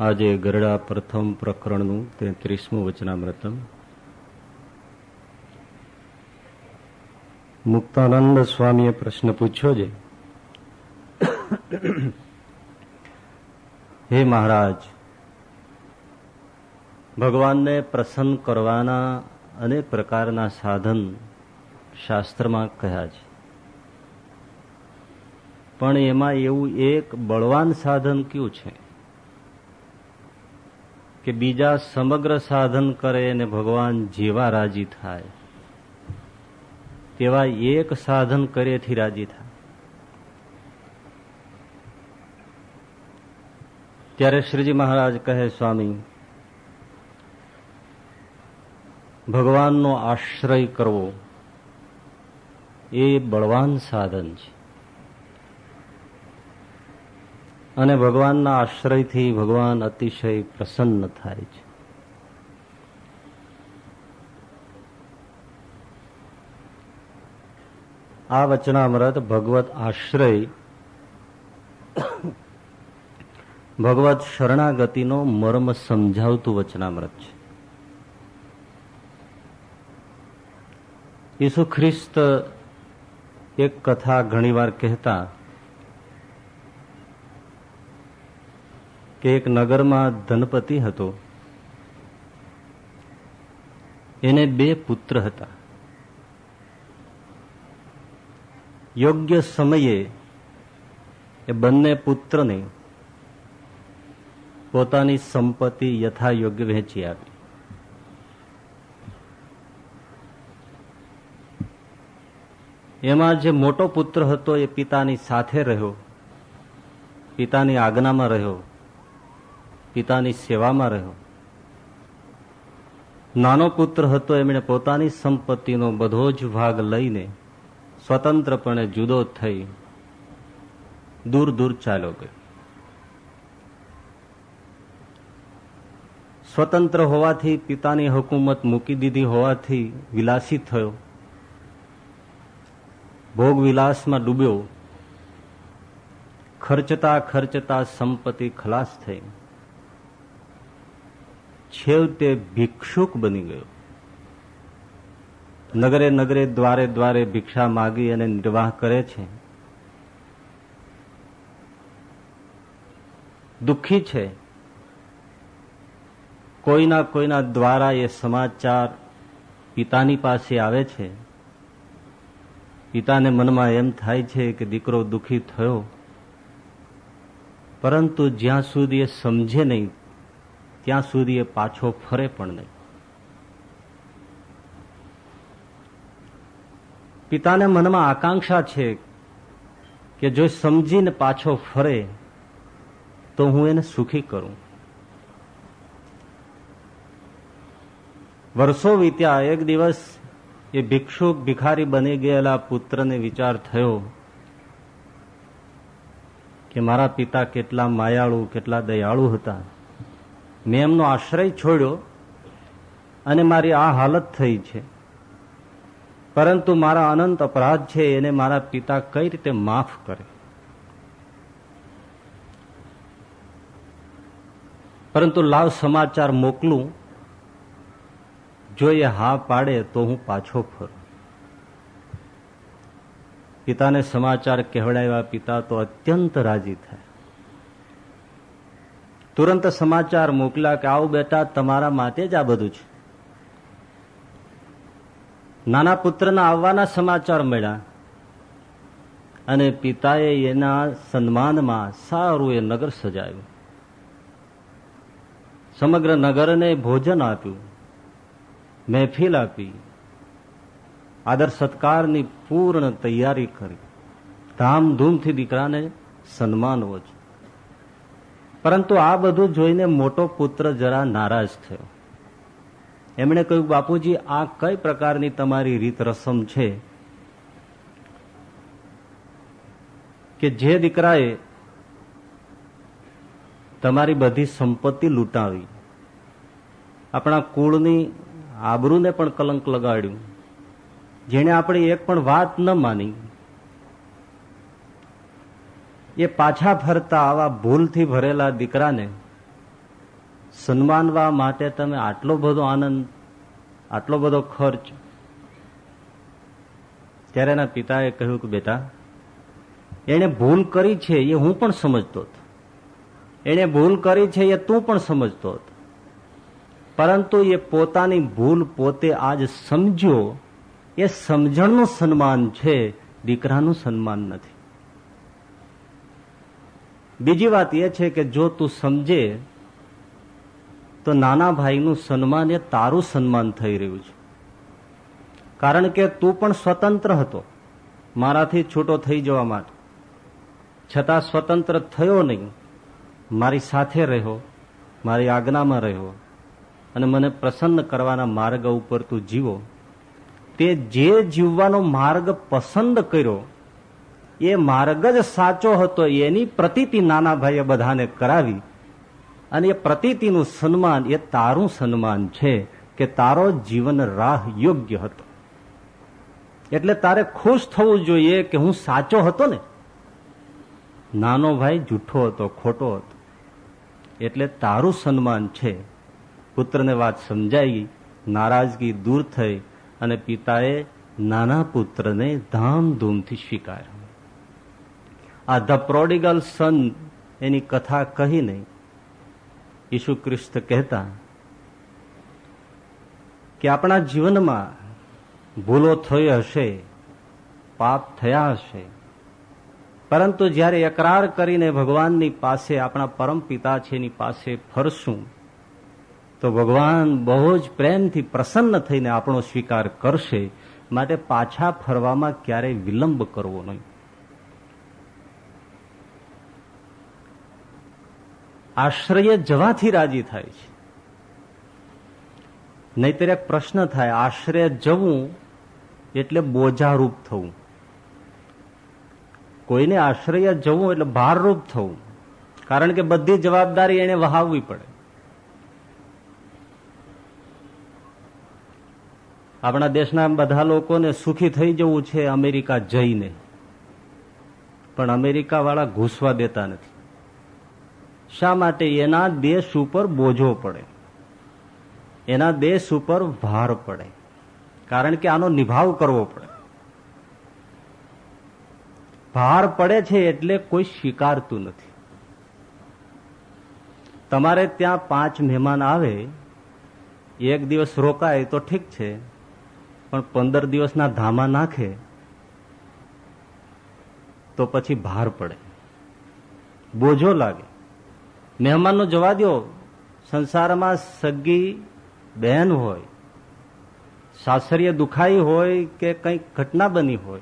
આજે ગરડા પ્રથમ પ્રકરણનું તેત્રીસમું વચનામૃતમ. મુક્તાનંદ સ્વામીએ પ્રશ્ન પૂછ્યો છે, હે મહારાજ, ભગવાનને પ્રસન્ન કરવાના અનેક પ્રકારના સાધન શાસ્ત્રમાં કહ્યા છે. પણ એમાં એવું એક બળવાન સાધન કયું છે? કે બીજા સમગ્ર સાધન કરે અને ભગવાન જેવા રાજી થાય. તેવા એક સાધન કરેથી રાજી થાય. ત્યારે શ્રીજી મહારાજ કહે, સ્વામી, ભગવાનનો આશ્રય કરવો એ બળવાન સાધન છે. અને ભગવાનના આશ્રયથી ભગવાન અતિશય પ્રસન્ન થાય છે. આ વચનામૃત ભગવત આશ્રય ભગવત શરણાગતિનો મર્મ સમજાવતું વચનામૃત છે. ઈસુ ખ્રિસ્ત એક કથા ઘણીવાર કહેતા કે એક નગરમાં ધનપતિ હતો. એને બે પુત્ર હતા. યોગ્ય સમયે એ બંને પુત્રને પોતાની સંપત્તિ યથા યોગ્ય વહેંચી આપી. એમાં જે મોટો પુત્ર હતો એ પિતાની સાથે રહ્યો, પિતાની આજ્ઞામાં રહ્યો. પિતાની સેવામાં રહ્યો. નાનો પુત્ર હતો, એમણે પોતાની સંપત્તિનો બધો જ ભાગ લઈને સ્વતંત્રપણે જુદો થઈ દૂર દૂર ચાલ્યો ગયો. સ્વતંત્ર હોવાથી પિતાની હુકુમત મૂકી દીધી હોવાથી વિલાસી થયો. ભોગ વિલાસમાં ડૂબ્યો. ખર્ચતા ખર્ચતા સંપત્તિ ખલાસ થઈ. છેવટે ભિક્ષુક બની ગયો. નગરે નગરે, દ્વારે દ્વારે ભિક્ષા માગી અને નિર્વાહ કરે છે. દુઃખી છે. કોઈના કોઈના દ્વારા એ સમાચાર પિતાની પાસે આવે છે. પિતાને મનમાં એમ થાય છે કે દીકરો દુઃખી થયો. પરંતુ જ્યાં સુધી એ સમજે નહીં ત્યાં સુધી એ પાછો ફરે પણ નહીં. પિતાને મનમાં આકાંક્ષા છે કે જો સમજીને પાછો ફરે, તો હું એને સુખી કરું. વર્ષો વીત્યા, એક દિવસ એ ભિક્ષુક ભિખારી બની ગયેલા પુત્રને વિચાર થયો કે મારા પિતા કેટલા માયાળુ, કેટલા દયાળુ હતા. મેં એમનો આશ્રય છોડ્યો અને મારી આ હાલત થઈ છે. પરંતુ મારા અનંત અપરાધ છે, એને મારા પિતા કઈ રીતે માફ કરે? પરંતુ લાવ સમાચાર મોકલું, જો એ હા પાડે તો હું પાછો ફરું. પિતાને સમાચાર કહેવડાવ્યા, પિતા તો અત્યંત રાજી થાય. તુરંત સમાચાર મોકલા કે આવું બેટા, તમારા માટે જ આ બધું છે. નાના પુત્રના આવવાના સમાચાર મળ્યા અને પિતાએ એના સન્માનમાં સારું એ નગર સજાવ્યું. સમગ્ર નગરને ભોજન આપ્યું, મહેફિલ આપી, આદર સત્કારની પૂર્ણ તૈયારી કરી. ધામધૂમથી દીકરાને સન્માનવો છે પરંતુ આ બધું જોઈને મોટો પુત્ર જરા નારાજ થયો. એમણે કહ્યું, બાપુજી, આ કઈ પ્રકારની તમારી રીત રસમ છે કે જે દીકરાએ તમારી બધી સંપત્તિ લૂંટાવી? આપણા કુળની આબરૂને પણ કલંક લગાડ્યું. જેને આપણી એક પણ વાત ન માની. એ પાછા ફરતા આવા ભૂલથી ભરેલા દીકરાને સન્માનવા માટે તમે આટલો બધો આનંદ, આટલો બધો ખર્ચ. ત્યારે એના પિતાએ કહ્યું કે, બેટા એને ભૂલ કરી છે એ હું પણ સમજતો હતો. એને ભૂલ કરી છે એ તું પણ સમજતો હતો. પરંતુ એ પોતાની ભૂલ પોતે આજ સમજ્યો. એ સમજણનું સન્માન છે, દીકરાનું સન્માન નથી. બીજી વાત એ છે કે જો તું સમજે, તો નાના ભાઈનું સન્માન એ તારું સન્માન થઈ રહ્યું છે. કારણ કે તું પણ સ્વતંત્ર હતો. મારાથી છૂટો થઈ જવા માટે. છતાં સ્વતંત્ર થયો નહીં. મારી સાથે રહ્યો, મારી આજ્ઞામાં રહ્યો અને મને પ્રસન્ન કરવાના માર્ગ ઉપર તું જીવો. તે જે જીવવાનો માર્ગ પસંદ કર્યો એ માર્ગ જ સાચો હતો, એની પ્રતીતિ નાના ભાઈએ બધાને કરાવી. અને એ પ્રતીતિનું સન્માન, એ તારું સન્માન છે કે તારો જીવન રાહ યોગ્ય હતો. એટલે તારે ખુશ થવું જોઈએ કે હું સાચો હતો ને? નાનો ભાઈ જૂઠો હતો, ખોટો હતો. એટલે તારું સન્માન છે. પુત્રને વાત સમજાઈ, નારાજગી દૂર થઈ અને પિતાએ નાના પુત્રને ધામધૂમથી સ્વીકાર્યો. આ ધ પ્રોડિગલ સન એની કથા કહી નહીં ઈસુ ખ્રિસ્ત કહેતા કે આપણા જીવનમાં ભૂલો થઈ હશે, પાપ થયા હશે. પરંતુ જ્યારે એકરાર કરીને ભગવાનની પાસે આપણા પરમ પિતા છે, એની પાસે ફરશું, તો ભગવાન બહુ જ પ્રેમથી પ્રસન્ન થઈને આપણો સ્વીકાર કરશે. માટે પાછા ફરવામાં ક્યારેય વિલંબ કરવો નહીં. આશ્રય જવાથી રાજી થાય છે. નહીતર એક પ્રશ્ન થાય, આશ્રય જવું એટલે બોજારૂપ થવું. કોઈને આશ્રય જવું એટલે ભારરૂપ થવું. કારણ કે બધી જવાબદારી એને વહાવવી પડે. આપણા દેશના બધા લોકોને સુખી થઈ જવું છે અમેરિકા જઈને. પણ અમેરિકા વાળા ઘૂસવા દેતા નથી. શા માટે એના દેશ ઉપર બોજો પડે? એના દેશ ઉપર ભાર પડે. કારણ કે આનો નિભાવ કરવો પડે. ભાર પડે છે એટલે કોઈ સ્વીકારતું નથી. તમારે ત્યાં પાંચ મહેમાન આવે, એક દિવસ રોકાય તો ઠીક છે, પણ પંદર દિવસના ધામા નાખે તો પછી ભાર પડે. બોજો લાગે. મહેમાનનો જવા દો. સંસારમાં સગી, બહેન હોય સાસરીએ દુખાઈ હોય કે કંઈક ઘટના બની હોય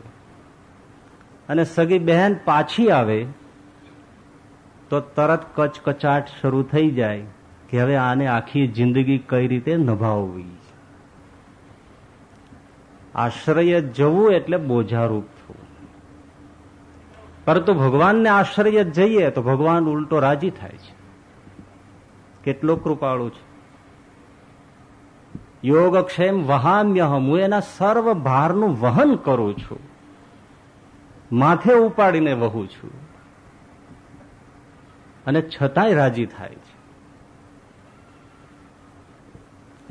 અને સગી બહેન પાછી આવે, તો તરત કચકચાટ શરૂ થઈ જાય કે હવે આને આખી જિંદગી કઈ રીતે નભાવવી. આશ્રય જવું એટલે બોજારૂપ થવું. પરંતુ ભગવાનને આશ્રય જઈએ તો ભગવાન ઉલટો રાજી થાય છે. કેટલો કૃપાળુ છે. યોગક્ષેમ વહામ્યહમ, હું એના સર્વ ભારનું વહન કરું છું. માથે ઉપાડીને વહું છું. અને છતાંય રાજી થાય છે.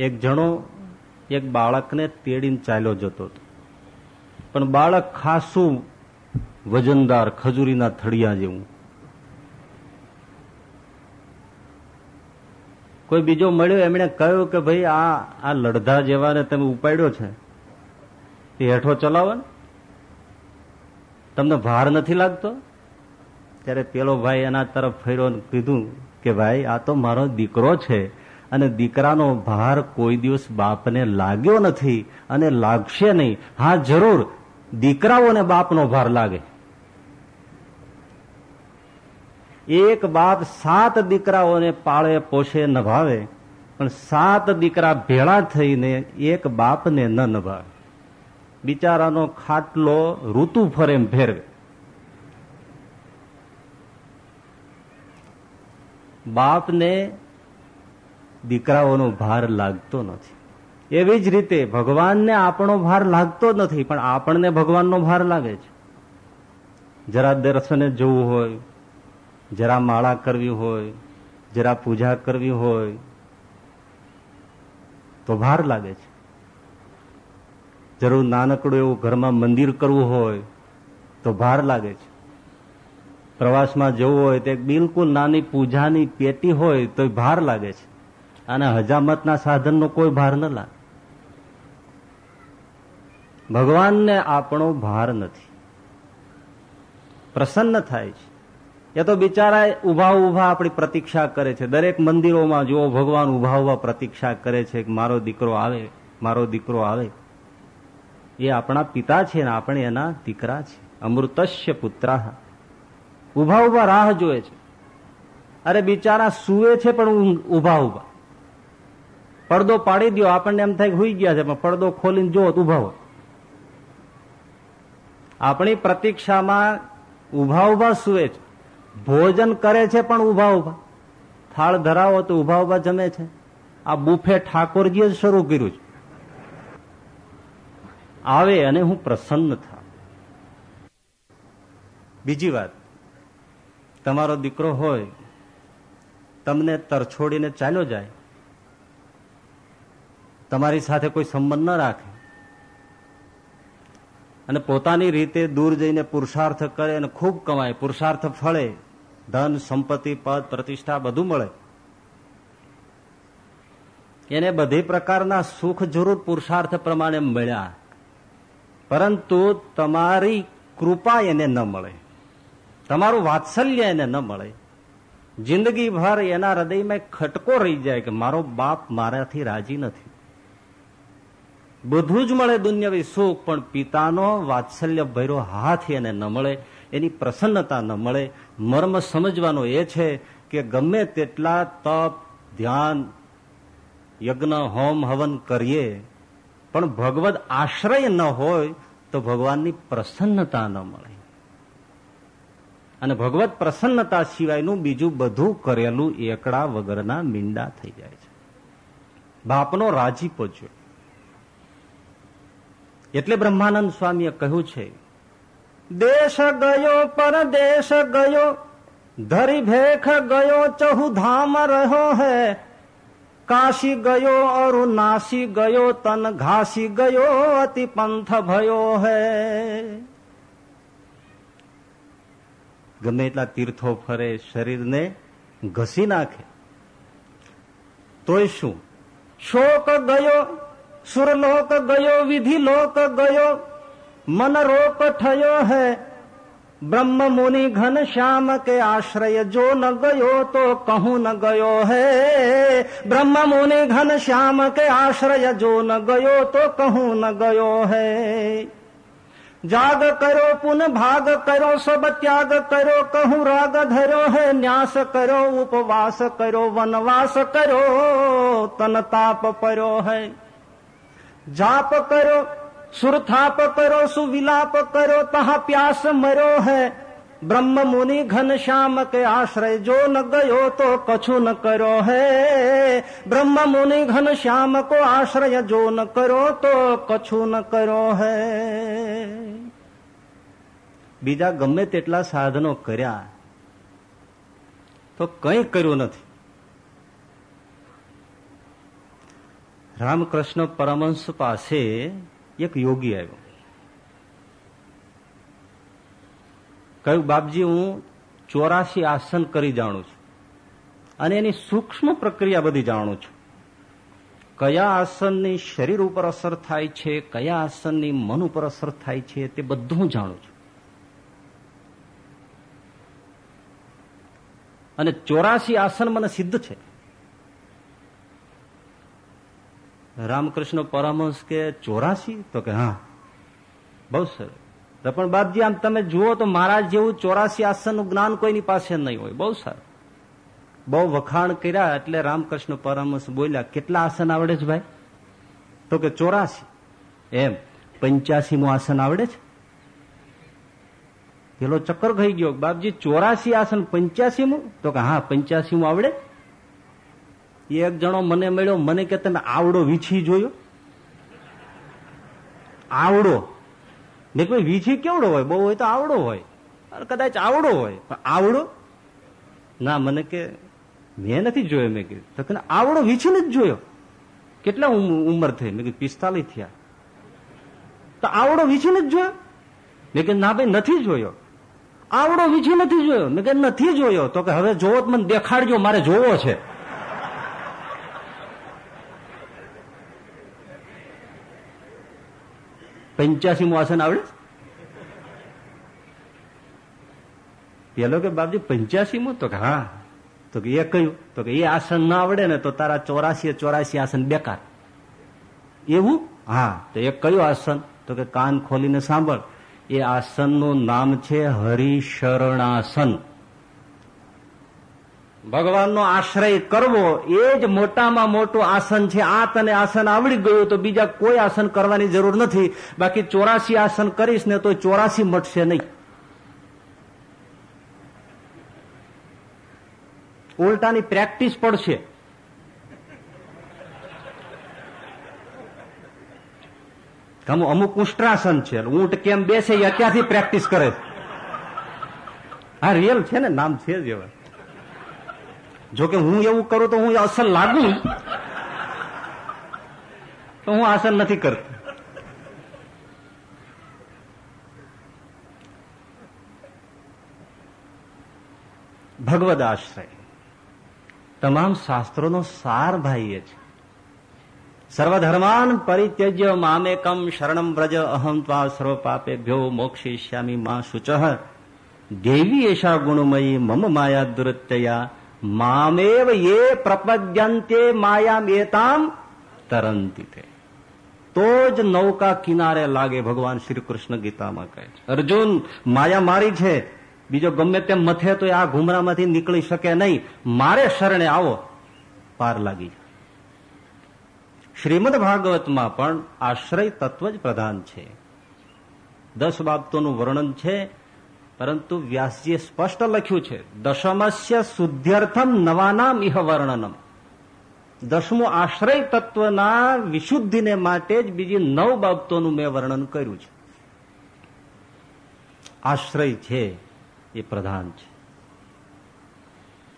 એક જણો એક બાળકને તેડીને ચાલ્યો જતો હતો. પણ બાળક ખાસું વજનદાર, ખજૂરીના થળિયા જેવું કોઈ બીજો મળ્યો, એમણે કહ્યું કે ભાઈ આ આ લડધા જેવાને તમે ઉપાડ્યો છે. એ હેઠો ચલાવો ને. તમને ભાર નથી લાગતો? ત્યારે પેલો ભાઈ એના તરફ ફર્યો કીધું કે ભાઈ, આ તો મારો દીકરો છે અને દીકરાનો ભાર કોઈ દિવસ બાપને લાગ્યો નથી અને લાગશે નહીં. હા, જરૂર. દીકરાઓને બાપનો ભાર લાગે. એક બાપ સાત દીકરાઓને પાળે, પોષે, નભાવે. પણ સાત દીકરા ભેળા થઈને એક બાપને ન નભાવે. બિચારાનો ખાટલો ઋતુ ફરે એમ ફેરવે બાપને દીકરાઓનો ભાર લાગતો નથી. એવી જ રીતે ભગવાનને આપણો ભાર લાગતો નથી, પણ આપણને ભગવાનનો ભાર લાગે છે. જરા દર્શને જવું હોય જરા માળા કરવી હોય, જરા પૂજા કરવી હોય, તો ભાર લાગે છે. જરૂર નાનકડું એવું ઘરમાં મંદિર કરવું હોય, તો ભાર લાગે છે. પ્રવાસમાં જવું હોય, તો બિલકુલ નાની પૂજાની પેટી હોય, તો ભાર લાગે છે. અને હજામતના સાધનનો કોઈ ભાર ન લાગે. ભગવાનને આપણો ભાર નથી. પ્રસન્ન થાય છે. એ તો બિચારા ઊભા ઊભા આપણી પ્રતીક્ષા કરે છે. દરેક મંદિરોમાં જુઓ, ભગવાન ઊભા ઊભા પ્રતીક્ષા કરે છે કે મારો દીકરો આવે, મારો દીકરો આવે. એ આપણા પિતા છે ને આપણે એના દીકરા છે. અમૃતસ્ય પુત્રા ઊભા ઊભા રાહ જોવે છે. અરે બિચારા સુવે છે પણ ઊભા ઊભા. પડદો પાડી દો આપણને એમ થાય હુઈ ગયા છે, પણ પડદો ખોલીને જો ઊભા હોય. આપણી પ્રતીક્ષામાં ઊભા ઊભા સુવે છે. ભોજન કરે છે પણ ઊભા ઊભા થાળ ધરાવો તો ઊભા ઊભા જમે છે. આ બુફે ઠાકોરજીએ જ શરૂ કર્યું છે. આવે અને હું પ્રસન્ન થા બીજી વાત. તમારો દીકરો હોય, તમને તરછોડીને ચાલ્યો જાય. તમારી સાથે કોઈ સંબંધ ન રાખે. અને પોતાની રીતે દૂર જઈને પુરુષાર્થ કરે અને ખૂબ કમાય, પુરુષાર્થ ફળે, ધન, સંપત્તિ, પદ, પ્રતિષ્ઠા બધું મળે. એને બધી પ્રકારના સુખ જરૂર પુરુષાર્થ પ્રમાણે મળ્યા. પરંતુ તમારી કૃપા એને ન મળે. તમારું વાત્સલ્ય એને ન મળે. જિંદગીભર એના હૃદયમાં ખટકો રહી જાય કે મારો બાપ મારાથી રાજી નથી. બધું જ મળે દુનિયાવી સુખ પણ પિતાનો વાત્સલ્ય ભૈરો હાથ એને ન મળે, એની પ્રસન્નતા ન મળે. મર્મ સમજવાનો એ છે કે ગમે તેટલા તપ, ધ્યાન, યજ્ઞ, હોમ, હવન કરીએ, પણ ભગવદ આશ્રય ન હોય તો ભગવાનની પ્રસન્નતા ન મળે. અને ભગવત પ્રસન્નતા સિવાયનું બીજું બધું કરેલું એકડા વગરના મીંડા થઈ જાય છે. બાપનો રાજી પહોંચ્યો. એટલે બ્રહ્માનંદ સ્વામીએ કહ્યું છે, દેશ ગયો, પરદેશ ગયો, ધરી ભેખ ગયો ચહુ ધામ રહ્યો હે. કાશી ગયો અરુ નાસી ગયો તન ઘાસી ગયો અતિ પંથ ભયો હે. ગમે એટલા તીર્થો ફરે, શરીરને ઘસી નાખે. તોય શું? શોક ગયો સુરલોક ગયો વિધિ લોક ગયો મન રોક થયો હે બ્રહ્મ મુનિ ઘન શ્યામ કે આશ્રય જો ન ગયો તો કહું ન ગયો હે બ્રહ્મ મુનિ ઘન શ્યામ કે આશ્રય જો ન ગયો તો કહું ન ગયો હે જાગ કરો પુન ભાગ કરો સબ ત્યાગ કરો કહું રાગ ધરો હે ન્યાસ કરો ઉપવાસ કરો વનવાસ કરો તન તાપ પર્યો હે જાપ કરો, સુરથાપ કરો, સુવિલાપ કરો, તહા પ્યાસ મરો હે. બ્રહ્મ મુનિ ઘન શ્યામ કે આશ્રય જો ન ગયો તો કછું ન કરો હે. બ્રહ્મ મુનિ ઘન શ્યામ કો આશ્રય જો ન કરો તો કછું ન કરો હે. બીજા ગમે તેટલા સાધનો કર્યા, તો કંઈ કર્યું નથી. રામકૃષ્ણ પરમહંસ પાસે એક યોગી આવ્યો. કહ્યું, બાપજી, હું ચોરાશી આસન કરી જાણું છું અને એની સૂક્ષ્મ પ્રક્રિયા બધી જાણું છું. કયા આસનની શરીર ઉપર અસર થાય છે, કયા આસનની મન ઉપર અસર થાય છે, તે બધું જાણું છું. અને ચોરાશી આસન મને સિદ્ધ છે. રામકૃષ્ણ પરમહંસ કે ચોરાસી? તો કે હા. બહુ સરસ. પણ બાપજી, આમ તમે જુઓ તો મારા જેવું ચોરાસી આસનનું જ્ઞાન કોઈની પાસે નહીં હોય. બહુ સારું. બહુ વખાણ કર્યા એટલે રામકૃષ્ણ પરમહંસ બોલ્યા, કેટલા આસન આવડે છે ભાઈ? તો કે, ચોરાસી. એમ. પંચ્યાસીમું આસન આવડે છે? પેલો ચક્કર ખાઈ ગયો. બાપજી, ચોરાસી આસન પંચ્યાસીમું? તો કે, હા, પંચ્યાસીમું આવડે. એક જણો મને મળ્યો, મને કે તમે આવડો વીછી જોયો? આવડો. મેં કોઈ વીછી કેવડો હોય? બહુ હોય તો આવડો હોય. કદાચ આવડો હોય. પણ આવડો? ના, મને કે, મેં નથી જોયો. મેં કીધું, તો આવડો વીછી જ જોયો. કેટલા ઉંમર થઈ? મેં કીધું, પિસ્તાલીસ થયા. તો આવડો વીછી નથી જોયો? મેં કે ના ભાઈ, નથી જોયો. આવડો વીછી નથી જોયો? મેં કે નથી જોયો. તો કે, હવે જોવો મને દેખાડજો, મારે જોવો છે. પંચ્યાસી મુ આસન આવડે? પેલો કે બાપજી પંચ્યાસીમું તો કે હા. તો કે એ કહ્યું તો કે એ આસન ના આવડે ને તો તારા ચોરાસી ચોરાસી આસન બેકાર. એવું? હા. તો એ કયું આસન? તો કે કાન ખોલીને સાંભળ. એ આસનનું નામ છે હરિશરણાસન. ભગવાનનો આશ્રય કરવો, એ જ મોટામાં મોટું આસન છે. આ તને આસન આવડી ગયું તો બીજા કોઈ આસન કરવાની જરૂર નથી. બાકી ચોરાસી આસન કરીશ ને તો ચોરાસી મટશે નહીં. ઉલટાની પ્રેક્ટિસ પડશે. અમુક ઉષ્ટ્રાસન છે. ઊંટ કેમ બેસે એ અત્યારથી પ્રેક્ટિસ કરે છે. હા રિયલ છે ને? નામ છે જ એવા જોકે હું એવું કરું તો હું અસર લાગુ. તો હું અસર નથી કરતો. ભગવદ આશ્રય. તમામ શાસ્ત્રોનો સાર ભાઈ છે. સર્વધર્માન પરિત્યજ્ય મામેકમ શરણમ વ્રજ અહમ ત્વા સર્વ પાપે ભ્યો મોક્ષિષ્યામી માં શુચ. દેવી એશા ગુણમયી મમ માયા દુરત્યયા મામેવ યે પ્રપદ્યંતે માયામ એતામ તરંતી તે તો જ નૌકા કિનારે લાગે ભગવાન શ્રી કૃષ્ણ ગીતામાં કહે છે અર્જુન માયા મારી છે બીજો ગમે તેમ મથે તો આ ઘુમરામાંથી નીકળી શકે નહીં મારે શરણે આવો પાર લાગી શ્રીમદ ભાગવતમાં પણ આશ્રય તત્વ જ પ્રધાન છે દસ બાબતોનું વર્ણન છે પરંતુ વ્યાસજીએ સ્પષ્ટ લખ્યું છે, દશમસ્ય શુદ્ધ્યર્થમ નવાનામ ઇહ વર્ણનમ. દસમું આશ્રય તત્વના વિશુદ્ધિને માટે જ બીજી નવ બાબતોનું મેં વર્ણન કર્યું છે. આશ્રય છે એ પ્રધાન છે.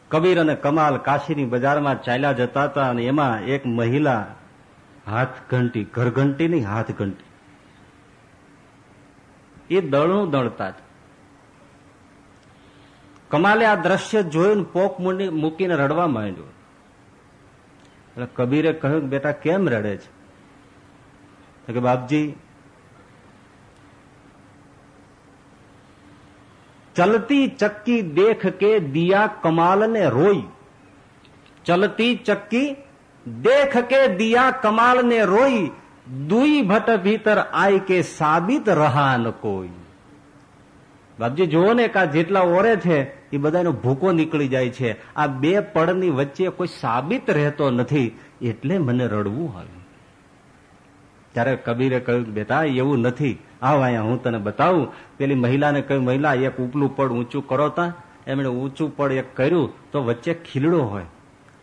કબીર અને કમાલ કાશીની બજારમાં ચાલ્યા જતા હતા અને એમાં એક મહિલા હાથ ઘંટી, ઘરઘંટી નહીં, હાથ ઘંટી. એ દળનું દળતા કમાલે આ દ્રશ્ય જોઈને પોક મૂકીને રડવા માંડ્યો. એટલે કબીરે કહ્યું, બેટા, કેમ રડે છે? કે, બાપજી, ચલતી ચક્કી દેખ કે દિયા કમાલ ને રોઈ. ચલતી ચક્કી દેખ કે દિયા કમાલ ને રોઈ. દુઈ ભટ ભીતર આય કે સાબિત રહા ન કોઈ. બાપજી, જુઓ ને કે જેટલા ઓરે છે, એ બધાનો ભૂકો નીકળી જાય છે. આ બે પડની વચ્ચે કોઈ સાબિત રહેતો નથી, એટલે મને રડવું હોય. ત્યારે કબીરે કહ્યું, બેટા, એવું નથી. આવ અહીંયા, હું તને બતાવું. પેલી મહિલાને કહ્યું, મહિલા, એક ઉપલું પડ ઊંચું કરો તા. એમણે ઊંચું પડ એક કર્યું, તો વચ્ચે ખીલડો હોય.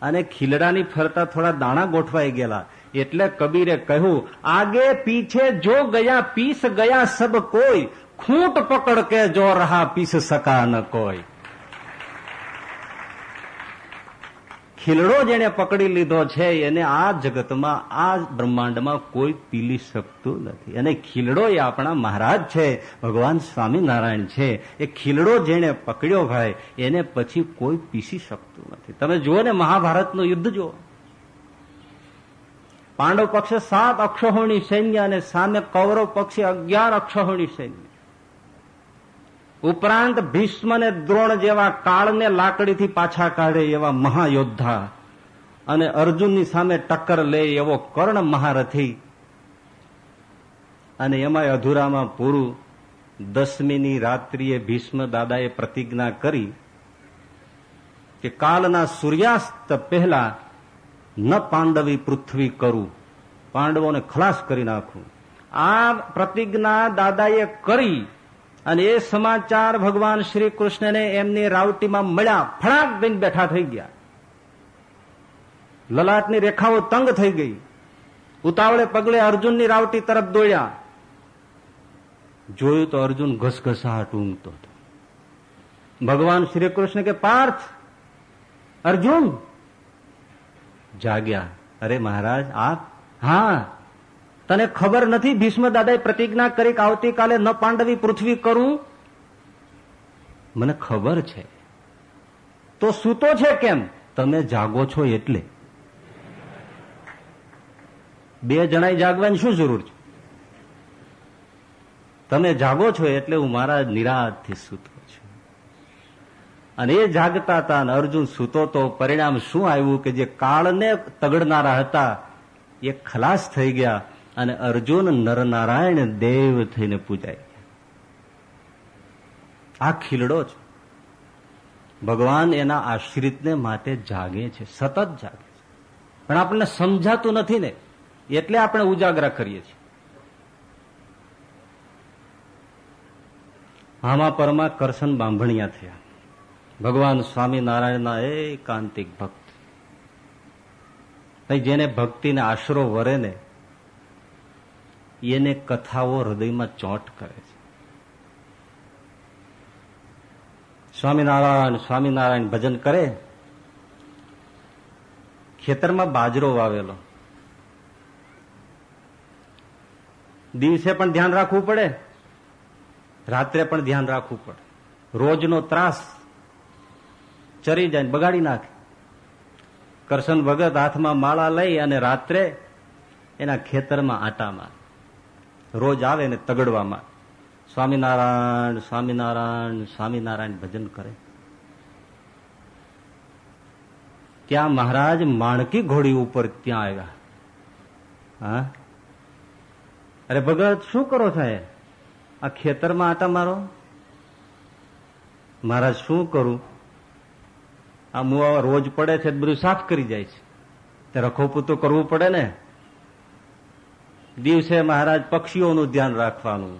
અને ખીલડાની ફરતા થોડા દાણા ગોઠવાઈ ગયેલા. એટલે કબીરે કહ્યું, આગે પીછે જો ગયા, પીસ ગયા સબ કોઈ. ખૂંટ પકડ કે જો રહા પીસ સકા ન કોઈ. ખીલડો જેને પકડી લીધો છે, એને આ જગતમાં, આ બ્રહ્માંડમાં કોઈ પીલી શકતું નથી. અને ખીલડો એ આપણા મહારાજ છે, ભગવાન સ્વામિનારાયણ છે. એ ખીલડો જેને પકડ્યો ભાઈ, એને પછી કોઈ પીસી શકતું નથી. તમે જુઓ ને મહાભારતનું યુદ્ધ જુઓ. પાંડવ પક્ષે સાત અક્ષોહિણી સૈન્ય અને સામે કૌરવ પક્ષે અગિયાર અક્ષોહિણી સૈન્ય. ઉપરાંત ભીષ્મ ને દ્રોણ જેવા કાળને લાકડીથી પાછા કાઢે એવા મહાયોદ્ધા અને અર્જુનની સામે ટક્કર લે એવો કર્ણ મહારથી. અને એમાં અધુરામાં પૂરું દસમીની રાત્રિએ ભીષ્મ દાદાએ પ્રતિજ્ઞા કરી કે કાલના સૂર્યાસ્ત પહેલા ન પાંડવી પૃથ્વી કરું, પાંડવોને ખલાસ કરી નાખું. આ પ્રતિજ્ઞા દાદાએ કરી અને એ સમાચાર ભગવાન શ્રી કૃષ્ણને એમની રાવટીમાં મળ્યા ફળાક દઈને બેઠા થઈ ગયા. લલાટની રેખાઓ તંગ થઈ ગઈ. ઉતાવળે પગલે અર્જુનની રાવટી તરફ દોડ્યા. જોયું તો અર્જુન ઘસઘસાટ ઊંઘતો હતો. ભગવાન શ્રી કૃષ્ણ કે, પાર્થ, અર્જુન. જાગ્યા. અરે મહારાજ, આપ? હા. તને ખબર નથી ભીષ્મ દાદાએ પ્રતિજ્ઞા કરી કે આવતીકાલે ન પાંડવી પૃથ્વી કરું? મને ખબર છે. તો સૂતો છે કેમ? તમે જાગો છો એટલે. બે જણાએ જાગવાની શું જરૂર છે? તમે જાગો છો એટલે હું મારા નિરાતથી સૂતો છું. અને એ જાગતા હતા અને અર્જુન સૂતો તો પરિણામ શું આવ્યું કે જે કાળને તગડનારા હતા, એ ખલાસ થઈ ગયા. અને અર્જુન નરનારાયણ દેવ થઈને પૂજાય આ ખીલડો છે ભગવાન એના આશ્રિતને માટે જાગે છે, સતત જાગે છે. પણ આપણને સમજાતું નથી ને, એટલે આપણે ઉજાગરા કરીએ છીએ. આમાં પરમાં કરશન બાંભણિયા થયા. ભગવાન સ્વામિનારાયણના એકાંતિક ભક્ત. જેને ભક્તિને આશરો વરે ને એને કથાઓ હૃદયમાં ચોંટ કરે છે. સ્વામિનારાયણ સ્વામિનારાયણ ભજન કરે. ખેતરમાં બાજરો વાવેલો. દિવસે પણ ધ્યાન રાખવું પડે, રાત્રે પણ ધ્યાન રાખવું પડે. રોજનો ત્રાસ ચરી જાય, બગાડી નાખે. કરશન ભગત હાથમાં માળા લઈ અને રાત્રે એના ખેતરમાં આટા મારે. રોજ આવે ને તગડવામાં. સ્વામિનારાયણ સ્વામિનારાયણ સ્વામિનારાયણ ભજન કરે. ત્યાં મહારાજ માણકી ઘોડી ઉપર ત્યાં આવ્યા. હા? અરે ભગત, શું કરો સાહેબ? આ ખેતરમાં આટા મારો? મહારાજ, શું કરું? આ મુવા રોજ પડે છે, બધું સાફ કરી જાય છે. તે રખોપૂતું કરવું પડે ને. દિવસે મહારાજ પક્ષીઓનું ધ્યાન રાખવાનું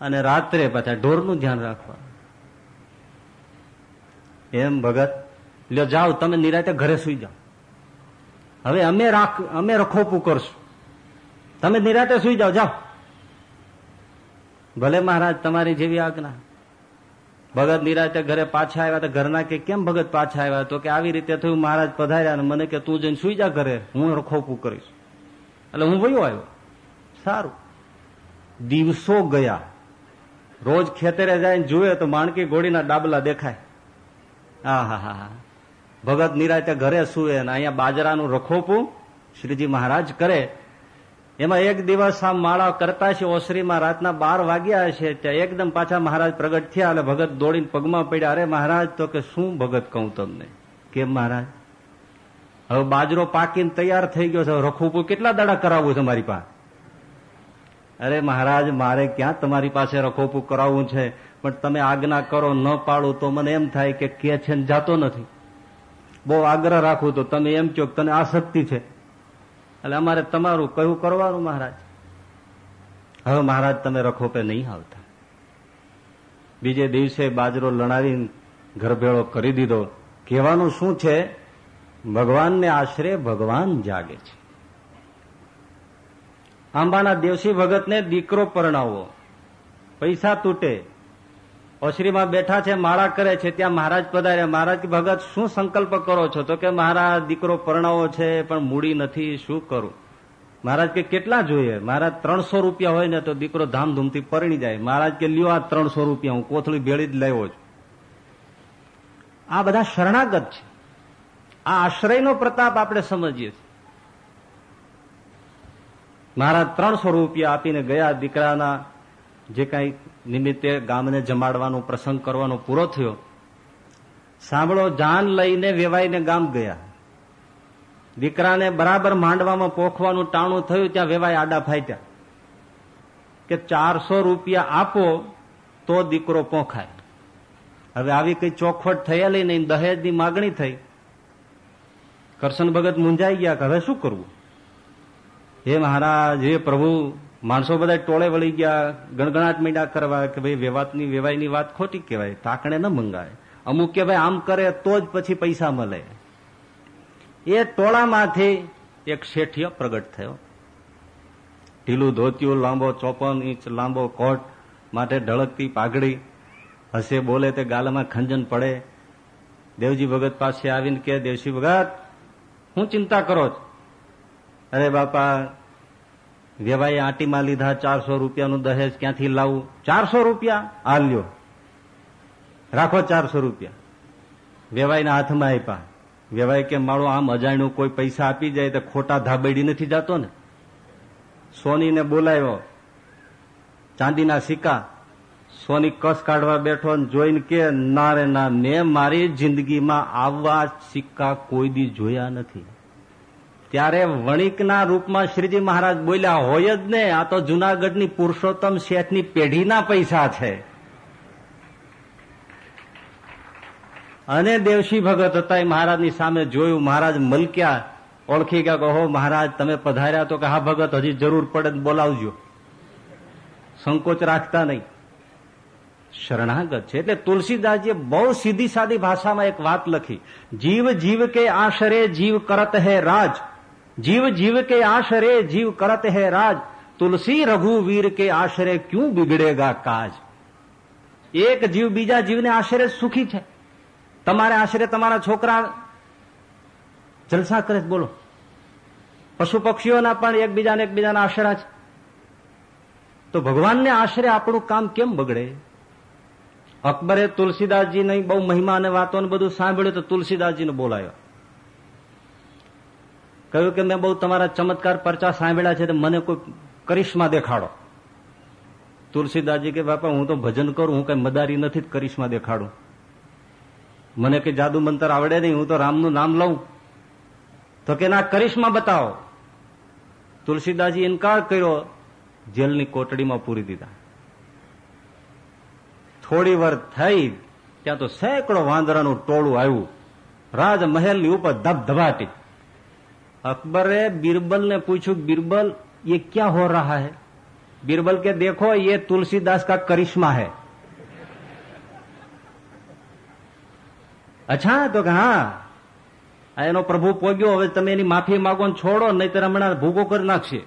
અને રાત્રે પાછા ઢોરનું ધ્યાન રાખવાનું. એમ ભગત, લ્યો જાઓ, તમે નિરાતે ઘરે સુઈ જાઓ. હવે અમે રાખ, અમે રખોપું કરશું. તમે નિરાતે સુઈ જાઓ જાઓ. ભલે મહારાજ તમારી જેવી આજ્ઞા. ભગત નિરાતે ઘરે પાછા આવ્યા તો ઘરના કે કેમ ભગત પાછા આવ્યા? તો કે આવી રીતે થયું, મહારાજ પધાર્યા મને કે તું જઈને સુઈ જા ઘરે, હું રખોપું કરીશ. એટલે હું વયો આવ્યો. સારું. દિવસો ગયા. રોજ ખેતરે જાય જુએ તો માણકી ઘોડીના ડાબલા દેખાય. હા હા હા. ભગત નિરાતે ઘરે સુએ અને અહીંયા બાજરાનું રખોપું શ્રીજી મહારાજ કરે. એમાં એક દિવસ આમ માળા કરતા છે, ઓસરીમાં રાતના બાર વાગ્યા છે, ત્યાં એકદમ પાછા મહારાજ પ્રગટ થયા એટલે ભગત દોડીને પગમાં પડ્યા. અરે મહારાજ, તો કે શું ભગત કહું તમને? કેમ મહારાજ? હવે બાજરો પાકીને તૈયાર થઈ ગયો છે. રખોપું કેટલા દાડા કરાવવું છે મારી પાસે? અરે મહારાજ, મારે ક્યાં તમારી પાસે રખોપું કરાવવું છે? પણ તમે આજ્ઞા કરો, ન પાડું તો મને એમ થાય કે કે છે ને જાતો નથી. બહુ આગ્રહ રાખું તો તમે એમ કહો તને આસક્તિ છે. એટલે અમારે તમારું કયું કરવાનું મહારાજ? હવે મહારાજ, તમે રખોપે નહીં આવતા. બીજે દિવસે બાજરો લણાવી ઘરભેળો કરી દીધો. કહેવાનું શું છે? ભગવાનને આશરે ભગવાન જાગે છે. આંબાના દેવસી ભગતને દીકરો પરણાવો. પૈસા તૂટે. ઓશરીમાં બેઠા છે, માળા કરે છે, ત્યાં મહારાજ પધારે મહારાજ ભગત, શું સંકલ્પ કરો છો? તો કે, મહારાજ, દીકરો પરણાવો છે, પણ મૂડી નથી, શું કરું? મહારાજ કે, કેટલા જોઈએ? મહારાજ, ત્રણસો રૂપિયા હોય ને તો દીકરો ધામધૂમથી પરણી જાય. મહારાજ કે, લ્યો આ ત્રણસો રૂપિયા, હું કોથળી ભેળી જ લેવો છું. આ બધા શરણાગત છે. આ આશ્રયનો પ્રતાપ આપણે સમજીએ છીએ. મહારાજ ત્રણસો રૂપિયા આપીને ગયા દીકરાના જે કઈ નિમિત્તે ગામને જમાડવાનો પ્રસંગ કરવાનો પૂરો થયો, સાંભળો, જાન લઈને વેવાઈને ગામ ગયા. દીકરાને બરાબર માંડવામાં પોખવાનું ટાણું થયું, ત્યાં વેવાય આડા ફાટ્યા. કે ચારસો રૂપિયા આપો તો દીકરો પોખાય. હવે આવી કઈ ચોખવટ થયેલી નહીં, દહેજની માગણી થઈ. કરશન ભગત મુંજાઈ ગયા કે હવે શું કરવું? હે મહારાજ, હે પ્રભુ, માણસો બધા ટોળે વળી ગયા, ગણગણાટ મીડા કરવા કે ભાઈ વેવાતની વેવાયની વાત ખોટી કહેવાય તાકણે ન મંગાય. અમુક કે ભાઈ આમ કરે તો જ પછી પૈસા મળે. એ ટોળામાંથી એક શેઠિયો પ્રગટ થયો. ઢીલું ધોતિયું, લાંબો ચોપન ઇંચ, લાંબો કોટ, માટે ઢળકતી પાઘડી. હસે બોલે તે ગાલમાં ખંજન પડે. દેવજી ભગત પાસે આવીને કે દેવજી ભગત હું ચિંતા કરો અરે બાપા વેવાએ આંટીમાં લીધા ચારસો રૂપિયાનું દહેજ ક્યાંથી લાવવું ચારસો રૂપિયા? આ લ્યો. રાખો ચારસો રૂપિયા. વેવાઈના હાથમાં આપ્યા વેવાય કે મારો આમ અજાણ્યું કોઈ પૈસા આપી જાય તો ખોટા ધાબેડી નથી જતો ને? સોનીને બોલાવ્યો ચાંદીના સિક્કા સોની કસ કાઢવા બેઠો જોઈને કે, ના રે, ના, મેં મારી જિંદગીમાં આવા સિક્કા કોઈ દી જોયા નથી. ત્યારે વણિકના રૂપમાં શ્રીજી મહારાજ બોલ્યા, હોય જ ને, આ તો જુનાગઢની પુરુષોત્તમ શેઠની પેઢીના પૈસા છે. અને દેવશી ભગત હતા એ મહારાજની સામે જોયું, મહારાજ મલક્યા, ઓળખી ગયા કહો મહારાજ, તમે પધાર્યા તો કે, હા, ભગત, હજી જરૂર પડે બોલાવજો. સંકોચ રાખતા નહીં. શરણાગત છે. એટલે તુલસીદાસજીએ બહુ સીધી સાદી ભાષામાં એક વાત લખી. જીવ જીવ કે આશરે જીવ કરત હે રાજ. જીવ જીવ કે આશરે જીવ કરત હે રાજ. તુલસી રઘુવીર કે આશરે ક્યું બિગડેગા કાજ? એક જીવ બીજા જીવને આશરે સુખી છે. તમારે આશરે તમારા છોકરા જલસા કરે બોલો. પશુ પક્ષીઓના પણ એકબીજાને એકબીજાના આશરા છે. તો ભગવાનને આશરે આપણું કામ કેમ બગડે? અકબરે તુલસીદાસજીની બહુ મહિમા અને વાતો બધું સાંભળ્યું તો તુલસીદાસજીને બોલાયો. કહ્યું કે, મેં બહુ તમારા ચમત્કાર પરચા સાંભળ્યા છે મને કોઈ કરિશ્મા દેખાડો. તુલસીદાસજી કે, બાપા, હું તો ભજન કરું, હું કઈ મદારી નથી કરિશ્મા દેખાડું. મને કે, જાદુ મંતર આવડે નહીં, હું તો રામનું નામ લઉં. તો કે, ના, કરિશ્મા બતાવો. તુલસીદાસજી ઇનકાર કર્યો, જેલની કોટડીમાં પૂરી દીધા. થોડી વાર થઈ ત્યાં તો સેંકડો વાંદરાનું ટોળું આવ્યું રાજ મહેલની ઉપર ધબધબાટી અકબરે બીરબલ ને પૂછ્યું बीरबल ये क्या हो रहा है बीरबल के देखो ये तुलसीदास का करिश्मा है અચ્છા તો કે હા એનો પ્રભુ પોગ્યો હવે તમે એની માફી માગો છોડો નહીતર હમણાં ભૂગો કરી નાખશે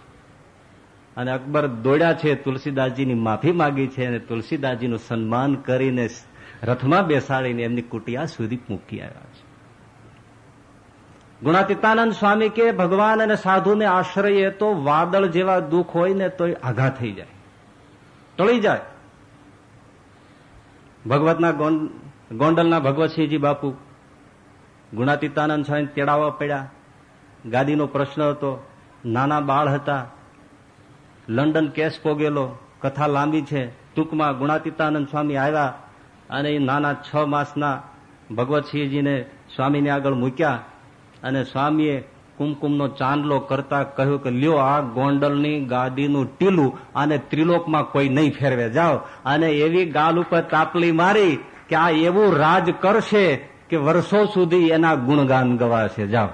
અને અકબર દોડ્યા છે, તુલસીદાસજીની માફી માગી છે અને તુલસીદાસજીનું સન્માન કરીને રથમાં બેસાડીને એમની કુટિયા સુધી મૂકી આવ્યા છે. ગુણાતીતાનંદ સ્વામી કે, ભગવાન અને સાધુને આશ્રય તો વાદળ જેવા દુઃખ હોય ને તો આઘા થઈ જાય. ટળી જાય. ભગવતના ગોંડલના ભગવતસિંહજી બાપુ ગુણાતીતાનંદ સ્વામી તેડાવવા પડ્યા. ગાદીનો પ્રશ્ન હતો. નાના બાળ હતા. લંડન કેસ પોગેલો, કથા લાંબી છે, ટૂંકમાં ગુણાતીતાનંદ સ્વામી આવ્યા અને એ નાના છ માસના ભગવતસિંહજીને સ્વામીને આગળ મૂક્યા અને સ્વામીએ કુમકુમનો ચાંદલો કરતા કહ્યું કે, લ્યો આ ગોંડલની ગાદીનું ટીલું અને ત્રિલોકમાં કોઈ નહીં ફેરવે. જાઓ. અને એવી ગાલ ઉપર તાપલી મારી કે આ એવું રાજ કરશે કે વર્ષો સુધી એના ગુણગાન ગવાશે. જાઓ.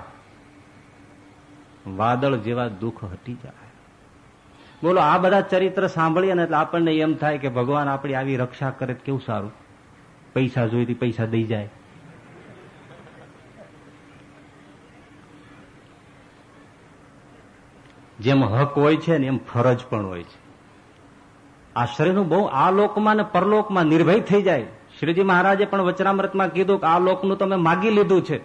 વાદળ જેવા દુઃખ હટી જાય. બોલો, આ બધા ચરિત્ર સાંભળીએ ને એટલે આપણને એમ થાય કે ભગવાન આપણી આવી રક્ષા કરે કેવું સારું? પૈસા જોઈતી પૈસા દઈ જાય. જેમ હક હોય છે ને એમ ફરજ પણ હોય છે. આશ્રયનું બહુ આ લોકમાં ને પરલોકમાં નિર્ભય થઈ જાય. શ્રીજી મહારાજે પણ વચનામૃતમાં કીધું કે આ લોકનું તમે માગી લીધું છે.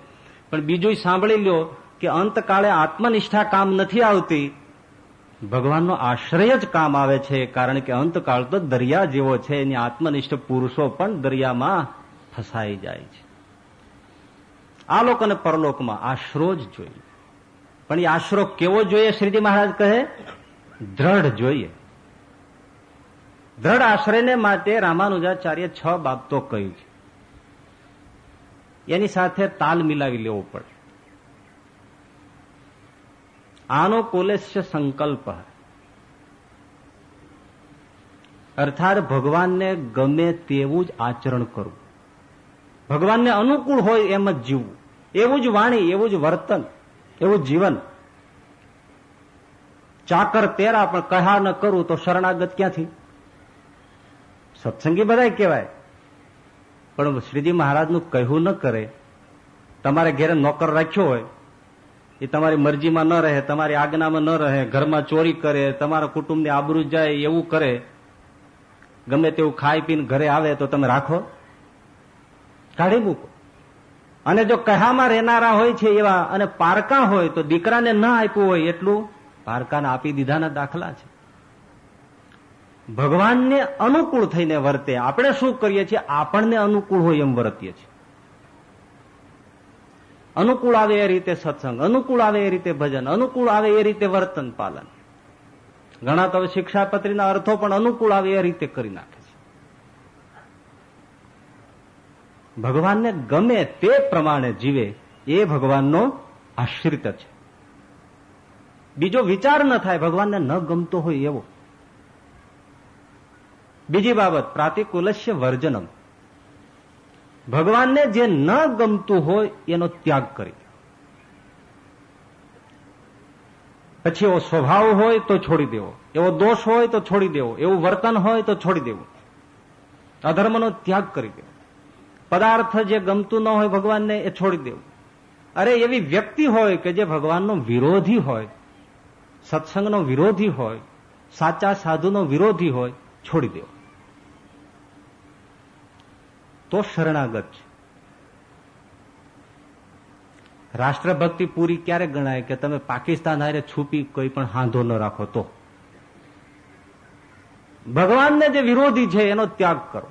પણ બીજું સાંભળી લ્યો કે અંતકાળે આત્મનિષ્ઠા કામ નથી આવતી. ભગવાનનો આશ્રય જ કામ આવે છે, કારણ કે અંતકાળ તો દરિયા જેવો છે, એની આત્મનિષ્ઠ પુરુષો પણ દરિયામાં ફસાઈ જાય છે. આ લોક અને પરલોકમાં આશરો જ જોઈએ. પણ એ આશરો કેવો જોઈએ શ્રીજી મહારાજ કહે? દ્રઢ જોઈએ. દ્રઢ આશ્રયને માટે રામાનુજાચાર્ય છ બાબતો કહ્યું છે. એની સાથે તાલ મિલાવી લેવો પડે. આનો કોલેશ્ય સંકલ્પ અર્થાત ભગવાનને ગમે તેવું જ આચરણ કરવું. ભગવાનને અનુકૂળ હોય એમ જ જીવવું. એવું જ વાણી, એવું જ વર્તન, એવું જીવન. ચાકર તેરા પણ કહા ન કરું તો શરણાગત ક્યાંથી? સત્સંગી બધા કહેવાય. પણ શ્રીજી મહારાજનું કહ્યું ન કરે. તમારે ઘેરે નોકર રાખ્યો હોય એ તમારી મરજીમાં ન રહે, તમારી આજ્ઞામાં ન રહે, ઘરમાં ચોરી કરે, તમારા કુટુંબની આબરૂ જાય, એવું કરે. ગમે તેવું ખાઈ પીને ઘરે આવે તો તમે રાખો. કાઢી મૂકો. અને જો કહામાં રહેનારા હોય છે એવા અને પારકા હોય તો દીકરાને ન આપ્યું હોય એટલું પારકાને આપી દીધાના દાખલા છે. ભગવાનને અનુકૂળ થઈને વર્તે. આપણે શું કરીએ છીએ? આપણને અનુકૂળ હોય એમ વર્તીએ છીએ. અનુકૂળ આવે એ રીતે સત્સંગ, અનુકૂળ આવે એ રીતે ભજન, અનુકૂળ આવે એ રીતે વર્તન પાલન. ઘણા તો શિક્ષાપત્રીના અર્થો પણ અનુકૂળ આવે એ રીતે કરી નાખે છે. ભગવાનને ગમે તે પ્રમાણે જીવે, એ ભગવાનનો આશ્રિત છે. બીજો વિચાર ન થાય, ભગવાનને ન ગમતો હોય એવો. બીજી બાબત, પ્રાતિકુલસ્ય વર્જનમ. ભગવાનને જે ન ગમતું હોય એનો ત્યાગ કરી પછી એવો સ્વભાવ હોય તો છોડી દેવો. એવો દોષ હોય તો છોડી દેવો. એવું વર્તન હોય તો છોડી દેવું. અધર્મનો ત્યાગ કરી દેવો. પદાર્થ જે ગમતું ન હોય ભગવાનને એ છોડી દેવું. અરે એવી વ્યક્તિ હોય કે જે ભગવાનનો વિરોધી હોય, સત્સંગનો વિરોધી હોય, સાચા સાધુનો વિરોધી હોય, છોડી દેવો. તો શરણાગત છે. રાષ્ટ્રભક્તિ પૂરી ક્યારે ગણાય કે તમે પાકિસ્તાન હારે છુપી કોઈ પણ હાંધો ન રાખો તો? ભગવાનને જે વિરોધી છે એનો ત્યાગ કરો.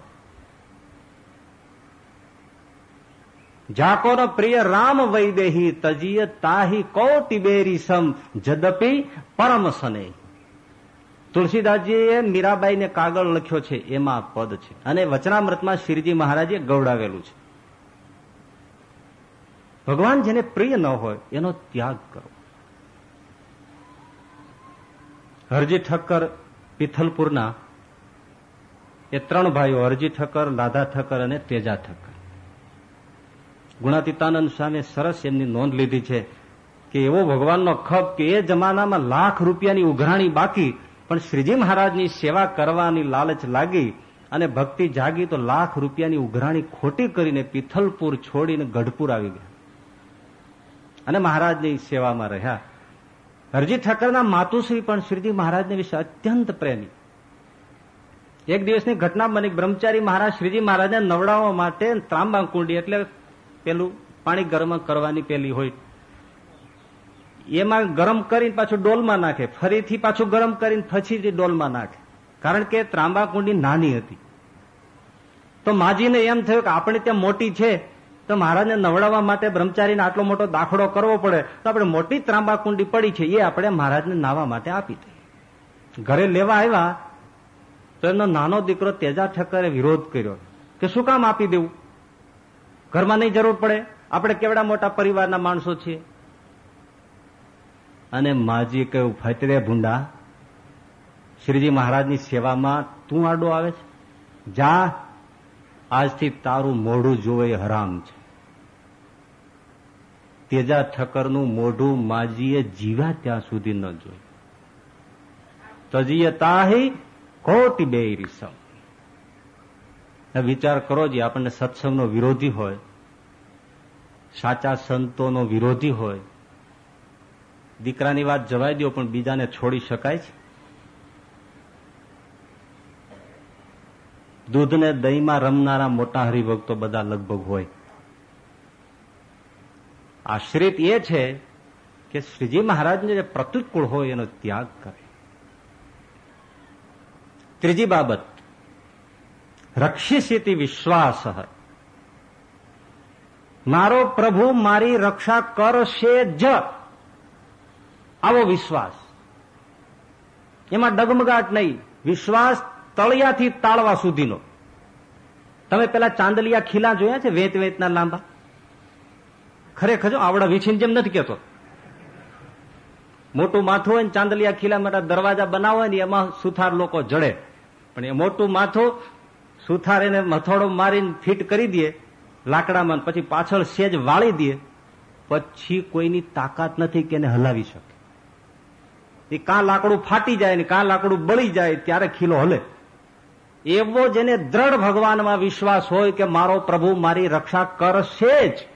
જાકોનો પ્રિય રામ વૈદેહી તજીય તાહી કૌટિબેરી સમ જદપી પરમ સને તુલસીદાસજીએ મીરાબાઈને કાગળ લખ્યો છે, એમાં પદ છે. અને વચનામૃતમાં શ્રીજી મહારાજે ગૌડાવેલું છે. ભગવાન જેને પ્રિય ન હોય, એનો ત્યાગ કરો. હરજી ઠક્કર પિથલપુરના એ ત્રણ ભાઈઓ, હરજી ઠક્કર, લાધા ઠક્કર અને તેજા ઠક્કર. ગુણાતીતાનંદ સ્વામી સરસ એમની નોંધ લીધી છે કે એવો ભગવાનનો ખપ કે એ જમાનામાં લાખ રૂપિયાની ઉઘરાણી બાકી પણ શ્રીજી મહારાજની સેવા કરવાની લાલચ લાગી અને ભક્તિ જાગી તો લાખ રૂપિયાની ઉઘરાણી ખોટી કરીને પિથલપુર છોડીને ગઢપુર આવી ગયા. અને મહારાજની સેવામાં રહ્યા. હરજી ઠક્કરના માતુશ્રી પણ શ્રીજી મહારાજને વિશે અત્યંત પ્રેમી. એક દિવસની ઘટના બની બ્રહ્મચારી મહારાજ શ્રીજી મહારાજને નવડાવવા માટે ત્રાંબા કુંડી એટલે પેલું પાણી ગરમ કરવાની પેલી હોય એમાં ગરમ કરીને પાછું ડોલમાં નાખે. ફરીથી પાછું ગરમ કરીને પછી ડોલમાં નાખે. કારણ કે ત્રાંબા કુંડી નાની હતી. તો માજીને એમ થયું કે આપણે ત્યાં મોટી છે, તો મહારાજને નવડાવવા માટે બ્રહ્મચારીને આટલો મોટો દાખલો કરવો પડે, તો આપણે મોટી ત્રાંબા કુંડી પડી છે, એ આપણે મહારાજને નાવા માટે આપી દઈએ. ઘરે લેવા આવ્યા, તો એમનો નાનો દીકરો તેજા ઠક્કરે વિરોધ કર્યો કે શું કામ આપી દેવું? ઘરમાં નહીં જરૂર પડે. આપણે કેવડા મોટા પરિવારના માણસો છીએ? અને માજી કહ્યું ફતરે ભૂંડા. શ્રીજી મહારાજની સેવામાં તું આડો આવે છે? જા, આજથી તારું મોઢું જોવે હરામ છે. તેજા ઠક્કરનું મોઢું માજીએ જીવ્યા ત્યાં સુધી ન જોયું. તજીએ તાહી કોટી બે રીસમ વિચાર કરો જે આપણને સત્સંગનો વિરોધી હોય, સાચા સંતોનો વિરોધી હોય દીકરાની વાત જવાય દો પણ બીજાને છોડી શકાય છે? દૂધને દહીંમાં રમનારા મોટા હરિભક્તો બધા લગભગ હોય. આશ્રિત એ છે કે શ્રીજી મહારાજને જે પ્રતિકૂળ હોય એનો ત્યાગ કરે. ત્રીજી બાબત. રક્ષિષ્યતિ વિશ્વાસ મારો પ્રભુ મારી રક્ષા કરશે જ. આવો વિશ્વાસ. એમાં ડગમગાટ નહીં. વિશ્વાસ તળિયાથી તાળવા સુધીનો. તમે પેલા ચાંદલિયા ખીલા જોયા છે વેત વેતના લાંબા? ખરેખર જો આવડા વીછીને જેમ નથી કેતો મોટું માથું હોય ને ચાંદલિયા ખીલા માટે દરવાજા બનાવો ને એમાં સુથાર લોકો જડે. પણ એ મોટું માથું સુથાર એને મથોડો મારીને ફિટ કરી દે, લાકડામાં પછી પાછળ સેજ વાળી દે, પછી કોઈની તાકાત નથી કે એને હલાવી શકે. એ કાં લાકડું ફાટી જાય ને કાં લાકડું બળી જાય ત્યારે ખીલો હલે. એવો જેને દ્રઢ ભગવાનમાં વિશ્વાસ હોય કે મારો પ્રભુ મારી રક્ષા કરશે જ.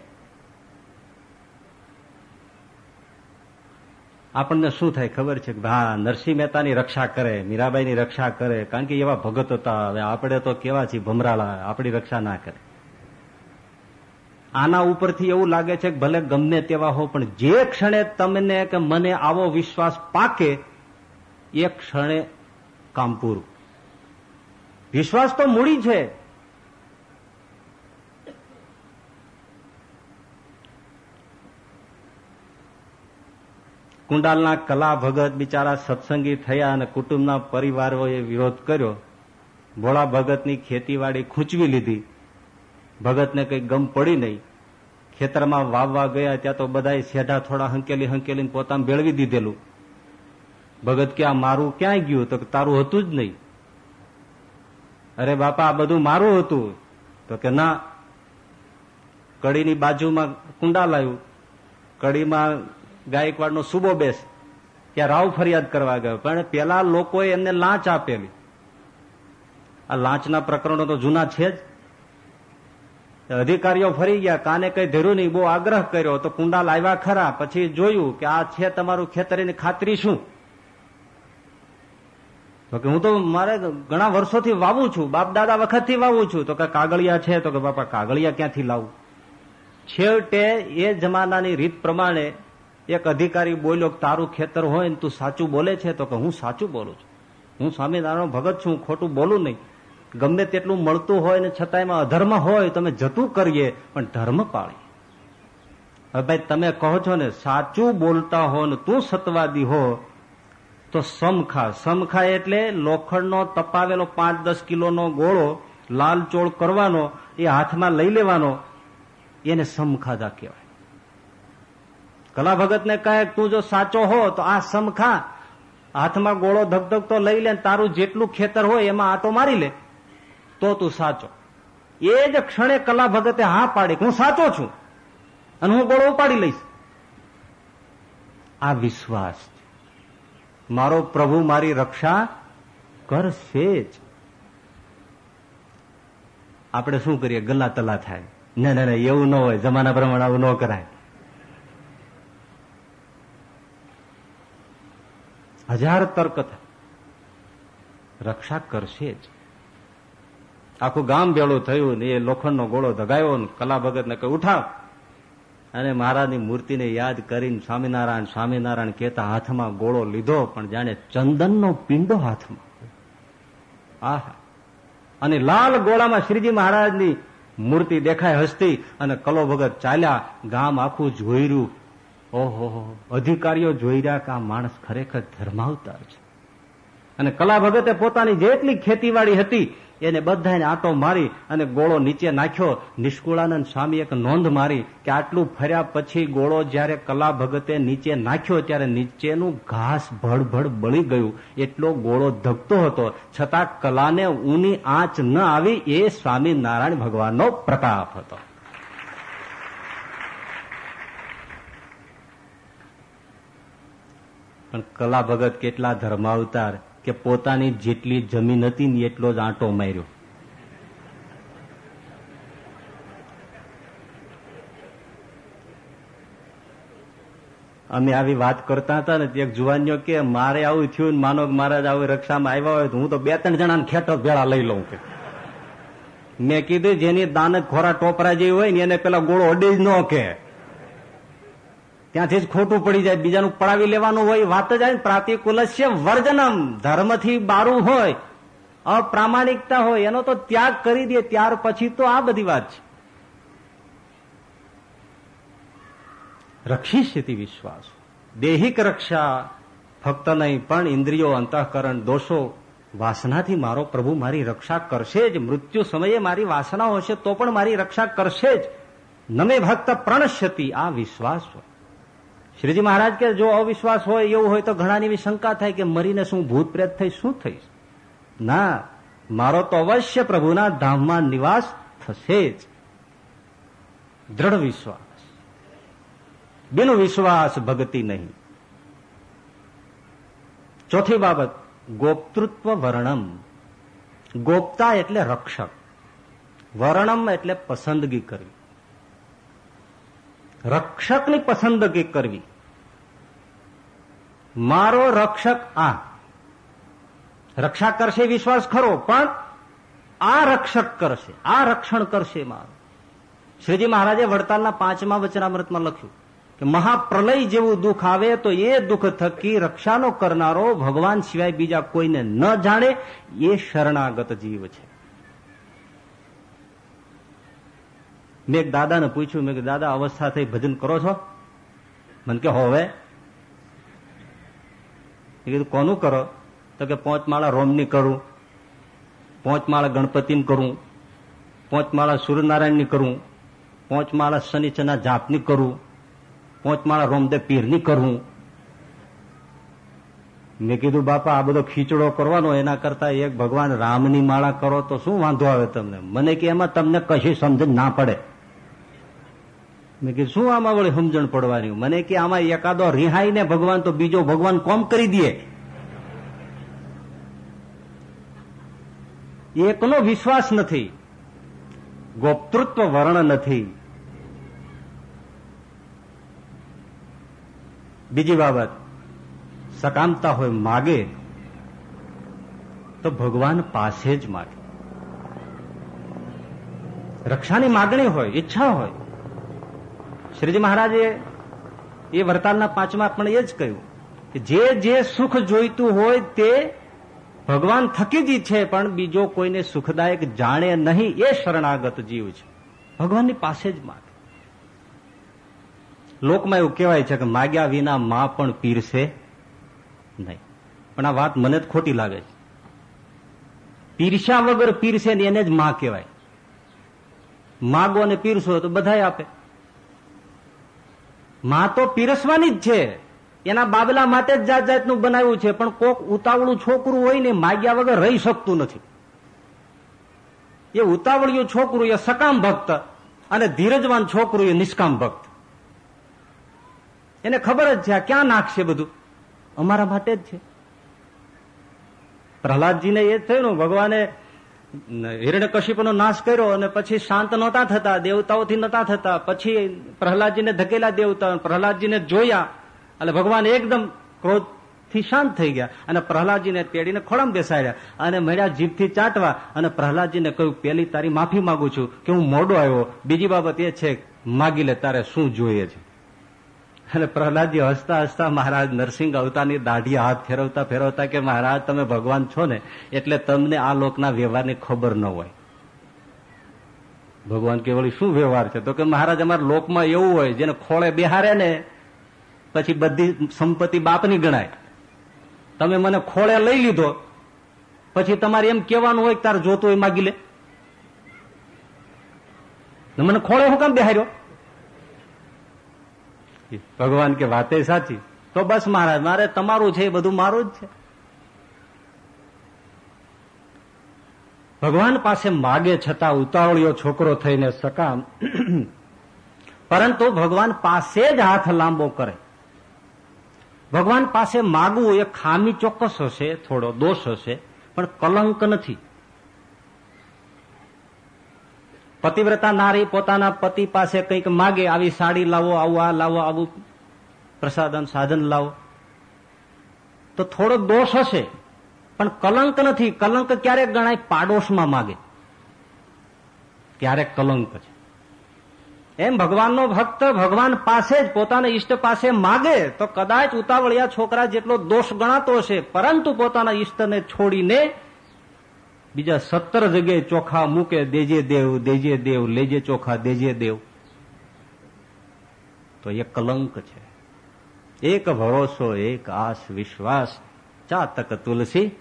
આપણને શું થાય ખબર છે કે હા નરસિંહ મહેતાની રક્ષા કરે, મીરાબાઈની રક્ષા કરે, કારણ કે એવા ભગત હતા, હવે આપણે તો કેવા છીએ ભમરાળા આપણી રક્ષા ના કરે. આના ઉપરથી એવું લાગે છે કે ભલે ગમે તેવા હો, પણ જે ક્ષણે તમને કે મને આવો વિશ્વાસ પાકે, એ ક્ષણે કામ પૂરું. વિશ્વાસ તો મૂડી છે. કુંડાલના કલા ભગત બિચારા સત્સંગી થયા અને કુટુંબના પરિવારોએ વિરોધ કર્યો. ભોળા ભગતની ખેતીવાડી ખૂંચવી લીધી. ભગતને કંઈ ગમ પડી નહીં. ખેતરમાં વાવવા ગયા ત્યાં તો બધાએ સેઢા થોડા હંકેલી હંકેલી પોતાને ભેળવી દીધેલું. ભગત કે, આ મારું ક્યાંય ગયું? તો તારું હતું જ નહીં. અરે બાપા, આ બધું મારું હતું. તો કે, ના. કડીની બાજુમાં કુંડા લાવ્યું કડીમાં ગાયકવાડનો સુબો બેસ. ત્યાં રાવ ફરિયાદ કરવા ગયો. પણ પેલા લોકોએ એમને લાંચ આપેલી. આ લાંચના પ્રકરણો તો જૂના છે જ. અધિકારીઓ ફરી ગયા. કાને કઈ ધર્યું નહીં, બહુ આગ્રહ કર્યો. તો કુંડા લાવ્યા ખરા. પછી જોયું કે આ છે તમારું ખેતરીની ખાતરી શું? તો કે હું તો મારે ઘણા વર્ષોથી વાવું છું. બાપ દાદા વખતથી વાવું છું. તો કે કાગળિયા છે. તો કે બાપા, કાગળિયા ક્યાંથી લાવું? છેવટે એ જમાનાની રીત પ્રમાણે એક અધિકારી બોલ્યો તારું ખેતર હોય ને તું સાચું બોલે છે? તો કે હું સાચું બોલું છું. હું સ્વામિનારાયણ ભગત છું. ખોટું બોલું નહીં. ગમે તેટલું મળતું હોય ને છતાં એમાં અધર્મ હોય, તમે જતું કરીએ, પણ ધર્મ પાળીએ. હવે ભાઈ, તમે કહો છો ને, સાચું બોલતા હો ને તું સતવાદી હો, તો સમખા. સમખા એટલે લોખંડનો તપાવેલો પાંચ દસ કિલોનો ગોળો લાલચોળ કરવાનો, એ હાથમાં લઈ લેવાનો, એને સમખાધા કહેવાય. કલા ભગતને કહે, તું જો સાચો હો, તો આ સમખા. હાથમાં ગોળો ધગધગતો લઈ લે તારું જેટલું ખેતર હોય, એમાં આટો મારી લે. તો તું સાચો. એ જ ક્ષણે કલા ભગતે હા પાડી હું સાચો છું અને હું ગોળો ઉપાડી લઈશ. આ વિશ્વાસ મારો પ્રભુ મારી રક્ષા કરશે જ. આપણે શું કરીએ? ગલ્લા તલા થાય. ના ના ના, એવું ન હોય. જમાના પ્રમાણે આવું ન કરાય. હજાર તર્ક થાય. રક્ષા કરશે જ. આખું ગામ ભેળું થયું ને એ લોખંડનો ગોળો ધગાયો ને કલા ભગત ને કઈ ઉઠાવ. અને મહારાજની મૂર્તિને યાદ કરીને સ્વામિનારાયણ સ્વામિનારાયણ કહેતા હાથમાં ગોળો લીધો, પણ જાણે ચંદનનો પિંડો હાથમાં. આહા. અને લાલ ગોળામાં શ્રીજી મહારાજની મૂર્તિ દેખાય હસતી અને કલો ભગત ચાલ્યા ગામ આખું જોઈ રહ્યું ઓહો, અધિકારીઓ જોઈ રહ્યા કે આ માણસ ખરેખર ધર્માવતાર છે. અને કલા ભગતે પોતાની જેટલી ખેતીવાડી હતી એને બધાને આંટો મારી અને ગોળો નીચે નાખ્યો. નિષ્કુળાનંદ સ્વામી એક નોંધ મારી કે આટલું ફર્યા પછી ગોળો જયારે કલા ભગતે નીચે નાખ્યો ત્યારે નીચેનું ઘાસ ભડભડ બળી ગયું. એટલો ગોળો ધગતો હતો. છતાં કલાને ઊની આંચ ન આવી એ સ્વામિનારાયણ ભગવાનનો પ્રતાપ હતો. પણ કલા ભગત કેટલા ધર્માવતાર. કે પોતાની જેટલી જમીન હતી ને એટલો જ આંટો માર્યો. અમે આવી વાત કરતા હતા ને એક જુવાનીઓ કે, મારે આવું થયું ને માનો મહારાજ આવું રક્ષામાં આવ્યા હોય તો હું તો બે ત્રણ જણા ખેટો ભેળા લઈ લઉં કે. મેં કીધું, જેની દાનક ખોરા ટોપરા જેવી હોય ને એને પેલા ગોળો અડી જ ન કે. ત્યાંથી જ ખોટું પડી જાય. બીજાનું પડાવી લેવાનું હોય, વાત જ આવે પ્રાતિકુલસ્ય વર્જનમ. ધર્મથી બારું હોય, અપ્રામાણિકતા હોય, એનો તો ત્યાગ કરી દે. ત્યાર પછી તો આ બધી વાત છે. રક્ષી સ્થિતિ વિશ્વાસ. દેહિક રક્ષા ફક્ત નહીં, પણ ઇન્દ્રિયો, અંતઃકરણ, દોષો, વાસનાથી મારો પ્રભુ મારી રક્ષા કરશે જ. મૃત્યુ સમયે મારી વાસના હશે તો પણ મારી રક્ષા કરશે જ. નમે ભક્ત પ્રણશ્યતિ. આ વિશ્વાસ હોય. શ્રીજી મહારાજ કે જો અવિશ્વાસ હોય, એવું હોય તો ઘણાની શંકા થાય કે મરીને શું ભૂત પ્રેત થઈ, શું થઈશ? ના, મારો તો અવશ્ય પ્રભુના ધામમાં નિવાસ થશે જ. દ્રઢ વિશ્વાસ. બિન વિશ્વાસ ભક્તિ નહીં. ચોથી બાબત, ગોપતૃત્વ વર્ણમ. ગોપતા એટલે રક્ષક. વર્ણમ એટલે પસંદગી કરવી. રક્ષકની પસંદગી કરવી. મારો રક્ષક આ. રક્ષા કરશે વિશ્વાસ ખરો, પણ આ રક્ષક કરશે, આ રક્ષણ કરશે મારું. શ્રીજી મહારાજે વડતાલના પાંચમા વચનામૃતમાં લખ્યું કે મહાપ્રલય જેવું દુઃખ આવે તો એ દુઃખ થકી રક્ષાનો કરનારો ભગવાન સિવાય બીજા કોઈને ન જાણે, એ શરણાગત જીવ છે. મેં એક દાદાને પૂછ્યું મેં કે દાદા અવસ્થા થઈ ભજન કરો છો? મને કે, હવે. કીધું, કોનું કરો? તો કે પોંચ માળા રોમની કરું, પોંચમાળા ગણપતિની કરું, પોંચમાળા સૂર્યનારાયણની કરું, પોંચમાળા શનિચના જાપની કરું, પોંચમાળા રોમદેવ પીરની કરું. મેં કીધું, બાપા, આ બધો ખીચડો કરવાનો, એના કરતા એક ભગવાન રામની માળા કરો તો શું વાંધો આવે તમને? મને કે એમાં તમને કશી સમજ ના પડે. મેં કે શું આમાં વળી સમજણ પડવાની? મને કે આમાં એકાદો રિહાઈ ને ભગવાન તો બીજો ભગવાન કોમ કરી દે. એકનો વિશ્વાસ નથી. ગોપતૃત્વ વર્ણ નથી. બીજી બાબત, સકામતા હોય માગે, તો ભગવાન પાસે જ માગે. રક્ષાની માગણી હોય, ઈચ્છા હોય શ્રીજી મહારાજે એ વરતાલના પાંચમાં પણ એ જ કહ્યું કે જે જે સુખ જોઈતું હોય તે ભગવાન થકી જ છે, પણ બીજો કોઈને સુખદાયક જાણે નહીં, એ શરણાગત જીવ છે. ભગવાનની પાસે જ માગે. લોકમાં એવું કહેવાય છે કે માગ્યા વિના માં પણ પીરશે નહીં. પણ આ વાત મને જ ખોટી લાગે છે. પીરસ્યા વગર પીરશે ને એને જ માં કહેવાય. માગો અને પીરસો તો બધા આપે. માં તો પીરસવાની જ છે. એના બાબલા માટે જ જાત જાતનું બનાવ્યું છે, પણ કોક ઉતાવળું છોકરું હોય ને માગ્યા વગર રહી શકતું નથી. એ ઉતાવળિયું છોકરું એ સકામ ભક્ત અને ધીરજવાન છોકરું એ નિષ્કામ ભક્ત. એને ખબર જ છે ક્યાં નાખશે બધું? અમારા માટે જ છે. પ્રહલાદજીને એ થયું ભગવાને હિરણ્યકશિપનો નાશ કર્યો અને પછી શાંત નહોતા થતા, દેવતાઓથી નહોતા થતા. પછી પ્રહલાદજીને ધકેલા દેવતા, પ્રહલાદજીને જોયા. એટલે ભગવાન એકદમ ક્રોધથી શાંત થઈ ગયા અને પ્રહલાદજીને તેડીને ખોળામ બેસાડ્યા અને મળ્યા જીભથી ચાટવા અને પ્રહલાદજીને કહ્યું, પેલી તારી માફી માંગુ છું કે હું મોડો આવ્યો. બીજી બાબત એ છે માગી લે, તારે શું જોઈએ છે? અને પ્રહલાદજી હસતા હસતા મહારાજ નરસિંહ અવતારની દાઢી હાથ ફેરવતા ફેરવતા કે, મહારાજ, તમે ભગવાન છો ને, એટલે તમને આ લોકના વ્યવહારની ખબર ન હોય. ભગવાન કે વળી શું વ્યવહાર છે? તો કે, મહારાજ, અમારા લોકમાં એવું હોય, જેને ખોળે બિહારે ને, પછી બધી સંપત્તિ બાપની ગણાય. તમે મને ખોળે લઈ લીધો, પછી તમારે એમ કેવાનું હોય તારે જોતું હોય માગી લે. મને ખોળે હું કામ બિહાર્યો? ભગવાન કે વાતે સાચી. તો બસ મહારાજ, મારે તમારું છે એ બધું મારું જ છે. ભગવાન પાસે માગે છતાં ઉતાવળિયો છોકરો થઈને સકામ. પરંતુ ભગવાન પાસે જ હાથ લાંબો કરે. ભગવાન પાસે માગવું એ ખામી ચોક્કસ હશે, થોડો દોષ હશે, પણ કલંક નથી. પતિવ્રતા નારી પોતાના પતિ પાસે કંઈક માગે, આવી સાડી લાવો, આવું આ લાવો, આવું પ્રસાદન, સાધન લાવો. તો થોડો દોષ હશે, પણ કલંક નથી. કલંક ક્યારેક ગણાય પાડોશમાં માગે. ક્યારેક કલંક છે. એમ ભગવાનનો ભક્ત ભગવાન પાસે જ પોતાના ઈષ્ટ પાસે માગે, તો કદાચ ઉતાવળિયા છોકરા જેટલો દોષ ગણાતો હશે, પરંતુ પોતાના ઈષ્ટને છોડીને બીજા સત્તર જગ્યાએ ચોખા મૂકે, દેજે દેવ દેજે દેવ, લેજે ચોખા, દેજે દેવ. તો એ કલંક છે. એક ભરોસો, એક આશ વિશ્વાસ, ચાતક તુલસી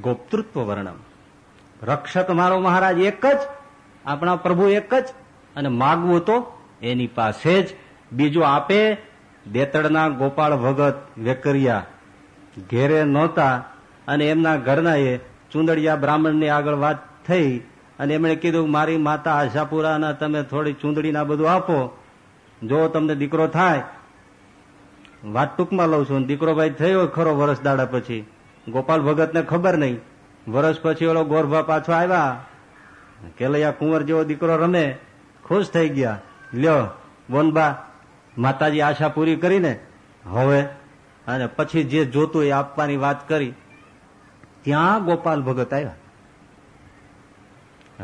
ગોપતૃત્વ વર્ણમ. રક્ષક મારો મહારાજ એક જ, આપણા પ્રભુ એક જ, અને માગવું તો એની પાસે જ. બીજું આપે દેતડના ગોપાળ ભગત વેકરિયા ઘેરે નહોતા અને એમના ઘરના એ ચુંદડિયા બ્રાહ્મણની આગળ વાત થઈ અને એમણે કીધું, મારી માતા આશાપુરાના, તમે થોડી ચુંદડીના બધું આપો. જો તમને દીકરો થાય, વાત ટૂંકમાં લઉં છું. દીકરો ભાઈ થયો ખરો વરસ દાડા પછી. ગોપાલ ભગતને ખબર નહીં. વરસ પછી ઓલો ગોરભા પાછો આવ્યા. કેલૈયા કુંવર જેવો દીકરો રમે. ખુશ થઈ ગયા. લ્યો બોનબા માતાજી આશા પૂરી કરીને હવે અને પછી જે જોતું એ આપવાની વાત કરી. ત્યાં ગોપાલ ભગત આવ્યા.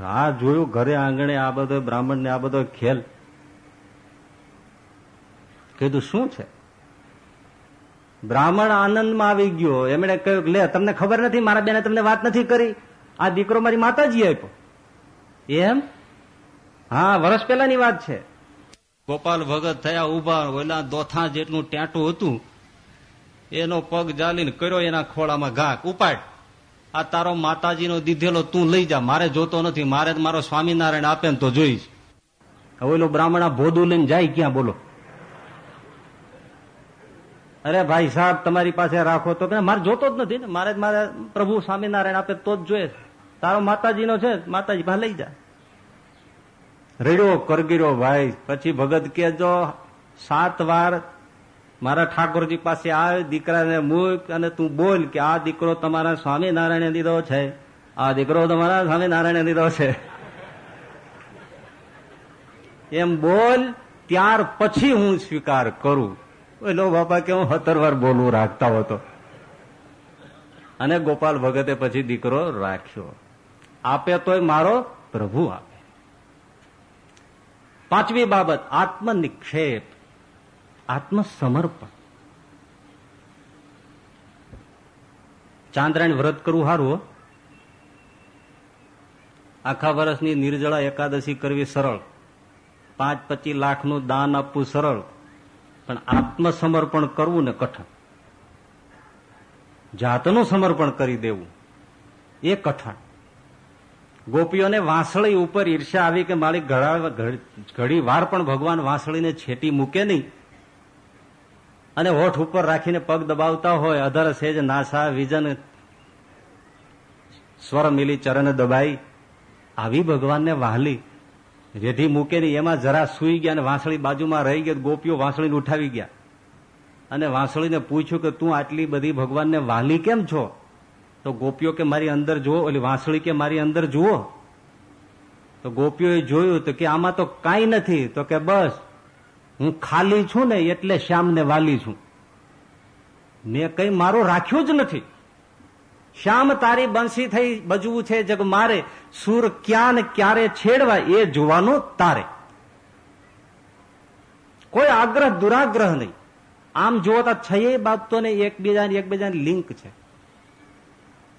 આ જોયું, ઘરે આંગણે આ બધો બ્રાહ્મણ ને આ બધો ખેલ. કીધું, શું છે? બ્રાહ્મણ આનંદમાં આવી ગયો. એમણે કહ્યું, લે, તમને ખબર નથી, મારા બેને તમને વાત નથી કરી. આ દીકરો મારી માતાજી આપ્યો. એમ? હા, વર્ષ પહેલાની વાત છે. ગોપાલ ભગત થયા ઊભા ઓલા દોથા જેટલું ટેટું હતું, એનો પગ જાલીને કર્યો, એના ખોળામાં ઘાક, ઉપાડ. આ તારો માતાજીનો દીધેલો તું લઈ જા, મારે જોતો નથી, મારે મારો સ્વામિનારાયણ આપે ને તો જોઈશ. ઓલો બ્રાહ્મણ ભોદું લઈને જાય ક્યાં, બોલો. અરે ભાઈ સાહેબ, તમારી પાસે રાખો તો મારે જોતો જ નથી ને, મારે મારે પ્રભુ સ્વામિનારાયણ આપે તો જ જોઈએ. તારો માતાજીનો છે, માતાજી ભા લઈ જા. રેડ્યો કરગીરો ભાઈ, પછી ભગત કે જો સાત વાર મારા ઠાકોરજી પાસે આવે દીકરાને મૂક અને તું બોલ કે આ દીકરો તમારા સ્વામિનારાયણ દીધો છે. આ દીકરો તમારા સ્વામિનારાયણ દીધો છે. એમ બોલ, ત્યાર પછી હું સ્વીકાર કરું. લો બાપા કે હું હતરવાર બોલવું રાખતા હતો અને ગોપાલ ભગતે પછી દીકરો રાખ્યો. આપે તોય મારો પ્રભુ આપે. પાંચમી બાબત, આત્મનિક્ષેપ. આત્મસમર્પણ. ચાંદ્રાયણ વ્રત કરવું સારું આખા વર્ષની નિર્જળા એકાદશી કરવી સરળ. પાંચ પચીસ લાખનું દાન આપવું સરળ. પણ આત્મસમર્પણ કરવું ને કઠણ. જાતનું સમર્પણ કરી દેવું એ કઠણ. ગોપીઓને વાંસળી ઉપર ઈર્ષ્યા આવી કે મારી ઘડી વાર પણ ભગવાન વાંસળીને છેટી મૂકે નહીં. અને હોઠ ઉપર રાખીને પગ દબાવતા હોય, અધર સેજ, નાસા, વિજન, સ્વર મિલી ચરણ દબાઈ. આવી ભગવાનને વાહલી. રેધી મૂકે એમાં જરા સુઈ ગયા અને વાંસળી બાજુમાં રહી ગયા, ગોપીઓ વાંસળીને ઉઠાવી ગયા. અને વાંસળીને પૂછ્યું કે, તું આટલી બધી ભગવાનને વાલી કેમ છો? તો ગોપીઓ કે, મારી અંદર જુઓ. ઓલી વાંસળી કે, મારી અંદર જુઓ. તો ગોપીઓએ જોયું તો કે, આમાં તો કાંઈ નથી. તો કે, બસ. હું ખાલી છું ને એટલે શ્યામને વાલી છું. મેં કઈ મારું રાખ્યું જ નથી. શ્યામ તારી બંસી થઈ બજવું છે જગ મારે, સુર ક્યાં ને ક્યારે છેડવા એ જોવાનું તારે. કોઈ આગ્રહ, દુરાગ્રહ નહીં. આમ જુઓ તો બાબતો બાબતોને એકબીજાની એકબીજાની લિંક છે.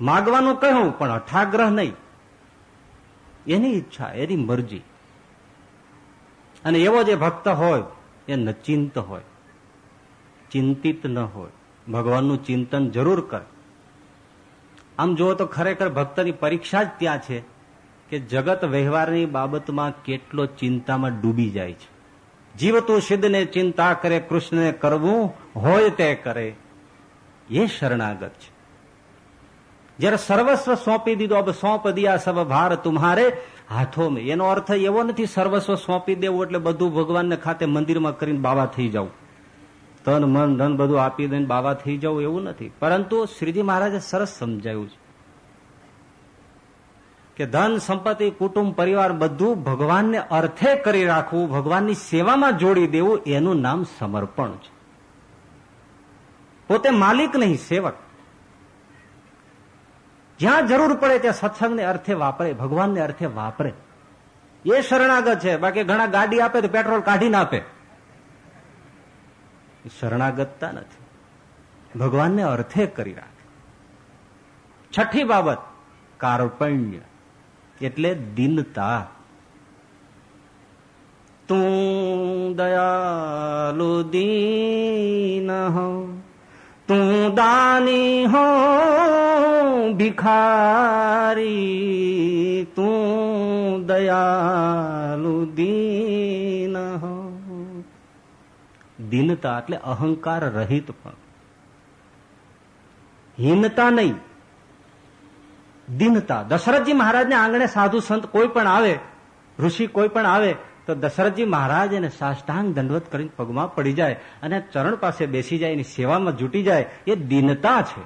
માગવાનું કહ્યું પણ અઠાગ્રહ નહીં. એની ઈચ્છા, એની મરજી. અને એવો જે ભક્ત હોય એ નચિંત હોય, ચિંતિત ન હોય. ભગવાનનું ચિંતન જરૂર કરે. આમ જુઓ તો ખરેખર ભક્તની પરીક્ષા જ ત્યાં છે કે જગત વ્યવહારની બાબતમાં કેટલો ચિંતામાં ડૂબી જાય છે. જીવતું સિદ્ધને ચિંતા કરે, કૃષ્ણને કરવું હોય તે કરે. એ શરણાગત છે. જયારે સર્વસ્વ સોંપી દીધો, અબ સોંપ દિયા સવ ભાર હાથો મેં. એનો અર્થ એવો નથી, સર્વસ્વ સોંપી દેવું એટલે બધું ભગવાનને ખાતે મંદિરમાં કરીને બાવા થઈ જવું તન, મન, ધન બધું આપી દઈને બાવા થઈ જવું એવું નથી. પરંતુ શ્રીજી મહારાજે સરસ સમજાયું છે કે ધન, સંપત્તિ, કુટુંબ, પરિવાર બધું ભગવાનને અર્થે કરી રાખવું, ભગવાનની સેવામાં જોડી દેવું, એનું નામ સમર્પણ છે. પોતે માલિક નહીં, સેવક. જ્યાં જરૂર પડે ત્યાં સત્સંગને અર્થે વાપરે, ભગવાનને અર્થે વાપરે. એ શરણાગત છે. બાકી ઘણા ગાડી આપે તો પેટ્રોલ કાઢીને આપે. શરણાગતતા નથી. ભગવાનને અર્થે કરી રાખે. છઠ્ઠી બાબત, કાર્પણ્ય. એટલે દિનતા તું દયાલુ દીન તું દાની હો ભિખારી તું દયાલુ દીન હો દીનતા એટલે અહંકાર રહિત પણ. હીનતા નહીં. દીનતા દશરથજી મહારાજને આંગણે સાધુ સંત કોઈ પણ આવે ઋષિ કોઈ પણ આવે તો દશરથજી મહારાજ એને સાષ્ટાંગ દંડવત કરીને પગમાં પડી જાય અને ચરણ પાસે બેસી જાય, એની સેવામાં જૂટી જાય, એ દિનતા છે.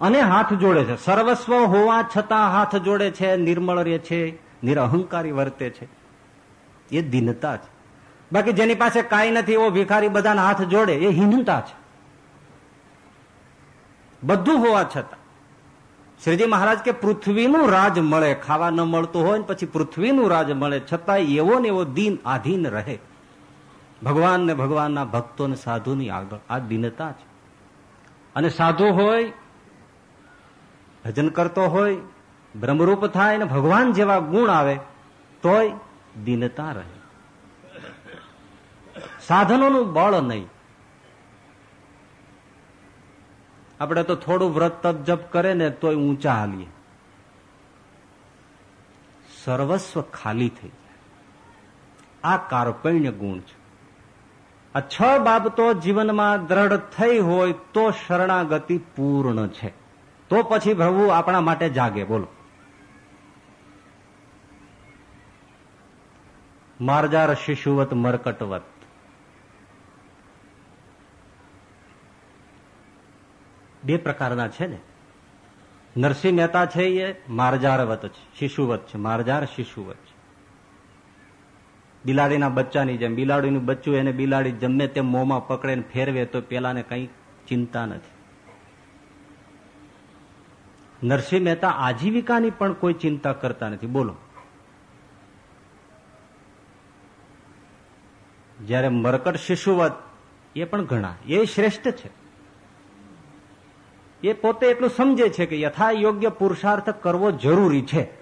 અને હાથ જોડે છે. સર્વસ્વ હોવા છતાં હાથ જોડે છે, નિર્મળ રહે છે, નિરહંકારી વર્તે છે. એ દિનતા છે. બાકી જેની પાસે કાંઈ નથી એવો ભિખારી બધાના હાથ જોડે, એ હીનતા છે. બધું હોવા છતાં. શ્રીજી મહારાજ કે પૃથ્વીનું રાજ મળે, ખાવા ન મળતું હોય પછી પૃથ્વીનું રાજ મળે છતાં એવો ને એવો દિન આધીન રહે. ભગવાન ને ભગવાનના ભક્તો ને સાધુની આગળ. આ દિનતા છે. અને સાધુ હોય, ભજન કરતો હોય, બ્રહ્મરૂપ થાય ને ભગવાન જેવા ગુણ આવે, તોય દિનતા રહે. સાધનોનું બળ નહીં. આપણે તો થોડું વ્રત તપ જપ કરે ને તોય ઊંચા હાલીએ. સર્વસ્વ ખાલી થઈ આ કારપણ્ય ગુણ છે. આ છ બાબતો જીવનમાં દ્રઢ થઈ હોય તો શરણાગતિ પૂર્ણ છે. તો પછી પ્રભુ આપણા માટે જાગે, બોલો. મારજાર શિશુવત મરકટવત. બે પ્રકારના છે ને. નરસિંહ મહેતા છે એ મારજારવત છે, શિશુવત છે મારજાર શિશુવત છે. બિલાડીના બચ્ચાની જેમ, બિલાડીનું બચ્ચું એને બિલાડી જમે તેમ મોંમાં પકડે ફેરવે તો પેલાને કઈ ચિંતા નથી. નરસિંહ મહેતા આજીવિકાની પણ કોઈ ચિંતા કરતા નથી. બોલો. જયારે મરકટ શિશુવત, એ પણ ઘણા, એ શ્રેષ્ઠ છે. એ પોતે એટલું સમજે છે કે યથા યોગ્ય પુરુષાર્થ કરવો જરૂરી છે.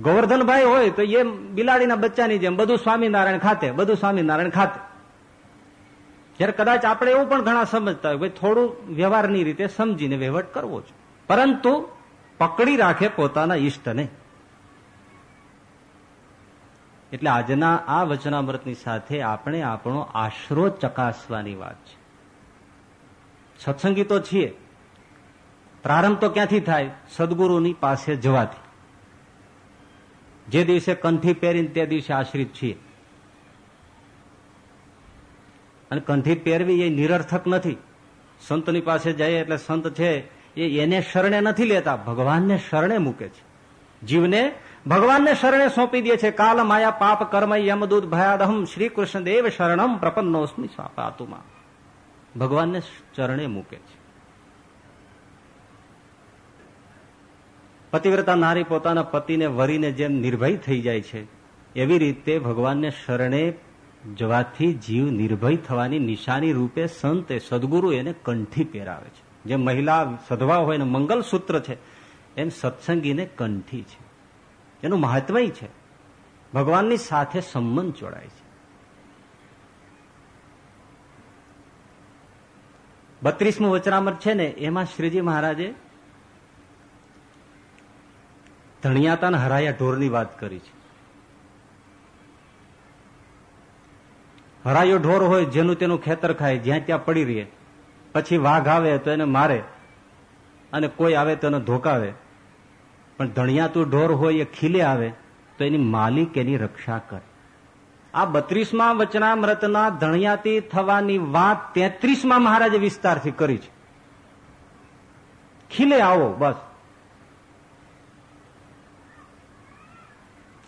ગોવર્ધનભાઈ હોય તો એ બિલાડીના બચ્ચાની જેમ બધું સ્વામિનારાયણ ખાતે, બધું સ્વામિનારાયણ ખાતે. જયારે કદાચ આપણે એવું પણ ઘણા સમજતા હોય થોડું વ્યવહારની રીતે સમજીને વહીવટ કરવો છે. પરંતુ પકડી રાખે પોતાના ઈષ્ટને. એટલે આજના આ વચનામૃતની સાથે આપણે આપણો આશરો ચકાસવાની વાત છે. સત્સંગી તો છીએ. પ્રારંભ તો ક્યાંથી થાય? સદગુરુની પાસે જવાથી. જે દિવસે કંઠી પહેરીને તે દિવસે આશ્રિત છીએ. અને કંઠી પહેરવી એ નિરર્થક નથી. સંતની પાસે જઈએ એટલે સંત છે, એ એને શરણે નથી લેતા, ભગવાનને શરણે મૂકે છે. જીવને ભગવાનને શરણે સોંપી દે છે. કાલ માયા પાપ કર્મ યમદૂત ભયાદહમ શ્રી કૃષ્ણ દેવ શરણમ પ્રપન્નોસ્મી સ્વાપાતુમાં. ભગવાનને ચરણે મૂકે છે. પતિવ્રતા નારી પોતાના પતિને વરીને જેમ નિર્ભય થઈ જાય છે, એવી રીતે ભગવાનને શરણે જવાથી જીવ નિર્ભય થવાની નિશાની રૂપે સંત સદગુરુ એને કંઠી પહેરાવે છે. જે મહિલા સધવા હોય ને મંગલસૂત્ર છે, એમ સત્સંગીને કંઠી છે. એનું મહત્વ છે, ભગવાનની સાથે સંબંધ જોડાય છે. બત્રીસમું વચરામર છે ને, એમાં શ્રીજી મહારાજે ધણિયાતા હરાયા ઢોરની વાત કરી છે. હરાયો ઢોર હોય, જેનું તેનું ખેતર ખાય, જ્યાં ત્યાં પડી રહે, પછી વાઘ આવે તો એને મારે, અને કોઈ આવે તો એને ધોકાવે. પણ ધણિયાતું ઢોર હોય, એ ખીલે આવે, તો એની માલિક એની રક્ષા કરે. આ બત્રીસમાં વચનામૃતના ધણિયાતી થવાની વાત તેત્રીસમાં મહારાજે વિસ્તારથી કરી છે. ખીલે આવો, બસ.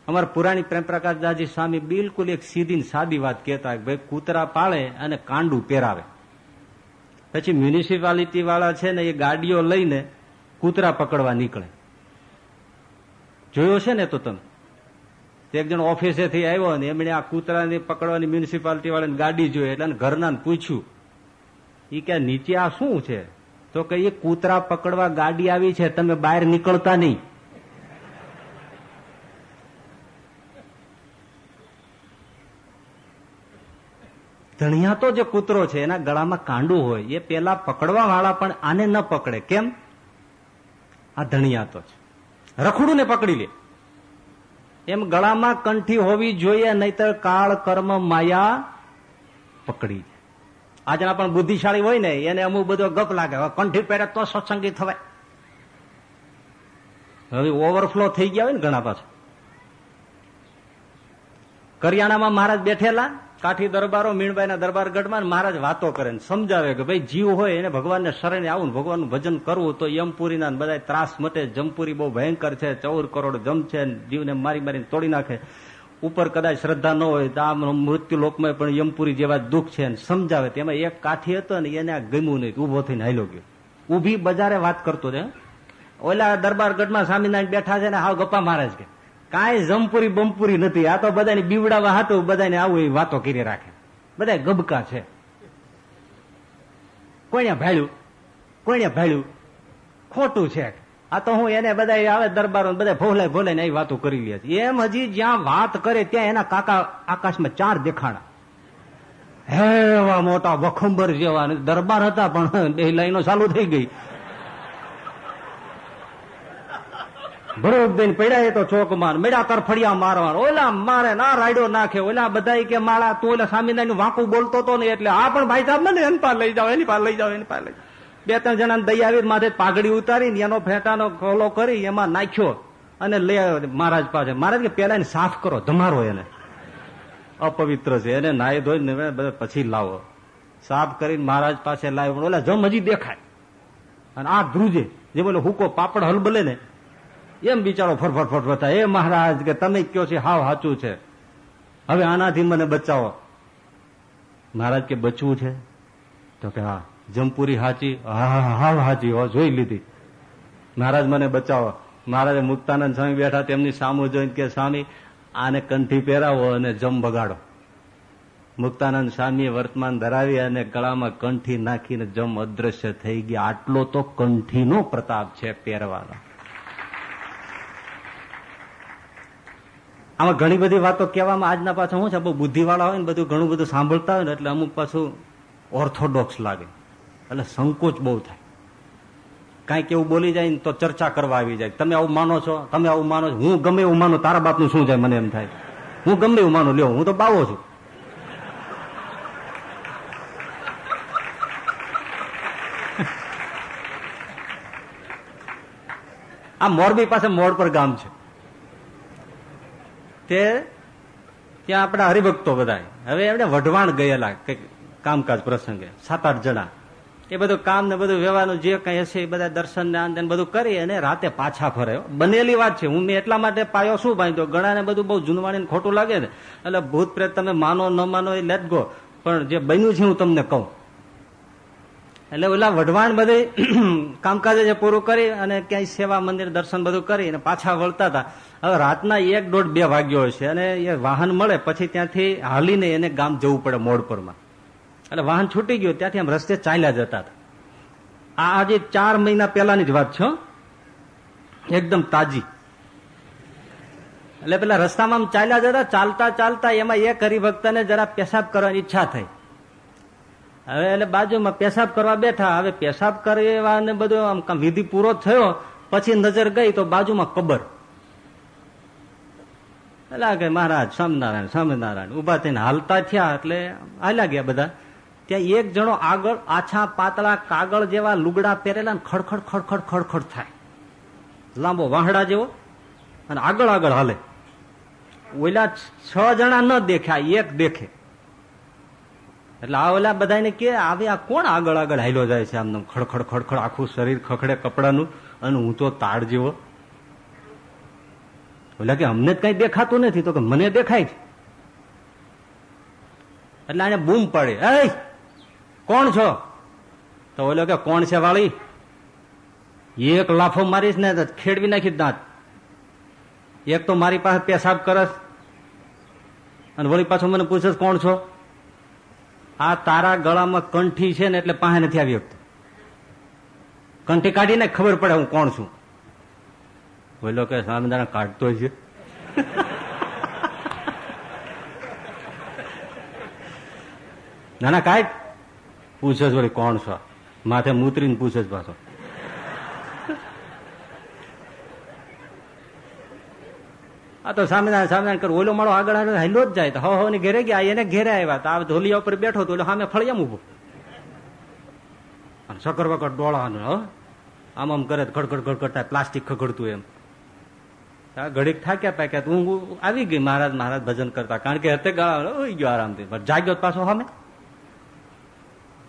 અમારા પુરાણી પ્રેમ પ્રકાશ દાજી સ્વામી બિલકુલ એક સીધી સાદી વાત કહેતા ભાઈ કૂતરા પાળે અને કાંડું પહેરાવે. પછી મ્યુનિસિપાલિટી વાળા છે ને એ ગાડીઓ લઈને કૂતરા પકડવા નીકળે. જોયો છે ને તો તમે? એક જણ ઓફિસેથી આવ્યો ને એમણે આ કૂતરાને પકડવાની મ્યુનિસિપાલિટી વાળાની ગાડી જોઈ એટલે ઘરના પૂછ્યું. એ કે, નીચે આ શું છે? તો કે, એ કૂતરા પકડવા ગાડી આવી છે, તમે બહાર નીકળતા નહીં. ધણિયા તો જે કૂતરો છે, એના ગળામાં કાંડું હોય, એ પેલા પકડવા વાળા પણ આને ન પકડે. કેમ? આ ધણિયા તો છે. રખડું ને પકડી લે. એમ ગળામાં કંઠી હોવી જોઈએ, નહીતર કાળ કર્મ માયા પકડી જાય આજના પણ બુદ્ધિશાળી હોય ને, એને અમુક બધો ગપ લાગે. કંઠી પહેરે તો સત્સંગી થવાય. હવે ઓવરફ્લો થઈ ગયા હોય ને ઘણા પાછા. કરિયાણામાં મહારાજ બેઠેલા કાઠી દરબારો, મીણબાઈના દરબાર ગઢમાં મહારાજ વાતો કરે સમજાવે કે ભાઈ જીવ હોય એને ભગવાનને શરણે આવું ભગવાનનું ભજન કરવું તો યમપુરીના બધા ત્રાસ મટે જમપુરી બહુ ભયંકર છે, ચૌર કરોડ જમ છે જીવને મારી મારીને તોડી નાખે. ઉપર કદાચ શ્રદ્ધા ન હોય તો આ મૃત્યુ લોકમાં પણ યમપુરી જેવા દુઃખ છે સમજાવે તેમાં એક કાઠી હતો ને એને આ ગમ્યું નહીં ઊભો થઈને હાલ્યો ગયો. ઊભી બજારે વાત કરતો છે ઓલા દરબારગઢમાં સ્વામિનારાયણ બેઠા છે ને હાવ ગપ્પા મહારાજ કે. કાંઈ જમપુરી બમપુરી નથી. આ તો બધાને બીવડાવા હાથું બધાને આવું એ વાતો કરી રાખે. બધા ગબકા છે. કોઈને ભાડ્યું કોઈને ભાડ્યું ખોટું છે. આ તો હું એને બધા આવે દરબારો બધા ભોલાય ભોલાય ને એ વાતો કરી લે છે. એમ હજી જ્યાં વાત કરે ત્યાં એના કાકા આકાશમાં ચાર દેખાણા. હે એવા મોટા વખંબર જેવા દરબાર હતા, પણ બે લાઈનો ચાલુ થઈ ગઈ. બરોબર પડ્યા તો ચોકમાં મેળા તરફડિયા મારવા ઓલા મારે ના રાયડો નાખે, ઓલા બધા કે માળા, તું ઓલા સ્વામિનારાયણ વાંકું બોલતો હતો ને એટલે આ પણ ભાઈ સાહેબ મને એની પાસે લઈ જાવ એની પાસે લઈ જાવ એની પાસે લઈ બે ત્રણ જણા દઈ આવી માથે પાઘડી ઉતારીને એનો ફેટાનો ખોલો કરી એમાં નાખ્યો અને લઈ આવ્યો મહારાજ પાસે. મહારાજ કે પેલા એને સાફ કરો, ધમારો એને. અપવિત્ર છે, એને નાય ધોઈને પછી લાવો. સાફ કરીને મહારાજ પાસે લાવ્યો ઓલા જમ હજી દેખાય. અને આ ધ્રુજે, જે બોલે, હુકો પાપડ હલબલે ને એમ બિચારો ફરફર ફરફર થાય એ મહારાજ કે તમે કયો છે, હાવ સાચું છે. હવે આનાથી મને બચાવો. મહારાજ કે બચવું છે? તો કે હા, જમપુરી હાચી હાવ હાચી, હો, જોઈ લીધી. મહારાજ મને બચાવો. મહારાજે મુક્તાનંદ સ્વામી બેઠા, તેમની સામુ જોઈને કે, સ્વામી, આને કંઠી પહેરાવો અને જમ બગાડો. મુક્તાનંદ સ્વામીએ વર્તમાન ધરાવી અને ગળામાં કંઠી નાખીને જમ અદ્રશ્ય થઈ ગયા આટલો તો કંઠીનો પ્રતાપ છે પહેરવાનો. આમાં ઘણી બધી વાતો કહેવામાં આજના પાછા શું છે, બહુ બુદ્ધિવાળા હોય ને બધું ઘણું બધું સાંભળતા હોય ને એટલે અમુક પાછું ઓર્થોડોક્સ લાગે. એટલે સંકોચ બહુ થાય. કાંઈક એવું બોલી જાય ને તો ચર્ચા કરવા આવી જાય. તમે આવું માનો છો, તમે આવું માનો છો, હું ગમે એવું માનું, તારા બાપનું શું જાય, મને એમ થાય. હું ગમે એવું માનું, લ્યો, હું તો બાવો છું. આ મોરબી પાસે મોડ પર ગામ છે. તે ત્યાં આપણા હરિભક્તો બધા હવે એમને વઢવાણ ગયેલા કંઈક કામકાજ પ્રસંગે, સાત આઠ જણા. એ બધું કામ ને બધું વ્યવહારનું જે કઈ હશે એ બધા દર્શન ને આંદન બધું કરી અને રાતે પાછા ફરે. બનેલી વાત છે. હું મેં એટલા માટે પાયો શું બાંધ્યો? ગણા ને બધું બહુ જૂનવાણી ખોટું લાગે ને. એટલે ભૂત પ્રેત તમે માનો, ન માનો એ લેટ ગો પણ જે બન્યું છે હું તમને કહું. એટલે ઓલા વઢવાણ બધે કામકાજે પૂરું કરી અને ક્યાંય સેવા, મંદિર દર્શન બધું કરી અને પાછા વળતા હતા. હવે રાતના એક દોઢ બે વાગ્યો છે અને એ વાહન મળે પછી ત્યાંથી હાલીને એને ગામ જવું પડે મોડપુરમાં. એટલે વાહન છૂટી ગયું, ત્યાંથી આમ રસ્તે ચાલ્યા જતા હતા. આ આજે ચાર મહિના પહેલાની જ વાત છે એકદમ તાજી. એટલે પેલા રસ્તામાં આમ ચાલ્યા જતા, ચાલતા ચાલતા એમાં એક હરિભક્તને જરા પેશાબ કરવાની ઈચ્છા થઈ. હવે એટલે બાજુમાં પેશાબ કરવા બેઠા, હવે પેશાબ કરવા ને બધું આમ વિધિ પૂરો થયો, પછી નજર ગઈ તો બાજુમાં કબર. એટલે કે મહારાજ, સ્વામિનારાયણ સ્વામિનારાયણ ઊભા થઈને હાલતા થયા એટલે હાલ્યા ગયા બધા. ત્યાં એક જણો આગળ આછા પાતળા કાગળ જેવા લુગડા પહેરેલા ને ખડખડ ખડખડ ખડખડ થાય. લાંબો વાહડા જેવો અને આગળ આગળ હાલે. ઓલા છ જણા ન દેખ્યા એક દેખે. એટલે આ ઓલા બધાને કે, આવે આ કોણ આગળ આગળ હાલ્યો જાય છે? આમ ખડખડ ખડખડ, આખું શરીર ખખડે કપડાનું અને હું તો તાડ જેવો એટલે કે અમને કઈ દેખાતું નથી, તો કે મને દેખાય છે. એટલે આને બૂમ પડે. એ કોણ છો? તો ઓલો કે, કોણ છે વાળી? એક લાફો મારીશ ને ખેડવી નાખી દાંત. એક તો મારી પાસે પેશાબ કરસ. અને વળી પાછો મને પૂછે કોણ છો? આ તારા ગળામાં કંઠી છે ને એટલે પાસે નથી આવી શકતો. કંઠી કાઢીને ખબર પડે હું કોણ છું. બોલો કે સ્વામિનારાયણ કાઢતો છે. ના ના કાંઈ પૂછે છે વળી કોણ છો? માથે મૂતરીને પૂછે છે પાછો. આ તો સ્વામિનારાયણ સ્વામિનારાયણ કર. ઓલો માળો આગળ આગળ હેલો જ જાય તો. હો ને ઘેરે ગયા. એને ઘેરે આવ્યા તો આ ધોલિયા ઉપર બેઠો તો સામે ફળિયામ ઊભો સકર વકર ડોળાનું, હ. આમ આમ કરે ખડખડ ખડખડતા પ્લાસ્ટિક ખગડતું એમ. ઘડીક થાક્યા પાક્યા હું આવી ગઈ. મહારાજ મહારાજ ભજન કરતા. કારણ કે હતે ગયો આરામથી. જાગ્યો પાછો સામે.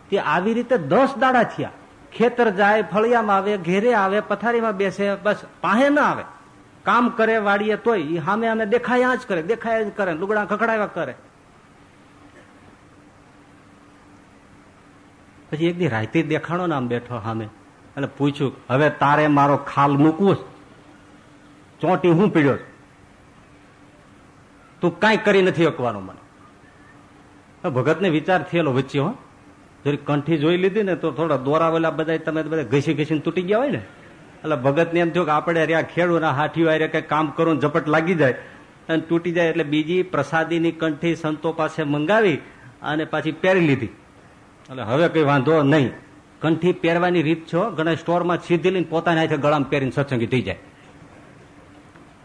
તે આવી રીતે દસ દાડા થયા. ખેતર જાય, ફળિયામાં આવે, ઘેરે આવે, પથારીમાં બેસે, બસ પાહે ના આવે. કામ કરે, વાડીએ તોય એ સામે અમે દેખાયા જ કરે, દેખાયા જ કરે, લુગડા ખખડાવ્યા કરે. પછી એક દી રાતે દેખાણો ને આમ બેઠો સામે. અને પૂછ્યું, હવે તારે મારો ખાલ મૂકવું ચોંટી હું પીડ્યો તું કાંઈ કરી નથી અકવાનો મને. ભગતને વિચાર થયેલો વચ્ચે હો. જરી કંઠી જોઈ લીધી ને તો થોડા દોરાવેલા બધા તમે બધા ઘસી ઘસીને તૂટી ગયા હોય ને. એટલે ભગતને એમ થયું કે આપણે રહ્યા ખેડૂ ના હાથીઓ આરે કંઈ કામ કરું ઝપટ લાગી જાય. અને તૂટી જાય એટલે બીજી પ્રસાદીની કંઠી સંતો પાસે મંગાવી અને પાછી પહેરી લીધી. એટલે હવે કઈ વાંધો નહીં. કંઠી પહેરવાની રીત છો ઘણા સ્ટોરમાં સીધી લઈને પોતાના હાથે ગળામાં પહેરીને સત્સંગી થઈ જાય.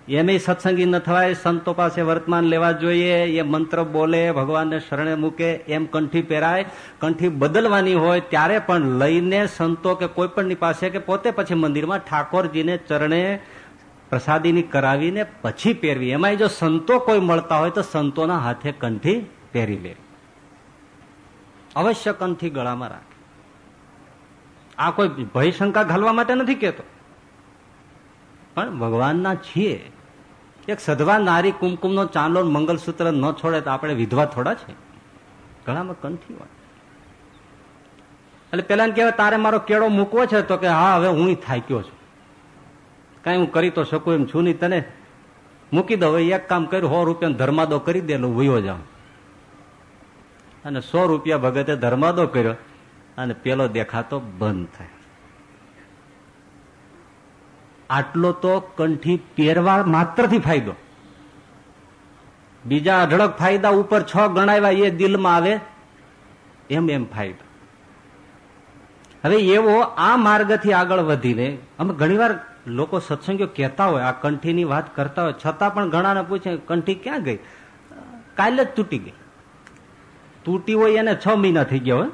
એમ સત્સંગી ન થવાય, સંતો પાસે વર્તમાન લેવા જોઈએ, એ મંત્ર બોલે, ભગવાનને શરણે મૂકે, એમ કંઠી પહેરાય, કંઠી બદલવાની હોય ત્યારે પણ લઈને સંતો કે કોઈ પણની પાસે કે પોતે પછી મંદિરમાં ઠાકોરજીને ચરણે પ્રસાદીની કરાવીને પછી પહેરવી. એમાં જો સંતો કોઈ મળતા હોય તો સંતોના હાથે કંઠી પહેરી લે. અવશ્ય કંઠી ગળામાં રાખે. આ કોઈ ભય શંકા ઘાલવા માટે નથી કેતો પણ ભગવાનના છીએ. એક સધવા નારી કુમકુમનો ચાંદલો મંગલસૂત્ર ન છોડે તો આપણે વિધવા થોડા છે. ઘણામાં કંઠી હોય. એટલે પેલા કહેવાય, તારે મારો કેળો મૂકવો છે તો કે હા, હવે હું થાક્યો છું. કઈ હું કરી તો શકું એમ છું નહીં, તને મૂકી દઉં. એક કામ કર્યું, સો રૂપિયા ધર્માદો કરી દેલો વયો જાઉં. અને સો રૂપિયા ભગતે ધર્માદો કર્યો અને પેલો દેખાતો બંધ થાય. આટલો તો કંઠી પહેરવા માત્રથી ફાયદો. બીજા અઢળક ફાયદા ઉપર છ ગણાવ્યા એ દિલમાં આવે, એમ એમ ફાયદો. હવે એવો આ માર્ગથી આગળ વધીને અમે ઘણીવાર લોકો સત્સંગીઓ કહેતા હોય, આ કંઠીની વાત કરતા હોય, છતાં પણ ઘણાને પૂછે, કંઠી ક્યાં ગઈ? કાલે જ તૂટી ગઈ. તૂટી હોય એને છ મહિના થઈ ગયા હોય.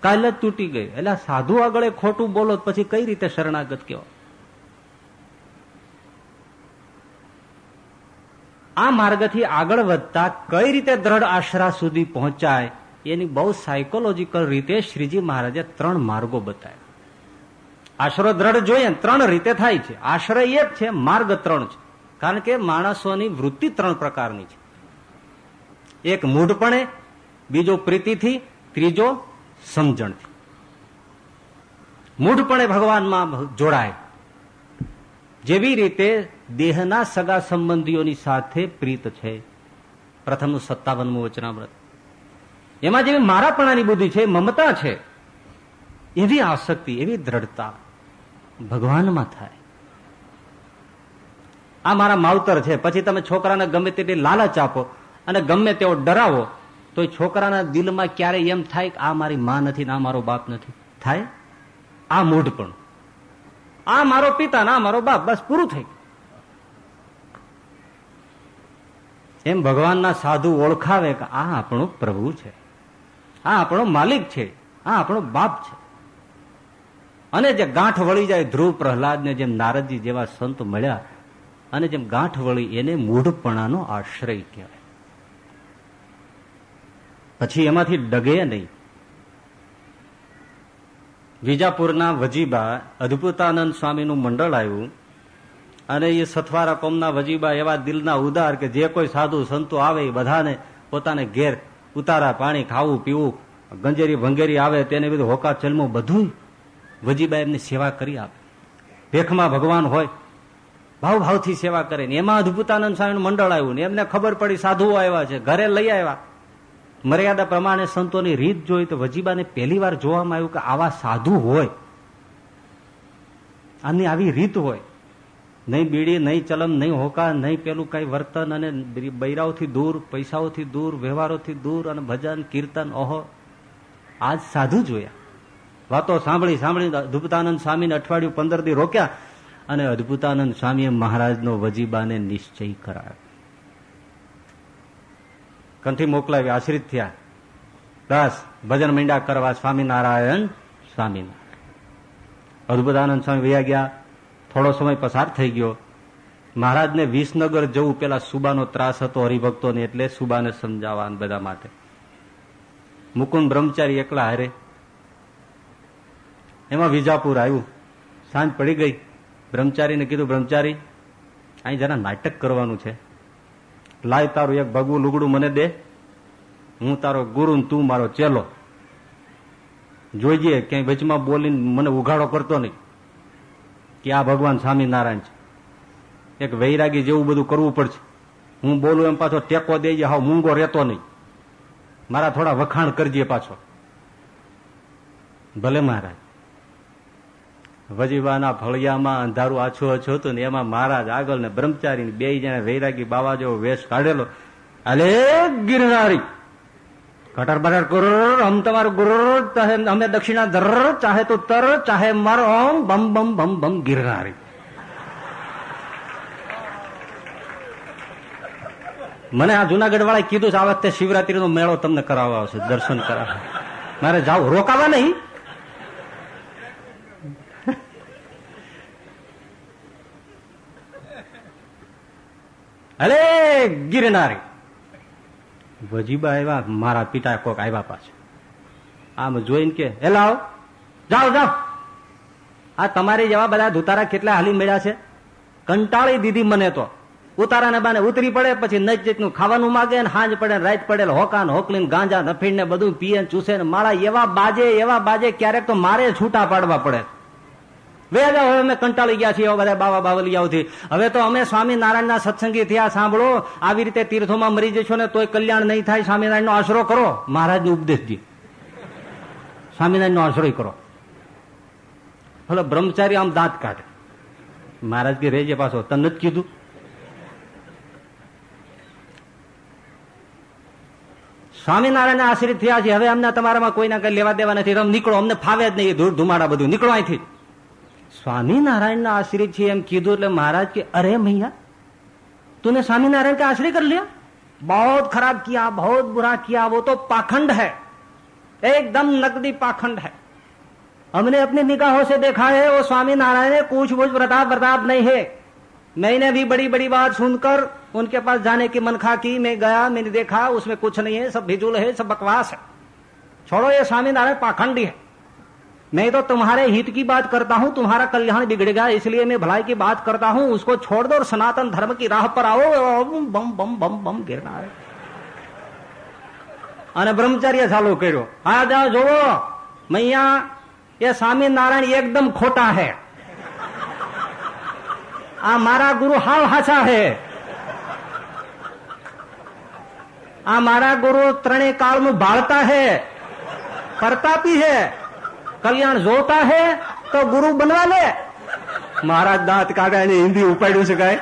કાલે જ તૂટી ગઈ. એટલે સાધુ આગળ ખોટું બોલો પછી કઈ રીતે શરણાગત કહેવાય? આ માર્ગથી આગળ વધતા કઈ રીતે દ્રઢ આશરા સુધી પહોંચાય, એની બહુ સાયકોલોજીકલ રીતે શ્રીજી મહારાજે ત્રણ માર્ગો બતાવ્યા. આશરો દ્રઢ જોઈએ ત્રણ રીતે થાય છે. આશ્રય એક છે, માર્ગ ત્રણ છે. કારણ કે માણસોની વૃત્તિ ત્રણ પ્રકારની છે. એક મૂઢપણે, બીજો પ્રીતિથી, ત્રીજો સમજણથી. મૂઢપણે ભગવાનમાં જોડાય. જેવી રીતે દેહના સગા સંબંધીઓની સાથે પ્રીત છે. પ્રથમનું સત્તાવનમું વચનામૃત. એમાં જેવી મારાપણાની બુદ્ધિ છે, મમતા છે, એવી આસક્તિ, એવી દ્રઢતા ભગવાનમાં થાય. આ મારા માવતર છે. પછી તમે છોકરાને ગમે તેટલી લાલચ આપો અને ગમે તેવો ડરાવો, તો છોકરાના દિલમાં ક્યારે એમ થાય કે આ મારી માં નથી આ મારો બાપ નથી. થાય? આ મૂઢ પણ આ મારો પિતા ના મારો બાપ, બસ પૂરું થઈ એમ ભગવાનના સાધુ ઓળખાવે કે આ આપણો પ્રભુ છે. આ આપણો માલિક છે. આ આપણો બાપ છે. અને જે ગાંઠ વળી જાય ધ્રુવ પ્રહલાદ ને જેમ નારદજી જેવા સંત મળ્યા, અને જેમ ગાંઠ વળી એને મૂઢપણાનો આશ્રય કહેવાય. પછી એમાંથી ડગે નહીં. વિજાપુરના વજીબા અદભુતાનંદ સ્વામીનું મંડળ આવ્યું અને એ સથવારા કોમના વજીબા એવા દિલના ઉદાર કે જે કોઈ સાધુ સંતો આવે એ બધાને પોતાને ઘેર ઉતારા પાણી ખાવું, પીવું, ગંજેરી ભંગેરી આવે તેને બધું હોકા ચલમું બધું વજીબા એમની સેવા કરી આપે. ભેખમાં ભગવાન હોય ભાવ ભાવથી સેવા કરે ને. એમાં અદભુતાનંદ સ્વામીનું મંડળ આવ્યું ને. એમને ખબર પડી, સાધુઓ આવ્યા છે. ઘરે લઈ આવ્યા. મર્યાદા પ્રમાણે સંતોની રીત જોઈ તો વજીબાને પહેલી વાર જોવામાં આવ્યું કે આવા સાધુ હોય. આની આવી રીત હોય. નહીં બીડી, નહીં ચલમ નહીં હોકા નહીં પેલું કઈ વર્તન અને બૈરાઓથી દૂર, પૈસાઓથી દૂર, વ્યવહારોથી દૂર અને ભજન, કીર્તન, ઓહો. આજ સાધુ જોયા. વાતો સાંભળી સાંભળી અદભુતાનંદ સ્વામીને અઠવાડિયું પંદર દી રોક્યા અને અદભુતાનંદ સ્વામીએ મહારાજનો વજીબાને નિશ્ચય કરાયો કંઠી મોકલાવી આશ્રિત થયા. બસ ભજન મીંડા કરવા સ્વામિનારાયણ સ્વામિનારાયણ. અદભુતાનંદ સ્વામી વૈયા ગયા. થોડો સમય પસાર થઈ ગયો. મહારાજને વિસનગર જવું પેલા સુબાનો ત્રાસ હતો હરિભક્તોને એટલે સુબાને સમજાવવા બધા માટે. મુકુંદ બ્રહ્મચારી એકલા હારે. એમાં વિજાપુર આવ્યું. સાંજ પડી ગઈ. બ્રહ્મચારીને કીધું, બ્રહ્મચારી, અહીં જરા નાટક કરવાનું છે. લાય તારું એક ભગવું લુગડું મને દે. હું તારો ગુરુ તું મારો ચેલો. જોઈએ ક્યાંય વચમાં બોલીને મને ઉઘાડો કરતો નહીં. કે આ ભગવાન સ્વામિનારાયણ છે. એક વૈરાગી જેવું બધું કરવું પડશે. હું બોલું એમ પાછો ટેકો દેજે, હાવ મૂંગો રહેતો નહીં. મારા થોડા વખાણ કરજે પાછો. ભલે મહારાજ. વજીબાના ફળિયામાં અંધારું આછું આછું હતું ને એમાં મહારાજ આગળ ને બ્રહ્મચારી બે જણા વૈરાગી બાવા જેવો વેશ કાઢેલો. અલે ગિરનારી કટર બટર ગુરર હમ તમારું ગુરર ચાહે અમે દક્ષિણા ધર, ચાહે તો તર, ચાહે મારો ઓમ બમ બમ બમ બમ ગિરનારી. મને આ જુનાગઢ વાળા કીધું છે, આ વખતે શિવરાત્રી નો મેળો તમને કરાવવા આવશે, દર્શન કરાવવા. મારે જાવ, રોકાવા નહીં. અરે ગિરનારી. વજીબા આવ્યા મારા પિતા કોક આવ્યા પાછા. આમ જોઈને કે, હે લાવ, જાઓ જાઓ. આ તમારી જેવા બધા ધુતારા કેટલા હાલી મળ્યા છે? કંટાળી દીધી મને તો. ઉતારાને બાને ઉતરી પડે, પછી નજીકનું ખાવાનું માગે ને હાંજ પડે ને રાત પડે હોકા ને હોકલીને ગાંજા નફીણ ને બધું પીએ ચૂસે ને માળા એવા બાજે એવા બાજે, ક્યારેક તો મારે છૂટા પાડવા પડે. વેગા હવે અમે કંટાળી ગયા છીએ બધા બાવા બાવલિયાઓથી. હવે તો અમે સ્વામિનારાયણના સત્સંગી થયા, સાંભળો, આવી રીતે તીર્થોમાં મરી જશો ને તોય કલ્યાણ નહીં થાય, સ્વામિનારાયણનો આશરો કરો. મહારાજનો ઉપદેશ દે સ્વામિનારાયણનો આશરો કરો. ભલે બ્રહ્મચારી આમ દાંત કાઢે. મહારાજ કે રેજે પાછો, તને જ કીધું. સ્વામિનારાયણ આશ્રિત થયા છે, હવે અમને તમારામાં કોઈના કઈ લેવા દેવા નથી, તમે નીકળો, અમને ફાવે જ નહીં ધૂળ ધુમાડા બધું. નીકળો અહીંથી. स्वामीनारायण ना आश्रित છે એમ કીધું એટલે મહારાજ કે અરે भैया तूने स्वामीनारायण का आश्रय कर लिया बहुत खराब किया बहुत बुरा किया वो तो पाखंड है एकदम नकदी पाखंड है हमने अपनी निगाहों से देखा है वो स्वामी नारायण कुछ बुझ प्रताप प्रताप नहीं है मैंने भी बड़ी बड़ी बात सुनकर उनके पास जाने की मनखा की मैं गया मैंने देखा उसमें कुछ नहीं है सब भिजुल है सब बकवास है छोड़ो ये स्वामी नारायण पाखंडी है मैं तो तुम्हारे हित की बात करता हूं तुम्हारा कल्याण बिगड़ेगा इसलिए मैं भलाई की बात करता हूं उसको छोड़ दो और सनातन धर्म की राह पर आओ बम बम बम बम गिरना है અને બ્રહ્મચર્ય ચાલુ કર્યો હા જાઓ જોવો મૈયા એ સ્વામિનારાયણ એકદમ ખોટા હે આ મારા ગુરુ હાવ હાચા હે આ મારા ગુરુ ત્રણેય કાળનું ભાળતા હે પ્રતાપી હે કલ્યાણ જોતા હે તો ગુરુ બનવા લે. મહારાજ દાંત કાઢ્યા એને હિન્દી ઉપાડ્યું છે કાંઈ.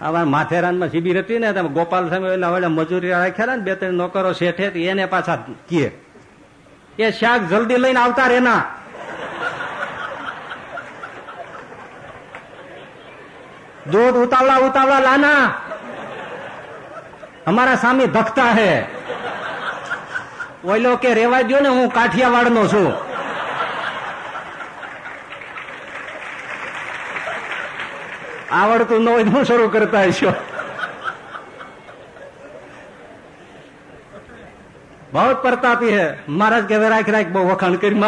આવા માથેરાનમાં શિબિર હતી ને ગોપાલ સામે મજૂરી રાખ્યા ને, બે ત્રણ નોકરો શેઠે એને પાછા કીએ. એ શાક જલ્દી લઈને આવતા રેના દૂધ ઉતાવળા ઉતાવળા લાના. અમારા સામે ભક્તા હે. ઓઈલો કે રેવા દો ને, હું કાઠિયાવાડ નો છું. આવડતું ન હોય હું શરૂ કરતા હશો. બહુ પ્રતાપી હે. મહારાજ કે રાખ રાખ, બહુ વખાણ કરી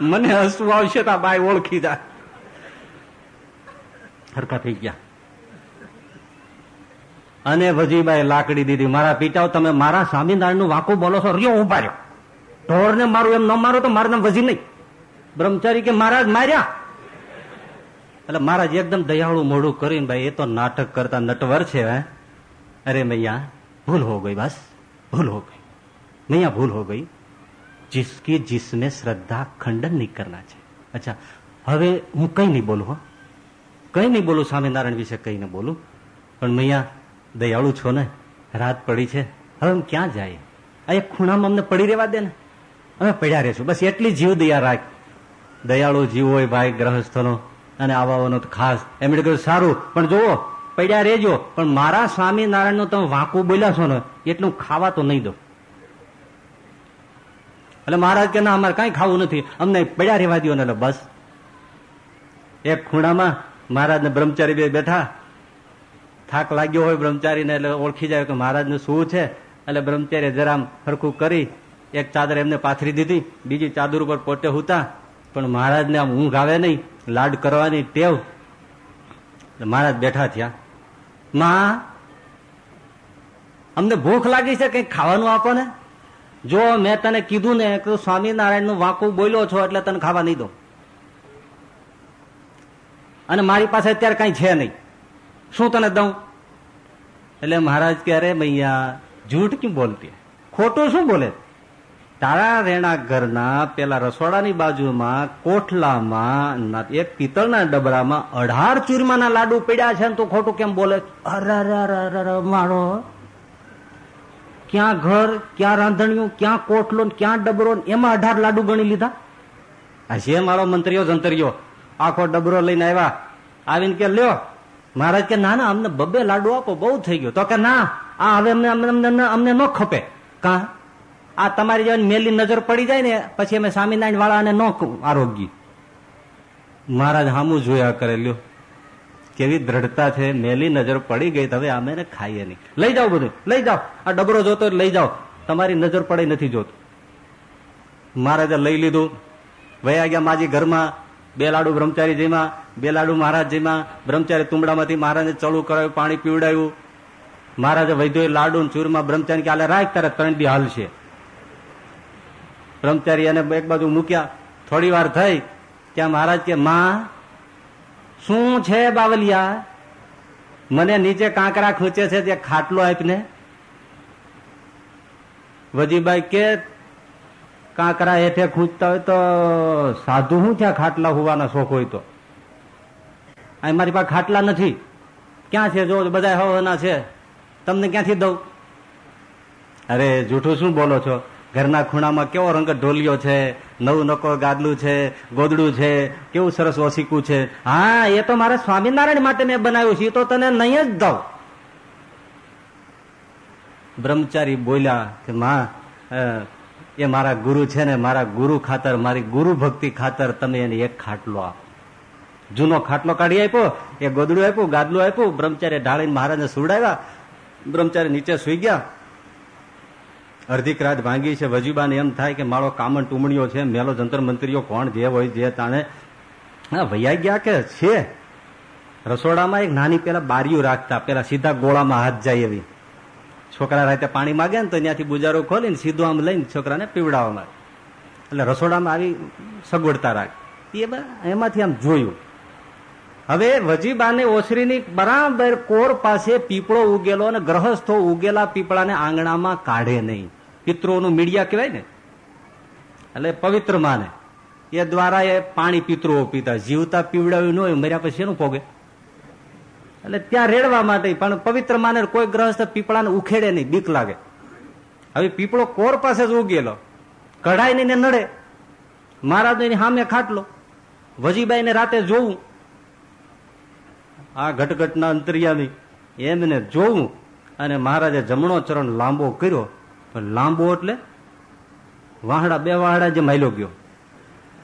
મને હસવું આવશે તા બાય ઓળખી જાય. હરકા થઈ ગયા. અને ભજીભાઈ લાકડી દીધી. મારા પિતાઓ, તમે મારા સ્વામિનારાયણનું વાંકું બોલો છો, રહ્યો ઊભા રહ્યો ઢોરને મારું, એમ ન મારો તો મારું વજી નહીં. બ્રહ્મચારી કે મહારાજ માર્યા. એટલે મહારાજ એકદમ દયાળું મોઢું કરીને, ભાઈ, એ તો નાટક કરતા નટવર છે અરે મૈયા, ભૂલ હો ગઈ, બસ, ભૂલ હો ગઈ. મૈયા, ભૂલ હો ગઈ? જિસકી જિસમે શ્રદ્ધા ખંડન નહીં કરના છે. અચ્છા, હવે હું કંઈ નહીં બોલું હો. કંઈ નહીં બોલું, સ્વામિનારાયણ વિશે કંઈ નહીં બોલું. પણ મૈયા દયાળુ છો ને? રાત પડી છે. હવે હું ક્યાં જાય? આ એક ખૂણામાં અમને પડી રહેવા દે ને. અમે પડ્યા રહેશું. બસ એટલી જીવ દયા રાખ. દયાળુ જીવ હોય ભાઈ ગ્રહસ્થનો અને આવાઓનો ખાસ. એમણે કહ્યું, સારું, પણ જુઓ, પડ્યા રહેજો. પણ મારા સ્વામિનારાયણનું તમે વાંકું બોલ્યા છો ને, એટલું ખાવા તો નહીં દો. એટલે મહારાજ કે, ના, અમારે કઈ ખાવું નથી. અમને પડ્યા રહેવા દો ને એટલે બસ. એક ખૂણામાં મહારાજ ને બ્રહ્મચારી બે બેઠા. થાક લાગ્યો હોય બ્રહ્મચારીને એટલે ઓળખી જાય કે મહારાજનું શું છે? એટલે બ્રહ્મચારી જરામ ફરખું કરી, એક ચાદર એમને પાથરી દીધી, બીજી ચાદર ઉપર પોતે હુતા. પણ મહારાજને આમ ઊંઘ આવે નહીં, લાડ કરવાની ટેવ. મહારાજ બેઠા થયા. માં, અમને ભૂખ લાગી છે કંઈક ખાવાનું આપો ને? જો મેં તને કીધું ને કે સ્વામિનારાયણનું વાંકું બોલ્યો છો એટલે તને ખાવા નહીં દો અને મારી પાસે અત્યારે કઈ છે નહીં. શું તને દઉં? એટલે મહારાજ કે અરે ભૈયા જૂઠ કેમ બોલતી? ખોટું શું બોલે? તારા રેણા ઘરના પેલા રસોડાની બાજુમાં કોઠલામાં એક પિત્તળના ડબરામાં અઢાર ચૂરમાના લાડુ પડ્યા છે ને તું ખોટું કેમ બોલે? મારો. ક્યાં ઘર, ક્યાં રાંધણિયું ક્યાં કોઠલો ક્યાં ડબરો એમાં અઢાર લાડુ ગણી લીધા? આ છે મારો મંત્રીઓ, જંતરીઓ, આખો ડબરો લઈને આવ્યા. આવીને કે, લ્યો મહારાજ કે, ના ના, અમને બબે લાડુ આપો, બહુ થઈ ગયો. તો કે, ના, આ હવે અમને અમને ન ખપે. કા? આ તમારી જેવાની મેલી નજર પડી જાય ને, પછી અમે સ્વામિનારાયણ વાળાને ન આરોગ્ય. મહારાજ હામું જોયા કરેલ્યો કેવી દ્રઢતા છે, મેલી નજર પડી ગઈ હવે અમે ખાઈએ નહીં. લઈ જાઓ બધું, લઈ જાઓ, આ ડબરો જોતો લઈ જાઓ, તમારી નજર પડે, નથી જોતો. મહારાજે લઈ લીધું, વયા ગયા માજી ઘરમાં બે લાડુ બ્રહ્મચારી જેમાં, બે લાડુ મહારાજ જેમાં, બ્રહ્મચારી તુંબડામાંથી મહારાજને ચડું કરાવ્યું પાણી પીવડાવ્યું મહારાજે વૈદ્યો લાડુ ચૂરમાં બ્રહ્મચારી કે, આલે રાખ, તારે ત્રણ દી હાલ છે. બ્રહ્મચારી એને એક બાજુ મૂક્યા. થોડી વાર થઈ, ત્યાં મહારાજ કે, માં, શું છે બાવલિયા? મને નીચે કાંકરા ખૂંચે છે તે ખાટલો આપને વજીભાઈ કે કાંકરા હેઠે ખૂંચતા હોય તો સાધુ હું ત્યાં ખાટલા હોવાના શોખ હોય તો. અહીં મારી પાસે ખાટલા નથી. ક્યાં છે? જો બધા હવાના છે. તમને ક્યાંથી દઉં? અરે, જૂઠું શું બોલો છો? ઘરના ખૂણામાં કેવો રંગ ઢોલિયો છે, નવું નકો ગાદલું છે, ગોદડું છે, કેવું સરસ ઓસીકું છે. હા, એ તો મારા સ્વામિનારાયણ માટે મેં બનાવ્યું છે. તો તને નહીં જ દઉં. બ્રહ્મચારી બોલ્યા કે, માં એ મારા ગુરુ છે ને મારા ગુરુ ખાતર, મારી ગુરુ ભક્તિ ખાતર તમે એને એક ખાટલો આપો. જૂનો ખાટલો કાઢી આપ્યો, એ ગોદડું આપ્યું, ગાદલું આપ્યું, બ્રહ્મચારી ઢાળીને મહારાજને સુવડાવ્યા. બ્રહ્મચારી નીચે સુઈ ગયા. અર્ધિક રાત ભાંગી છે, વજુબાને એમ થાય કે મારો કામન ટુમણીઓ છે, મેલો જંતર મંત્રીઓ કોણ, જે હોય જે તાણે. હા વૈયા ગયા કે છે? રસોડામાં એક નાની પેલા બારીઓ રાખતા પેલા સીધા ગોળામાં હાથ જાય એવી. છોકરા રાતે પાણી માગે ને તો ત્યાંથી બુજારો ખોલીને સીધું આમ લઈને છોકરાને પીવડાવવામાં એટલે રસોડામાં આવી સગવડતા રાખે. એ એમાંથી આમ જોયું. હવે વજીબાને ઓસરીની બરાબર કોર પાસે પીપળો ઉગેલો અને ગ્રહસ્થો ઉગેલા પીપળાને આંગણામાં કાઢે નહીં. પિતૃઓનું મીડિયા કહેવાય ને? એટલે પવિત્ર માને. એ દ્વારા એ પાણી પિતૃઓ પીતા. જીવતા પીવડાવ્યું ન હોય, મર્યા પછી એનું પોગે. એટલે ત્યાં રેડવા માટે પણ પવિત્ર માને કોઈ ગ્રહસ્થ પીપળાને ઉખેડે નહીં, બીક લાગે. હવે પીપળો કોર પાસે જ ઉગેલો. કઢાઈ ને નડે. મહારાજ એની સામે ખાટલો. વજીબાઈને રાતે જોવું. આ ઘટઘટના અંતરિયામી એમને જોવું અને મહારાજે જમણો ચરણ લાંબો કર્યો. પણ લાંબો એટલે વાહડા બે વાહડા જે માયલો ગયો.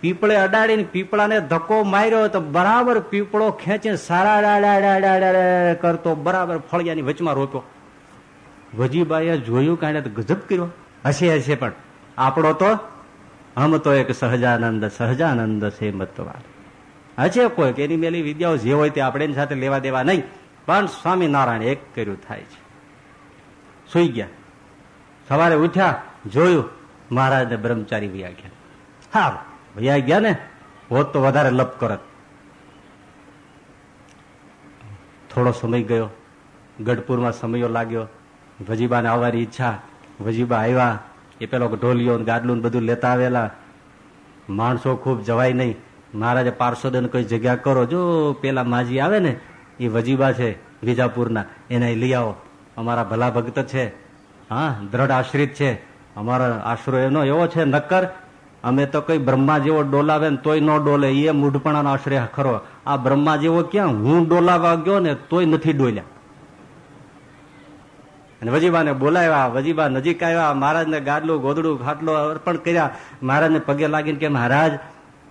પીપળે અડાડીને પીપળાને ધક્કો માર્યો તો બરાબર પીપળો ખેંચીને સારા કરતો, બરાબર ફળિયાની વચમાં રોપ્યો. વજીબાઈએ જોયું કાંઈ તો ગજબ કર્યો. હશે હશે પણ. આપણો તો હમ તો એક સહજાનંદ સહજાનંદ છે મતવાર હશે કોઈ એની મેલી વિદ્યાઓ જે હોય તે આપણે એની સાથે લેવા દેવા નહીં. પણ સ્વામિનારાયણ એક કર્યું થાય છે. સુઈ ગયા. સવારે ઉઠ્યા, જોયું, મહારાજને બ્રહ્મચારી વ્યા ગયા. હા વૈયા ગયા ને, હોત તો વધારે લપ કરત. થોડો સમય ગયો, ગઢપુરમાં સમયો લાગ્યો. વજીબાને આવવાની ઈચ્છા, વજીબા આવ્યા, એ પેલો ઢોલિયો ગાડલું બધું લેતા આવેલા. માણસો ખૂબ જવાય નહીં. મહારાજે પાર્ષદને કોઈ જગ્યા કરો, જો પેલા માજી આવે ને, એ વજીબા છે વિજાપુરના, એને લઈ આવો. અમારા ભલા ભક્ત છે. હા, દ્રઢ આશ્રિત છે. અમારો આશરો એનો એવો છે, નક્કર અમે તો કઈ બ્રહ્મા જેવો ડોલાવે ને તોય ન ડોલે, એ મૂઢપણાનો આશ્રય ખરો. આ બ્રહ્મા જેવો ક્યાં? હું ડોલાવા ગયો ને તોય નથી ડોલ્યા. અને વજીબાને બોલાવ્યા વજીબા નજીક આવ્યા, મહારાજને ગાડલું ગોદડું, ખાટલો અર્પણ કર્યા. મહારાજને પગે લાગીને કે, મહારાજ,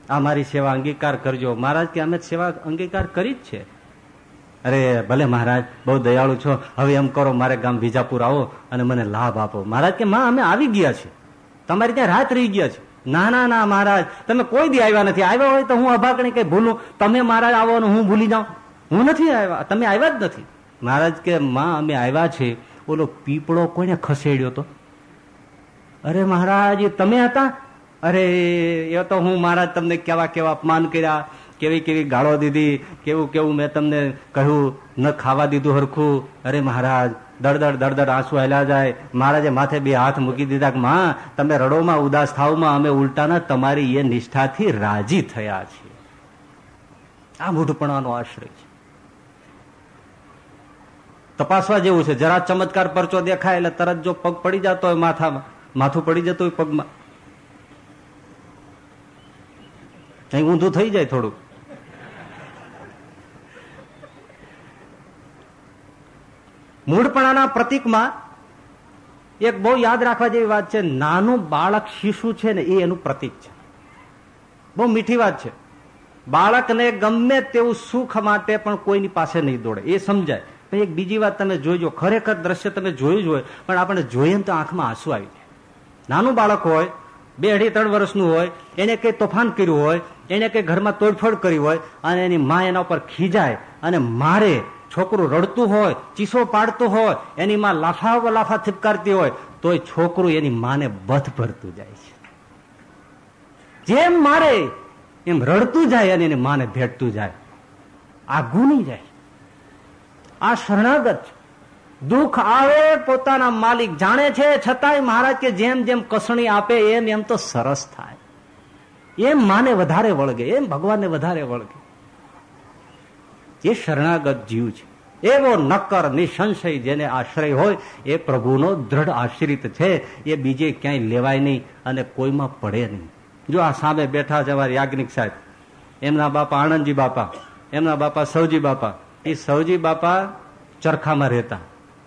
આ મારી સેવા અંગીકાર કરજો. મહારાજ કે, અમે સેવા અંગીકાર કરી જ છે. અરે, ભલે મહારાજ, બહુ દયાળુ છો. હવે એમ કરો, મારે ગામ વિજાપુર આવો અને મને લાભ આપો. મહારાજ કે, માં, અમે આવી ગયા છીએ. તમારી ત્યાં રાત રહી ગયા છે ના ના ના, મહારાજ, તમે કોઈ દી આવ્યા નથી. આવ્યા હોય તો હું અભાગણી કઈ ભૂલું? તમે મહારાજ આવો હું ભૂલી જાઉં. હું નથી આવ્યા. તમે આવ્યા જ નથી. મહારાજ કે, માં, અમે આવ્યા છે. ઓલો પીપળો કોઈને ખસેડ્યો તો? અરે મહારાજ તમે હતા? અરે, એ તો હું, મહારાજ, તમને કેવા કેવા અપમાન કર્યા. કેવી કેવી ગાળો દીધી. કેવું કેવું મેં તમને કહ્યું. ન ખાવા દીધું હરખું. અરે મહારાજ દળદળ દળદળ આંસુ હેલા જાય. મહારાજે માથે બે હાથ મૂકી દીધા માં, તમે રડોમાં ઉદાસ થાવમાં અમે ઉલટાના તમારી એ નિષ્ઠાથી રાજી થયા છીએ. આ મૂઢપણાનો આશ્રય છે. તપાસવા જેવું છે. જરા ચમત્કાર પરચો દેખાય એટલે તરત જો પગ પડી જતો હોય માથામાં, માથું પડી જતું હોય પગમાં. ઊંધું થઈ જાય થોડું મૂળપણાના પ્રતિકમાં એક બહુ યાદ રાખવા જેવી વાત છે, નાનું બાળક શિશુ છે ને, એ એનું પ્રતિક છે. બહુ મીઠી વાત છે. બાળકને ગમે તેવું સુખ માટે પણ કોઈની પાસે નહીં દોડે, એ સમજાય. એક બીજી વાત તમે જોઈજો ખરેખર દ્રશ્ય તમે જોયું જ હોય, પણ આપણે જોઈએ તો આંખમાં આંસુ આવી જાય. નાનું બાળક હોય, બે અઢી ત્રણ વર્ષનું હોય, એને કઈ તોફાન કર્યું હોય, એને કઈ ઘરમાં તોડફોડ કરી હોય, અને એની મા એના ઉપર ખીજાય અને મારે છોકરું રડતું હોય, ચીસો પાડતું હોય એની માં લાફા લાફા થીપકારતી હોય, તોય છોકરું એની માને બધ ભરતું જાય છે. જેમ મારે, એમ રડતું જાય અને એની માને ભેટતું જાય. આ ગુની જાય. આ શરણાગત દુઃખ આવે, પોતાના માલિક જાણે છે, છતાંય મહારાજ કે જેમ જેમ કસણી આપે, એમ એમ તો સરસ થાય. એમ માને વધારે વળગે, એમ ભગવાનને વધારે વળગે. એ શરણાગત જીવ છે. એવો નક્કર નિસંશય જેને આશ્રય હોય, એ પ્રભુનો દ્રઢ આશ્રિત છે. એ બીજે ક્યાંય લેવાય નહીં અને કોઈમાં પડે નહીં. જો આ સામે બેઠા છે અમારા યાજ્ઞિક સાહેબ, એમના બાપા આનંદજી બાપા, એમના બાપા સૌજી બાપા, એ સૌજી બાપા ચરખામાં રહેતા.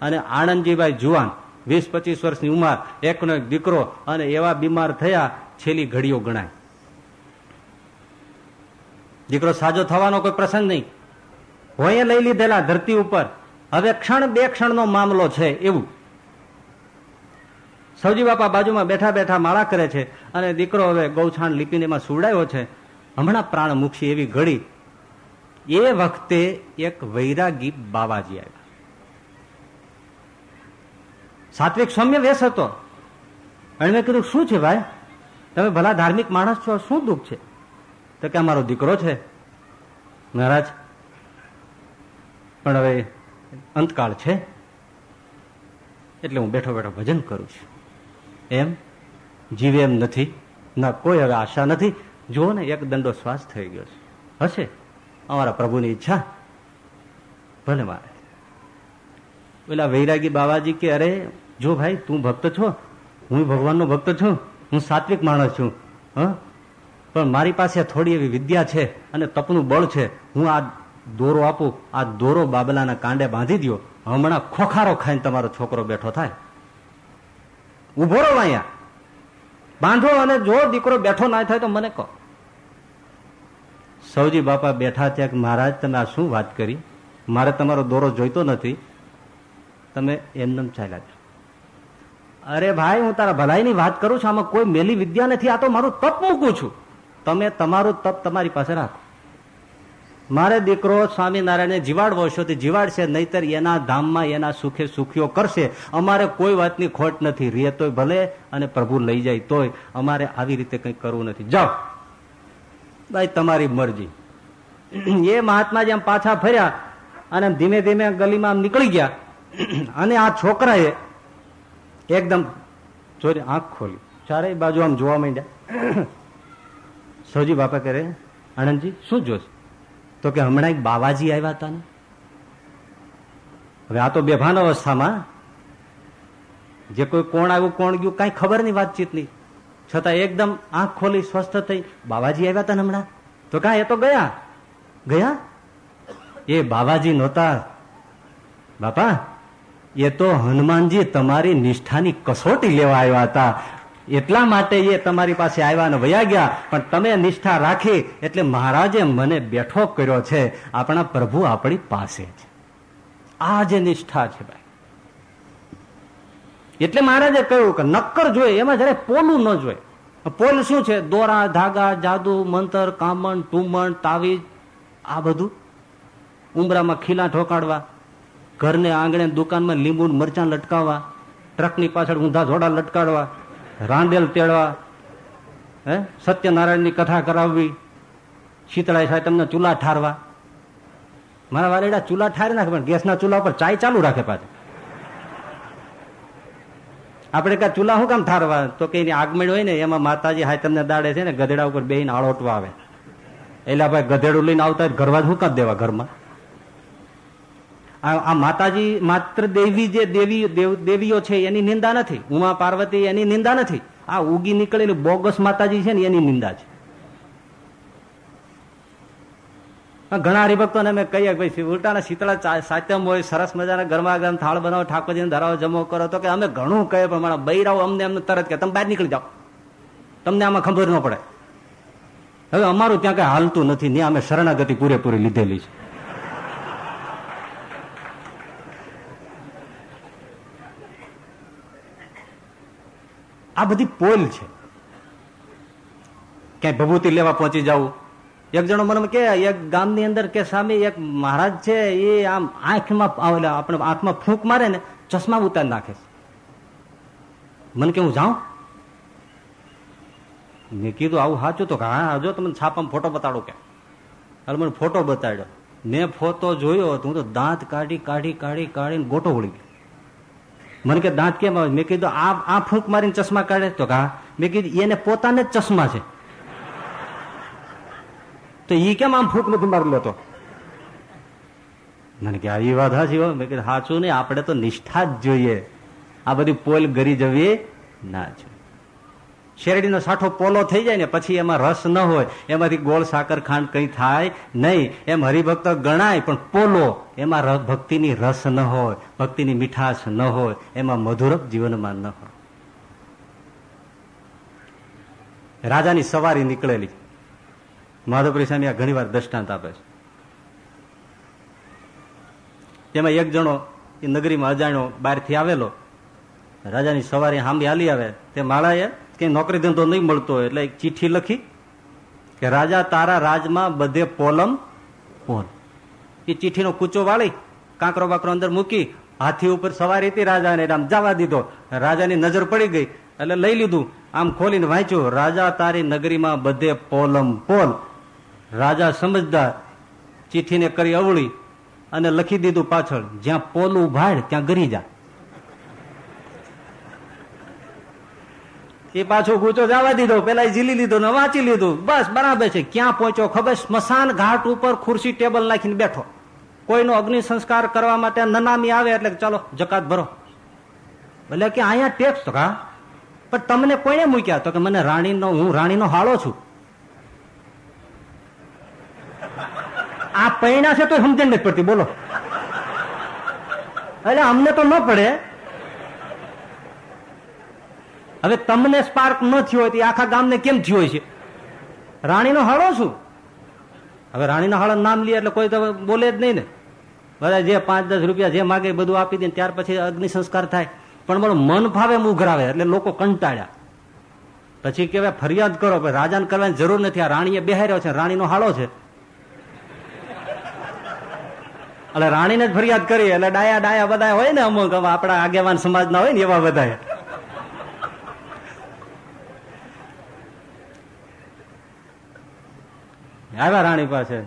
અને આણંદજીભાઈ જુવાન, વીસ પચીસ વર્ષની ઉંમર, એકનો એક દીકરો અને એવા બીમાર થયા, છેલ્લી ઘડીઓ ગણાય. દીકરો સાજો થવાનો કોઈ પ્રસંગ નહીં. હોય લઈ લીધેલા ધરતી ઉપર. હવે ક્ષણ બે ક્ષણનો મામલો છે એવું. સૌજી બાપા બાજુમાં બેઠા બેઠા માળા કરે છે અને દીકરો હવે ગૌછાણ લીપીને એમાં સુવડાયો છે. હમણાં પ્રાણ મૂકશે એવી ઘડી. એ વખતે એક વૈરાગી બાવાજી આવ્યા. સાત્વિક સૌમ્ય વેશ હતો. અને મેં કીધું, શું છે ભાઈ? તમે ભલા ધાર્મિક માણસ છો, શું દુઃખ છે? તો કે અમારો દીકરો છે. મહારાજ પણ હવે અંતકાળ છે, એટલે હું બેઠો બેઠો ભજન કરું છું. એમ જીવે એમ નથી, ના કોઈ હવે આશા નથી. જુઓ ને, એક દંડો શ્વાસ થઈ ગયો છે. હશે? અમારા પ્રભુની ઈચ્છા? ભલે મારે. પેલા વૈરાગી બાવાજી કે, અરે, જો ભાઈ, તું ભક્ત છો? હું ભગવાનનો ભક્ત છું. હું સાત્વિક માણસ છું. હ? પણ મારી પાસે થોડી એવી વિદ્યા છે અને તપનું બળ છે. હું આ દોરો આપું. આ દોરો બાબલાના કાંડે બાંધી દો હમણાં ખોખારો ખાઈને તમારો છોકરો બેઠો થાય. ઊભો રહો અહીંયા. બાંધો અને જો દીકરો બેઠો ના થાય તો મને કહો. સૌજી બાપા બેઠા ત્યાં કે મહારાજ, તમે આ શું વાત કરી? મારે તમારો દોરો જોઈતો નથી. તમે એમને ચાલ્યા છો અરે ભાઈ, હું તારા ભલાઈની વાત કરું છું. આમાં કોઈ મેલી વિદ્યા નથી. આ તો મારું તપ મૂકું છું. તમે તમારું તપ તમારી પાસે રાખો. મારે દીકરો સ્વામિનારાયણ જીવાડવો છો, તે જીવાડશે, નહીતર એના ધામમાં એના સુખે સુખીઓ કરશે. અમારે કોઈ વાતની ખોટ નથી. રે તોય ભલે અને પ્રભુ લઈ જાય તોય અમારે આવી રીતે કંઈ કરવું નથી. જાઓ. ભાઈ, તમારી મરજી. એ મહાત્મા જેમ પાછા ફર્યા અને ધીમે ધીમે ગલીમાં નીકળી ગયા. અને આ છોકરાએ એકદમ ચોરી આંખ ખોલી. ચારેય બાજુ આમ જોવા માંડ્યા. સૌજી બાપા કરે આનંદજી શું જોશ? તો કે હમણાં બાવાજી આવ્યા હતા ને હવે આ તો બેભાન અવસ્થામાં. જે કોઈ કોણ આવ્યું, કોણ ગયું, કઈ ખબર નહીં. વાતચીત છતાં એકદમ આંખ ખોલી સ્વસ્થ થઈ, બાવાજી આવ્યા હતા ને હમણાં? તો કા એ તો ગયા. ગયા? એ બાવાજી નહોતા. બાપા, એ તો હનુમાનજી તમારી નિષ્ઠાની કસોટી લેવા આવ્યા હતા. એટલા માટે એ તમારી પાસે આવ્યા અને વયા ગયા. પણ તમે નિષ્ઠા રાખી એટલે મહારાજે મને બેઠો કર્યો છે. આપણા પ્રભુ આપણી પાસે છે. આ જે નિષ્ઠા છે ભાઈ. એટલે મહારાજે કહ્યું કે નક્કર જોઈએ, એમાં જયારે પોલું ન જોઈએ. પોલ શું છે? દોરા, ધાગા, જાદુ, મંતર, કામણ, ટુમણ, તાવીજ, આ બધું? ઉમરામાં ખીલા ઠોકાડવા ઘરને આંગણે દુકાનમાં લીંબુ મરચાં લટકાવવા, ટ્રકની પાછળ ઊંધા જોડા લટકાડવા રાંદેલ તેડવા, હે? સત્યનારાયણની કથા કરાવવી. શીતળાઈ સાહેબ તમને ચૂલા ઠારવા. મારા વાલેડા ચૂલા ઠારી નાખે, પણ ગેસના ચૂલા ઉપર ચાય ચાલુ રાખે પાછું. આપણે કાં ચૂલા શું કામ ઠારવા? તો કે એની આગમણ હોય ને, એમાં માતાજી હાય તમને દાડે છે ને, ગધેડા ઉપર બેહીને આળોટવા આવે. એટલે ભાઈ ગધેડું લઈને આવતા ઘરવા શું કામ દેવા ઘરમાં? આ માતાજી માત્ર દેવી જે દેવી દેવીઓ છે એની નિંદા નથી. ઉમા પાર્વતી એની નિંદા નથી. આ ઉગી નીકળેલી બોગસ માતાજી છે ને એની નિંદા છે. ઘણા હરિભક્તોને અમે કહીએ ભાઈ ઉલટાના શીતળા સાત્યમ હોય, સરસ મજાના ગરમા ગરમ થાળ બનાવો, ઠાકોરજીને ધરાવો, જમો કરો, તો કે અમે ઘણું કહીએ પ્રમાણે બૈરાઓ અમને એમને તરત કે, તમે બહાર નીકળી જાઓ. તમને આમાં ખબર ન પડે. હવે અમારું ત્યાં કઈ હાલતું નથી ને અમે શરણાગતિ પૂરેપૂરી લીધેલી છે. આ બધી પોલ છે. ક્યાંય ભભૂતિ લેવા પહોંચી જવું એક જણો મને કે, એક ગામની અંદર કે સામે એક મહારાજ છે, એ આમ આંખમાં આવેલા આપણે આંખમાં ફૂંક મારે ને ચશ્મા ઉતારી નાખે મને કે, હું જાઉં? મેં કીધું, આવું સાચું તો હા જો તમને છાપામાં ફોટો બતાડો કે. એટલે મને ફોટો બતાડ્યો. મેં ફોટો જોયો, તો હું તો દાંત કાઢી કાઢી કાઢી, કાઢીને ગોટો વળી ગયો. મને કે, દાંત કેમ આવે? મેં કીધું, આ આ ફૂંક મારીને ચશ્મા કાઢે? તો કા મેં કીધું એને પોતાને જ ચશ્મા છે. તો ઈ કેમ આમ ફૂંક નથી મારી લેતો? મને કે આવી વાત હાચી હો. મેં કીધું સાચું નહીં, આપણે તો નિષ્ઠા જ જોઈએ. આ બધી પોલ ગરી જવી ના જોઈએ. શેરડીનો સાઠો પોલો થઈ જાય ને પછી એમાં રસ ન હોય, એમાંથી ગોળ સાકર ખાંડ કઈ થાય નહીં. એમ હરિભક્ત ગણાય, પણ પોલો એમાં ભક્તિની રસ ન હોય, ભક્તિની મીઠાશ ન હોય, એમાં મધુરક જીવનમાં ન હોય. રાજાની સવારી નીકળેલી. માધવપુરી સ્વામી આ ઘણી વાર દ્રષ્ટાંત આપે છે. તેમાં એક જણો એ નગરીમાં અજાણ્યો બહારથી આવેલો. રાજાની સવારી હાંબી હાલી આવે. તે માળાએ કઈ નોકરી ધંધો નહીં મળતો એટલે એક ચિઠ્ઠી લખી કે, રાજા, તારા રાજમાં બધે પોલમ પોલ. એ ચિઠ્ઠીનો કૂચો વાળી, કાંકરો બાકરો અંદર મૂકી, હાથી ઉપર સવારી હતી રાજાને આમ જવા દીધો. રાજાની નજર પડી ગઈ, એટલે લઈ લીધું. આમ ખોલીને વાંચ્યું, રાજા, તારી નગરીમાં બધે પોલમ પોલ. રાજા સમજદાર, ચિઠ્ઠીને કરી અવળી અને લખી દીધું પાછળ, જ્યાં પોલું ભાડ ત્યાં ગરી જા. એ પાછો ગૂંચો જવા દીધો પેલા ઝીલી લીધો ને વાંચી લીધું. બસ, બરાબર છે. ક્યાં પહોંચ્યો ખબર? સ્મશાન ઘાટ ઉપર ખુરશી ટેબલ નાખીને બેઠો. કોઈનો અગ્નિ સંસ્કાર કરવા માટે નનામી આવે એટલે ચાલો, જકાત ભરો. ભલે કે અહીંયા ટેક્સ તો કા? પણ તમને કોઈને મૂક્યા? તો કે મને રાણીનો, હું રાણીનો હાળો છું. આ પૈણા છે તો સમજણ નથી પડતી. બોલો. એટલે અમને તો ન પડે. હવે તમને સ્પાર્ક ન થયો હોય તો આખા ગામને કેમ થયો છે? રાણીનો હાળો શું? હવે રાણીનો હાળો નામ લે એટલે કોઈ તો બોલે જ નહીં ને. બધા જે પાંચ દસ રૂપિયા જે માગે બધું આપી દે ત્યાર પછી અગ્નિ સંસ્કાર થાય. પણ મારું મન ભાવે ઉઘરાવે એટલે લોકો કંટાળ્યા. પછી કે ફરિયાદ કરો રાજાને કરવાની જરૂર નથી. આ રાણીએ બેહાર્યો છે, રાણીનો હાળો છે. એટલે રાણીને જ ફરિયાદ કરી એટલે ડાયા ડાયા બધા હોય ને અમુક, આપણા આગેવાન સમાજના હોય ને એવા બધા આવ્યા રાણી પાસે.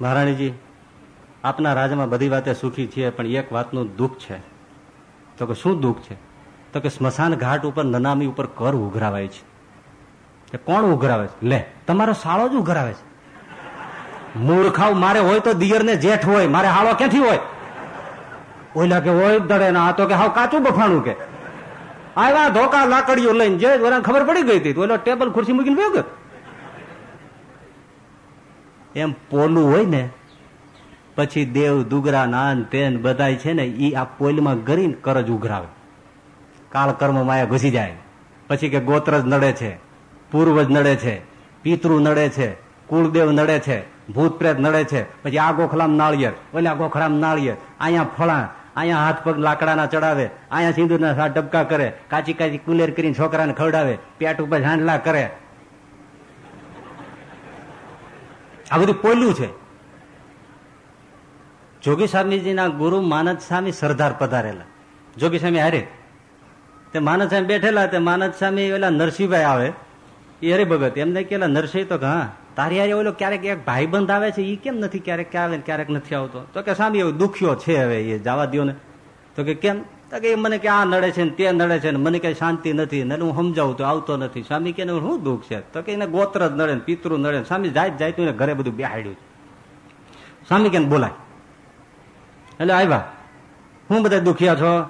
મહારાણીજી, આપના રાજમાં બધી વાતે સુખી છીએ, પણ એક વાતનું દુઃખ છે. તો કે શું દુઃખ છે? તો કે સ્મશાન ઘાટ ઉપર નનામી ઉપર કર ઉઘરાવાય છે. કે કોણ ઉઘરાવે છે? લે, તમારો સાળો જ ઉઘરાવે છે. મૂર્ખાવ મારે હોય તો દિયર ને જેઠ હોય, મારે હાળો ક્યાંથી હોય? ઓલા કે હોય દડે ના તો કે હાવ કાચું બફાણું કે. આવ્યા ધોકા લાકડીઓ લઈને જે ખબર પડી ગઈ હતી ઓલો ટેબલ ખુરશી મૂકીને ગયો એમ પોલું હોય ને, પછી દેવ દુગરા નાન તેન બધા છે ને, ઈ આ પોલમાં ગરીને કરજ ઉઘરાવે. કાળ કર્મ માયા ઘૂસી જાય. પછી કે ગોત્રજ નડે છે, પૂર્વજ નડે છે, પિતૃ નડે છે, કુળદેવ નડે છે ભૂત પ્રેત નડે છે, પછી આ ગોખલામ નાળિયેર, ઓલા ગોખલામ નાળિયેર અહીંયા ફળા અહીંયા હાથ પગ લાકડાના ચડાવે અહીંયા સિંદુરના સાત ડબકા કરે, કાચી કાચી કુલેર કરીને છોકરાને ખવડાવે પેટ ઉપર હાંડલા કરે આ બધું પોયલું છે. જોગી સ્વામીજીના ગુરુ માનદ સ્વામી સરદાર પધારેલા. જોગી સ્વામી હારે. તે માનદ સ્વામી બેઠેલા, તે માનદ સ્વામી પેલા નરસિંહભાઈ આવે. એ હરિભગત એમને કેલા નરસિંહ, તો હા તારી હારે ઓલો ક્યારેક એક ભાઈબંધ આવે છે એ કેમ નથી? ક્યારેક આવે ક્યારેક નથી આવતો. તો કે, સ્વામી એવું દુખ્યો છે હવે એ જવા દો ને. તો કે, કેમ? તો કે મને કે આ નડે છે ને તે નડે છે ને મને કઈ શાંતિ નથી ને હું સમજાવું તો આવતો નથી. સ્વામી કે શું દુઃખ છે? તો કે એને ગોત્ર જ નડે ને પિતૃ નડે સ્વામી જાય જાય તો ઘરે બધું બેહાડ્યું સ્વામી કે બોલાય. એટલે આવ્યા. હું બધા દુખિયા છો?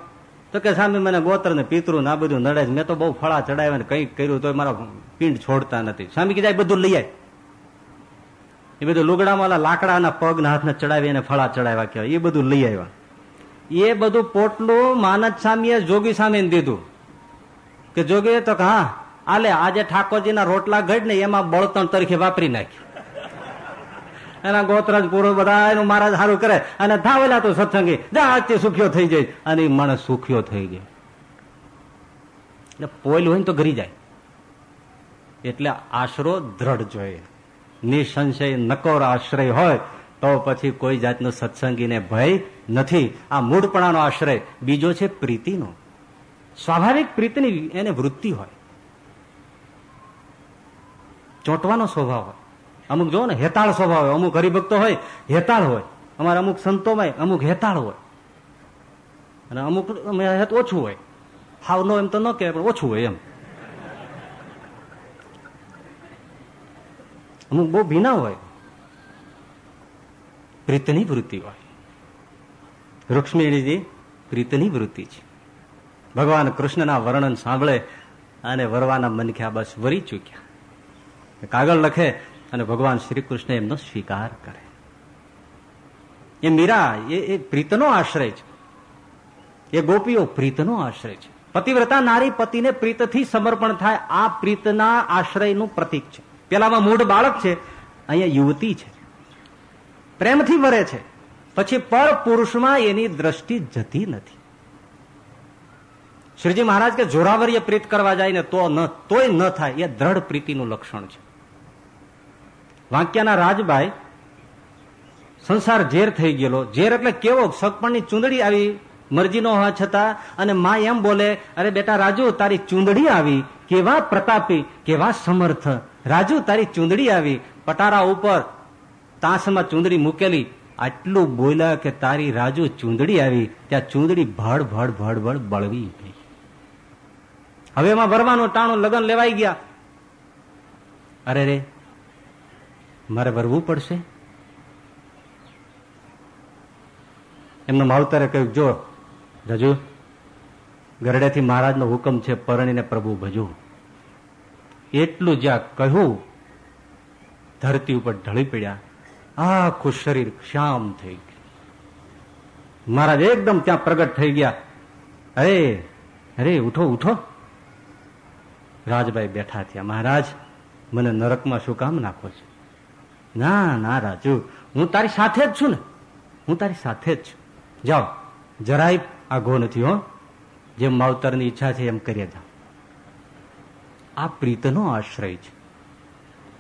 તો કે સ્વામી મને ગોત્ર ને પિતૃ ને આ બધું નડે છે. મેં તો બહુ ફળા ચડાવ્યા ને કંઈક કર્યું તો મારા પિંડ છોડતા નથી. સ્વામી કીધા બધું લઈ આય. એ બધું લુગડામાં લાકડાના પગના હાથને ચડાવી અને ફળા ચડાવ્યા કહેવાય. એ બધું લઈ આવ્યા. એ બધું પોટલું માનદ સ્વામીએ જોગી સામે દીધું. કે જોગી તો હા, આલે, આજે ઠાકોરજીના રોટલા ઘડ ને એમાં બળતણ તરીકે વાપરી નાખ્યું. એના ગોત્રજ પૂરો બધા એનું મહારાજ સારું કરે. અને ધાવેલા તો સત્સંગી, જા, આજથી સુખ્યો થઈ જાય અને મને સુખ્યો થઈ ગયો. એટલે પોઈલ હોય ને તો ઘરી જાય. એટલે આશરો દ્રઢ જોઈએ. નિસંશય નકોર આશ્રય હોય. તો પછી કોઈ જાતનો સત્સંગીને ભય નથી. આ મૂળપણાનો આશ્રય. બીજો છે પ્રીતિનો. સ્વાભાવિક પ્રીતિની એને વૃત્તિ હોય. ચોંટવાનો સ્વભાવ હોય. અમુક જો ને, હેતાળ સ્વભાવ હોય. અમુક હરિભક્તો હોય, હેતાળ હોય. અમારા અમુક સંતોમાં અમુક હેતાળ હોય. અને અમુક ઓછું હોય. હાવ નો એમ તો ન કહેવાય, પણ ઓછું હોય એમ. અમુક બહુ ભીના હોય. પ્રીતની વૃત્તિ હોય. રૂક્ષ્મીણીજી પ્રીતની વૃત્તિ છે. ભગવાન કૃષ્ણના વર્ણન સાંભળે અને વરવાના મનખ્યા બસ વરી ચૂક્યા. કાગળ લખે અને ભગવાન શ્રી કૃષ્ણ એમનો સ્વીકાર કરે. એ મીરા, એ પ્રીતનો આશ્રય છે. એ ગોપીઓ પ્રીતનો આશ્રય છે. પતિવ્રતા નારી પતિને પ્રીતથી સમર્પણ થાય આ પ્રીતના આશ્રયનું પ્રતીક છે. પેલામાં મૂળ બાળક છે, અહીંયા યુવતી છે. પ્રેમથી વરે છે. પછી પર પુરુષમાં એની દ્રષ્ટિ જતી નથી. શ્રીજી મહારાજ કે જોરાવરીય પ્રીત કરવા જાય ને તો તોય ન થાય. એ દ્રઢ પ્રીતિનું લક્ષણ છે. વાંક્યાના રાજભાઈ સંસાર ઝેર થઈ ગયેલો. ઝેર એટલે કેવો? સગપણની ચૂંદડી આવી, મરજી નો હોવા છતાં, અને માં એમ બોલે, અરે બેટા રાજુ, તારી ચૂંદડી આવી. કેવા પ્રતાપી, કેવા સમર્થ. રાજુ, તારી ચૂંદડી આવી. પટારા ઉપર તાંસમાં ચૂંદડી મૂકેલી, આટલું બોલ્યા કે તારી રાજુ ચૂંદડી આવી, ત્યાં ચૂંદડી ભડ ભડ ભડ ભડ બળવી ગઈ. હવે એમાં ભરવાનું ટાણું લગ્ન લેવાઈ ગયા. અરે રે, મારે ભરવું પડશે? એમનો માવતરે કહ્યું, જો, રજુ, ગરડેથી મહારાજનો હુકમ છે પરણીને પ્રભુ ભજુ એટલું જ્યાં કહ્યું, ધરતી ઉપર ઢળી પડ્યા. આખું શરીર શ્યામ થઈ ગયું. મહારાજ એકદમ ત્યાં પ્રગટ થઈ ગયા. અરે અરે, ઉઠો ઉઠો. રાજભાઈ બેઠા થયા. મહારાજ, મને નરકમાં શું કામ નાખો છો? ના ના, રાજુ. હું તારી સાથે જ છું ને. હું તારી સાથે જ છું. જાઓ. જરાય આઘો નથી, હો. જેમ માવતરની ઈચ્છા છે એમ કરીએ જાઓ. આ પ્રીતનો આશ્રય છે.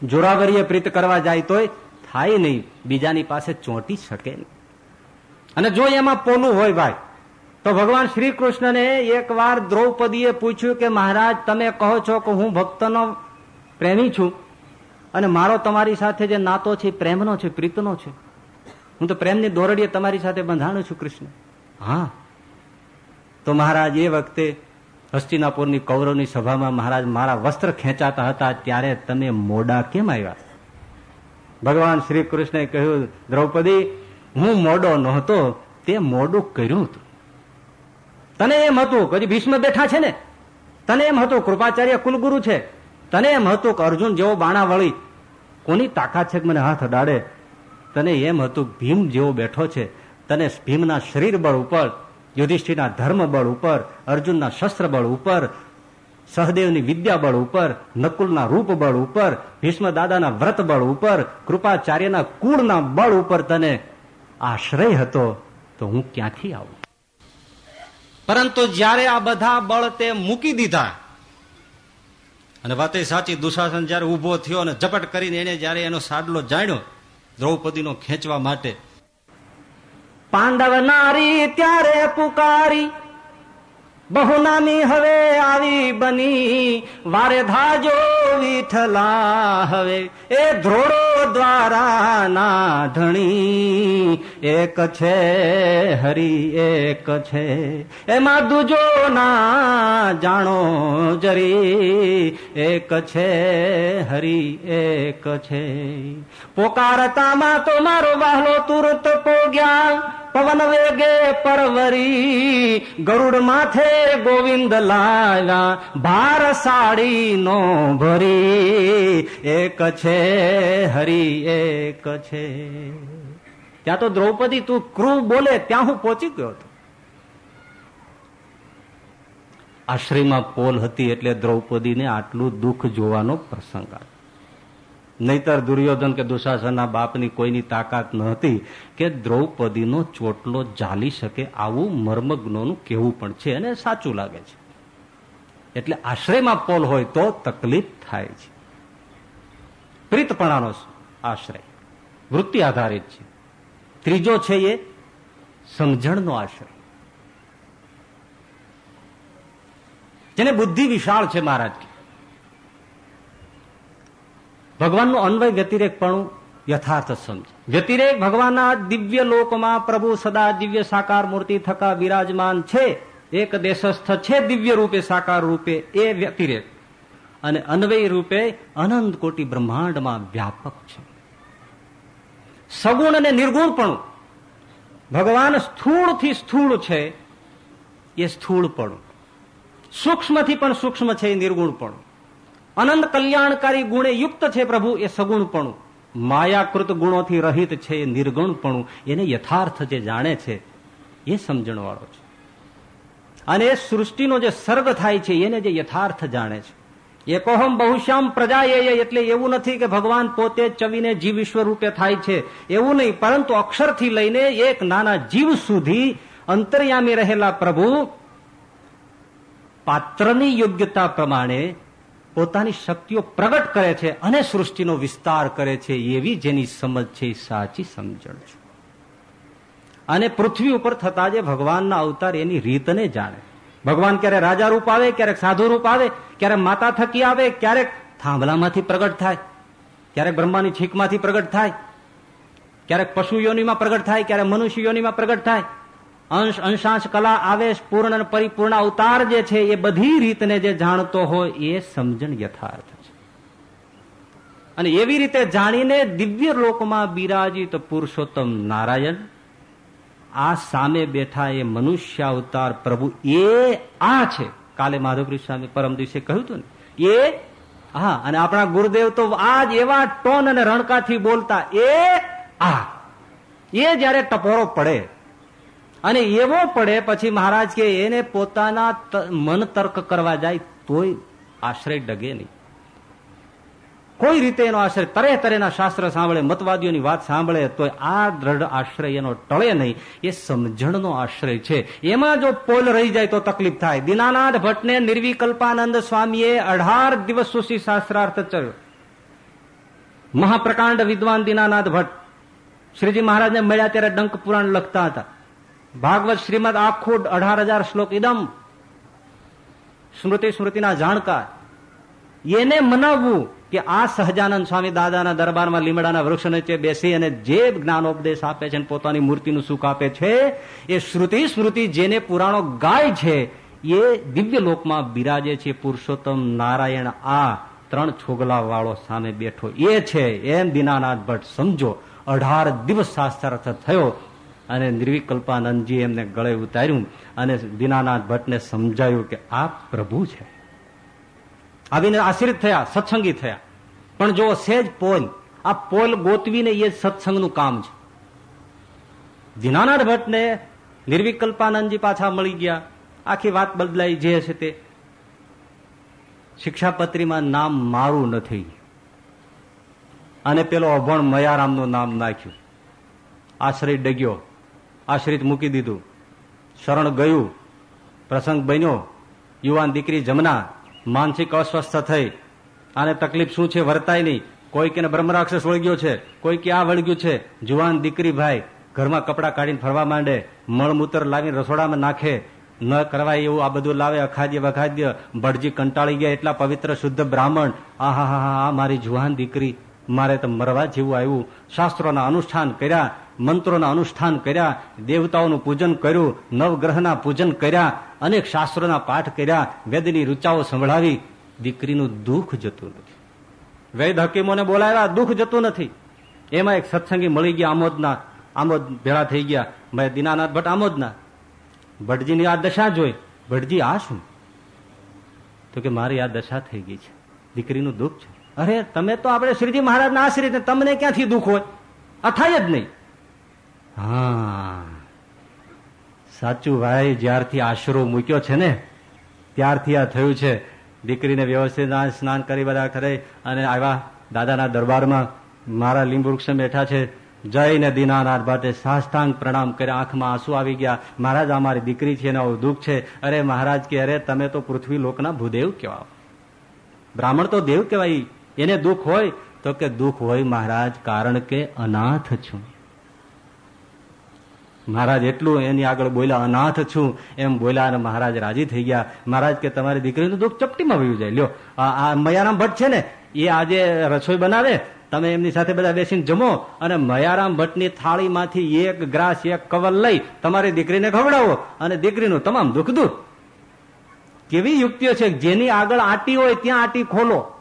જોરાવરીએ પ્રીત કરવા જાય તોય થાય નહીં, બીજાની પાસે ચોંટી શકે અને જો એમાં પોલું હોય ભાઈ, તો ભગવાન શ્રી કૃષ્ણને એકવાર દ્રૌપદીએ પૂછ્યું કે મહારાજ, તમે કહો છો કે હું ભક્તનો પ્રેમી છું, અને મારો તમારી સાથે જે નાતો છે પ્રેમનો છે, પ્રીતનો છે. હું તો પ્રેમની દોરડીએ તમારી સાથે બંધાણું છું, કૃષ્ણ. હા. તો મહારાજ, એ વખતે હસ્તિનાપુરની કૌરવની સભામાં મહારાજ મારા વસ્ત્ર ખેંચાતા હતા, ત્યારે તમે મોડા કેમ આવ્યા? ભગવાન શ્રી કૃષ્ણે કહ્યું, દ્રૌપદી, હું મોડો નહોતો, તે મોડું કર્યું હતું તને એમ હતું કદી ભીષ્મ બેઠા છે ને? તને એમ હતું કૃપાચાર્ય કુલગુરુ છે? તને એમ હતું કે અર્જુન જેવો બાણા વળી કોની તાકાત છે કે મને હાથ અડાડે? તને એમ હતું ભીમ જેવો બેઠો છે, તને ભીમના શરીર બળ ઉપર, યુધિષ્ઠિરના ધર્મ બળ ઉપર, અર્જુનના શસ્ત્ર બળ ઉપર સહદેવની વિદ્યા બળ ઉપર નકુલના રૂપ બળ ઉપર ભીષ્મ દાદાના વ્રત બળ ઉપર કૃપાચાર્યના કુળના બળ ઉપર તને આશ્રય હતો તો હું ક્યાંથી આવું? પરંતુ જ્યારે આ બધા બળ તે મૂકી દીધા અને વાતે સાચી દુશાસન જયારે ઊભો થયો અને ઝપટ કરીને એને જયારે એનો સાડલો જાણ્યો દ્રૌપદીનો ખેંચવા માટે પાંડવ નારી ત્યારે પુકારી બહુનામી હવે આવી બની વારે ધાજો વિઠલા હવે એ ધ્રોડો દ્વારા ના ધણી એક છે, હરી એક છે. એમાં દુજો ના જાણો જરી. એક છે, હરી એક છે. પોકારતામાં તો મારો વાહલો તુરત પોગ્યા. પવન વેગે પરવરી. ગરુડ માથે ગોવિંદ લાલા ભાર સાડી નો ભરી. એક છે, હરી એક છે. ત્યાં તો દ્રૌપદી તું ક્રૂ બોલે ત્યાં હું પહોંચી ગયો હતો. આશ્રયમાં પોલ હતી એટલે દ્રૌપદીને આટલું દુઃખ જોવાનો પ્રસંગ આવ્યો. નહીતર દુર્યોધન કે દુશાસનના બાપની કોઈની તાકાત ન હતી કે દ્રૌપદીનો ચોટલો જાલી શકે આવું મર્મજ્ઞોનું કેવું પણ છે અને સાચું લાગે છે. એટલે આશ્રયમાં પોલ હોય તો તકલીફ થાય છે. પ્રીતપણાનો આશ્રય, વૃત્તિ આધારિત છે. ત્રીજો છે એ સમજણનો આશ્રય જેને બુદ્ધિ વિશાળ છે મહારાજ ભગવાનનું અન્વય વ્યતિરેકપણું યથાર્થ સમજ. વ્યતિરેક ભગવાનના દિવ્ય લોકમાં પ્રભુ સદા દિવ્ય સાકાર મૂર્તિ થકા વિરાજમાન છે. એક દેશસ્થ છે દિવ્ય રૂપે, સાકાર રૂપે એ વ્યતિરેક. અને અન્વય રૂપે અનંત કોટી બ્રહ્માંડમાં વ્યાપક છે. સગુણ અને નિર્ગુણપણું ભગવાન સ્થૂળથી સ્થૂળ છે, એ સ્થૂળપણું સૂક્ષ્મથી પણ સૂક્ષ્મ છે, એ નિર્ગુણપણું અનંત કલ્યાણકારી ગુણે યુક્ત છે પ્રભુ, એ સગુણપણું માયાકૃત ગુણોથી રહિત છે, એ નિર્ગુણપણું એને યથાર્થ જે જાણે છે, એ સમજણવાળો છે. અને એ સૃષ્ટિનો જે સર્ગ થાય છે, એને જે યથાર્થ જાણે છે. એકોહમ બહુશ્યામ પ્રજા એટલે એવું નથી કે ભગવાન પોતે ચવીને જીવ વિશ્વરૂપે થાય છે. એવું નહીં, પરંતુ અક્ષરથી લઈને એક નાના જીવ સુધી અંતર્યામી રહેલા પ્રભુ પાત્રની યોગ્યતા પ્રમાણે પોતાની શક્તિઓ પ્રગટ કરે છે અને સૃષ્ટિનો વિસ્તાર કરે છે એવી જેની સમજ છે સાચી સમજણ છે. અને પૃથ્વી ઉપર થતા જે ભગવાનના અવતાર એની રીતને જાણે. ભગવાન ક્યારેક રાજા રૂપ આવે, ક્યારેક સાધુ રૂપ આવે, ક્યારેક માતા થકી આવે, ક્યારેક થાંભલામાંથી પ્રગટ થાય, ક્યારેક બ્રહ્માની છીકમાંથી પ્રગટ થાય, ક્યારેક પશુ યોનીમાં પ્રગટ થાય, ક્યારેક મનુષ્ય યોનીમાં પ્રગટ થાય. અંશ, અંશાંશ કલા, આવેશ, પૂર્ણ અને પરિપૂર્ણ અવતાર જે છે, એ બધી રીતને જે જાણતો હોય, એ સમજણ યથાર્થ છે. અને એવી રીતે જાણીને દિવ્ય લોકમાં બિરાજિત પુરુષોત્તમ નારાયણ આ સામે બેઠા એ મનુષ્ય અવતાર પ્રભુ, એ આ છે. કાલે માધવકૃષ્ણ સ્વામી પરમ દિવસે કહ્યું હતું ને, એ હા અને આપણા ગુરુદેવ તો આજ એવા ટોન અને રણકાથી બોલતા, એ આ. એ જયારે ટપોરો પડે, અને એવો પડે, પછી મહારાજ કે એને પોતાના મન તર્ક કરવા જાય, તોય આશ્રય ડગે નહીં. કોઈ રીતે એનો આશ્રય તરે તરેના શાસ્ત્ર સાંભળે, મતવાદીઓની વાત સાંભળે તો આ દ્રઢ આશ્રય એનો ટળે નહીં. એ સમજણનો આશ્રય છે. એમાં જો પોલ રહી જાય તો તકલીફ થાય. દિનાનાથ ભટ્ટને નિર્વિકલ્પાનંદ સ્વામીએ અઢાર દિવસ સુધી શાસ્ત્રાર્થ ચર્યો મહાપ્રકાંડ વિદ્વાન દિનાનાથ ભટ્ટ શ્રીજી મહારાજને મળ્યા ત્યારે ડંક પુરાણ લખતા હતા. ભાગવત શ્રીમદ આખું અઢાર હજાર શ્લોક ઇદમ. સ્મૃતિ સ્મૃતિના જાણકાર. એને મનાવવું કે આ સહજાનંદ સ્વામી દાદાના દરબારમાં લીમડાના વૃક્ષ નીચે બેસી અને જે જ્ઞાનોપદેશ આપે છે પોતાની મૂર્તિનું સુખ આપે છે, એ શ્રુતિ સ્મૃતિ જેને પુરાણો ગાય છે, એ દિવ્ય લોકમાં બિરાજે છે. પુરુષોત્તમ નારાયણ આ ત્રણ છોગલા વાળો સામે બેઠો. એ છે એમ દિનાનાથ ભટ્ટ. સમજો, અઢાર દિવસ શાસ્ત્રાર્થ થયો અને નિર્વિકલ્પાનંદજી એમને ગળે ઉતાર્યું અને દીનાનાથ ભટ્ટને સમજાયું કે આ પ્રભુ છે. આવીને આશ્રિત થયા, સત્સંગી થયા. પણ જો સેજ પોલ, આ પોલ ગોતવીને એ સત્સંગનું કામ છે. દીનાનાથ ભટ્ટને નિર્વિકલ્પાનંદજી પાછા મળી ગયા. આખી વાત બદલાઈ જે છે તે. શિક્ષાપત્રીમાં નામ મારું નથી. અને પેલો અભણ મયારામનું નામ નાખ્યું. આશ્રય ડગ્યો. આશ્રિત મૂકી દીધું. શરણ ગયું. પ્રસંગ બન્યો. યુવાન દીકરી જમના માનસિક અસ્વસ્થ થઈ. આને તકલીફ શું છે વર્તાય નહીં. કોઈ કે બ્રહ્મરાક્ષસ વળગ્યો છે, કોઈ કે આ વળગ્યું છે. જુવાન દીકરી ભાઈ, ઘરમાં કપડાં કાઢીને ફરવા માંડે, મળમૂતર લાવીને રસોડામાં નાખે. ન કરવા એવું આ બધું લાવે, અખાદ્ય, વખાદ્ય. ભટજી કંટાળી ગયા એટલા પવિત્ર, શુદ્ધ બ્રાહ્મણ. આ હા હા હા મારી જુવાન દીકરી. મારે તો મરવા જેવું આવ્યું. શાસ્ત્રોના અનુષ્ઠાન કર્યા. મંત્રોના અનુષ્ઠાન કર્યા, દેવતાઓનું પૂજન કર્યું, નવગ્રહના પૂજન કર્યા, અનેક શાસ્ત્રોના પાઠ કર્યા, વેદની રૂચાઓ સંભળાવી, દીકરીનું દુઃખ જતું નથી. વૈદ હકીમોને બોલાવ્યા, દુઃખ જતું નથી. એમાં એક સત્સંગી મળી ગયા આમોદના, આમોદ ભેળા થઈ ગયા. મેં દીનાનાથ ભટ્ટ આમોદના. ભટ્ટજીની આ દશા જોઈ. ભટ્ટજી, આ શું? તો કે મારી આ દશા થઈ ગઈ છે. દીકરીનું દુઃખ છે. અરે, તમે તો આપણે શ્રીજી મહારાજના આશ્રિત તમને ક્યાંથી દુઃખ હોય? આ થાય જ નહીં. હા. સાચું ભાઈ, જ્યારથી આશરો મૂક્યો છે ને, ત્યારથી આ થયું છે. દીકરીને વ્યવસ્થિત સ્નાન કરી બધા કરે અને આવ્યા દાદાના દરબારમાં મારા લીંબુ વૃક્ષ બેઠા છે. જઈને દીનાનાથ ભાતે સાષ્ટાંગ પ્રણામ કર્યા આંખમાં આંસુ આવી ગયા. મહારાજ અમારી દીકરી છે એનો દુઃખ છે. અરે મહારાજ કે, અરે, તમે તો પૃથ્વી લોકના ભૂદેવ કહેવા બ્રાહ્મણ તો દેવ કહેવાય. એને દુઃખ હોય તો કે, દુઃખ હોય મહારાજ, કારણ કે અનાથ છું. મહારાજ એટલું એની આગળ બોલ્યા, અનાથ છું. એમ બોલ્યા અને મહારાજ રાજી થઈ ગયા. મહારાજ કે, તમારી દીકરીનું દુઃખ ચપટીમાં વયું જાય. લ્યો, આ મયારામ ભટ્ટ છે ને, એ આજે રસોઈ બનાવે. તમે એમની સાથે બધા બેસીને જમો અને મયારામ ભટ્ટની થાળીમાંથી એક ગ્રાસ, એક કવલ લઈ તમારી દીકરીને ખવડાવો અને દીકરીનું તમામ દુઃખ દૂર. કેવી યુક્તિઓ છે? જેની આગળ આટી હોય, ત્યાં આટી ખોલો.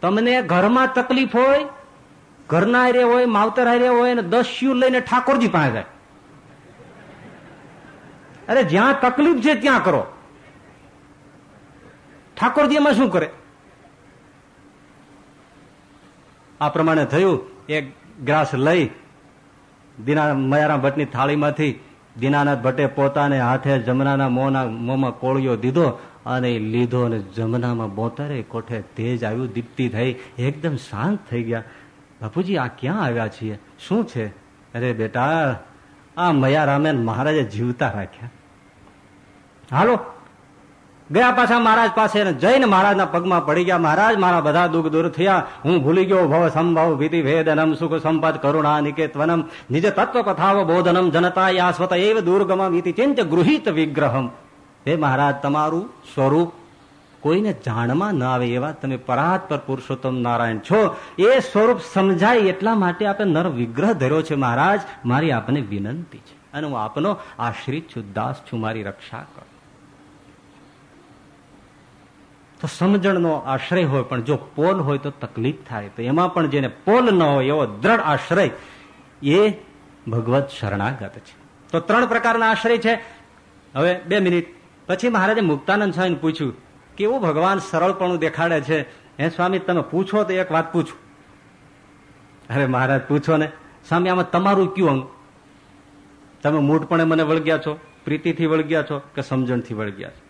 તમને ઘરમાં તકલીફ હોય, ઘરના હારે હોય, માવતર હારે હોય અને દસ શિવ લઈને ઠાકોરજી પાસે જાય. અરે જ્યાં તકલીફ છે ત્યાં કરો. ઠાકોરજી એમાં શું કરે? આ પ્રમાણે થયું, એક ગ્રાસ લઈ, દીના મયારામ ભટ્ટની થાળીમાંથી દીનાનાથ ભટ્ટે પોતાને હાથે જમનાના મોના મોંમાં કોળિયો દીધો અને લીધો અને જમનામાં બોતરે કોઠે તેજ આવ્યું, દીપ્તિ થઈ, એકદમ શાંત થઈ ગયા. બાપુજી, આ ક્યાં આવ્યા છીએ? શું છે? અરે બેટા આ મયારામે મહારાજે જીવતા રાખ્યા. હાલો, ગયા પાછા મહારાજ પાસે જઈને મહારાજના પગમાં પડી ગયા. મહારાજ, મારા બધા દુઃખ દૂર થયા. હું ભૂલી ગયો. ભવ સંભવ ભીતિ ભેદનમ સુખ સંપદ કરુણા નિકેતવનમ નિજ તત્વ કથાવ બોધનમ જનતા યાસ્વત એવ દુર્ગમમ ઇતિ ચિંત ગૃહિત વિગ્રહમ. હે મહારાજ, તમારું સ્વરૂપ કોઈને જાણમાં ન આવે એવા તમે પરાત પર પુરુષોત્તમ નારાયણ છો. એ સ્વરૂપ સમજાય એટલા માટે આપણે નર વિગ્રહ ધર્યો છે મહારાજ. મારી આપને વિનંતી છે. અને હું આપનો આશ્રિત છું, દાસ છું, મારી રક્ષા કરો. તો સમજણનો આશ્રય હોય, પણ જો પોલ હોય તો તકલીફ થાય. તો એમાં પણ જેને પોલ ન હોય, એવો દ્રઢ આશ્રય, એ ભગવત શરણાગત છે. તો ત્રણ પ્રકારના આશ્રય છે. હવે બે મિનિટ. પછી મહારાજે મુક્તાનંદ સ્વામીને પૂછ્યું કેવું ભગવાન સરળપણું દેખાડે છે? હે સ્વામી, તમે પૂછો તો એક વાત પૂછો. અરે મહારાજ, પૂછો ને. સ્વામી, આમાં તમારું કયું અંગ? તમે મૂઢપણે મને વળગ્યા છો, પ્રીતિથી વળગ્યા છો કે સમજણથી વળગ્યા છો?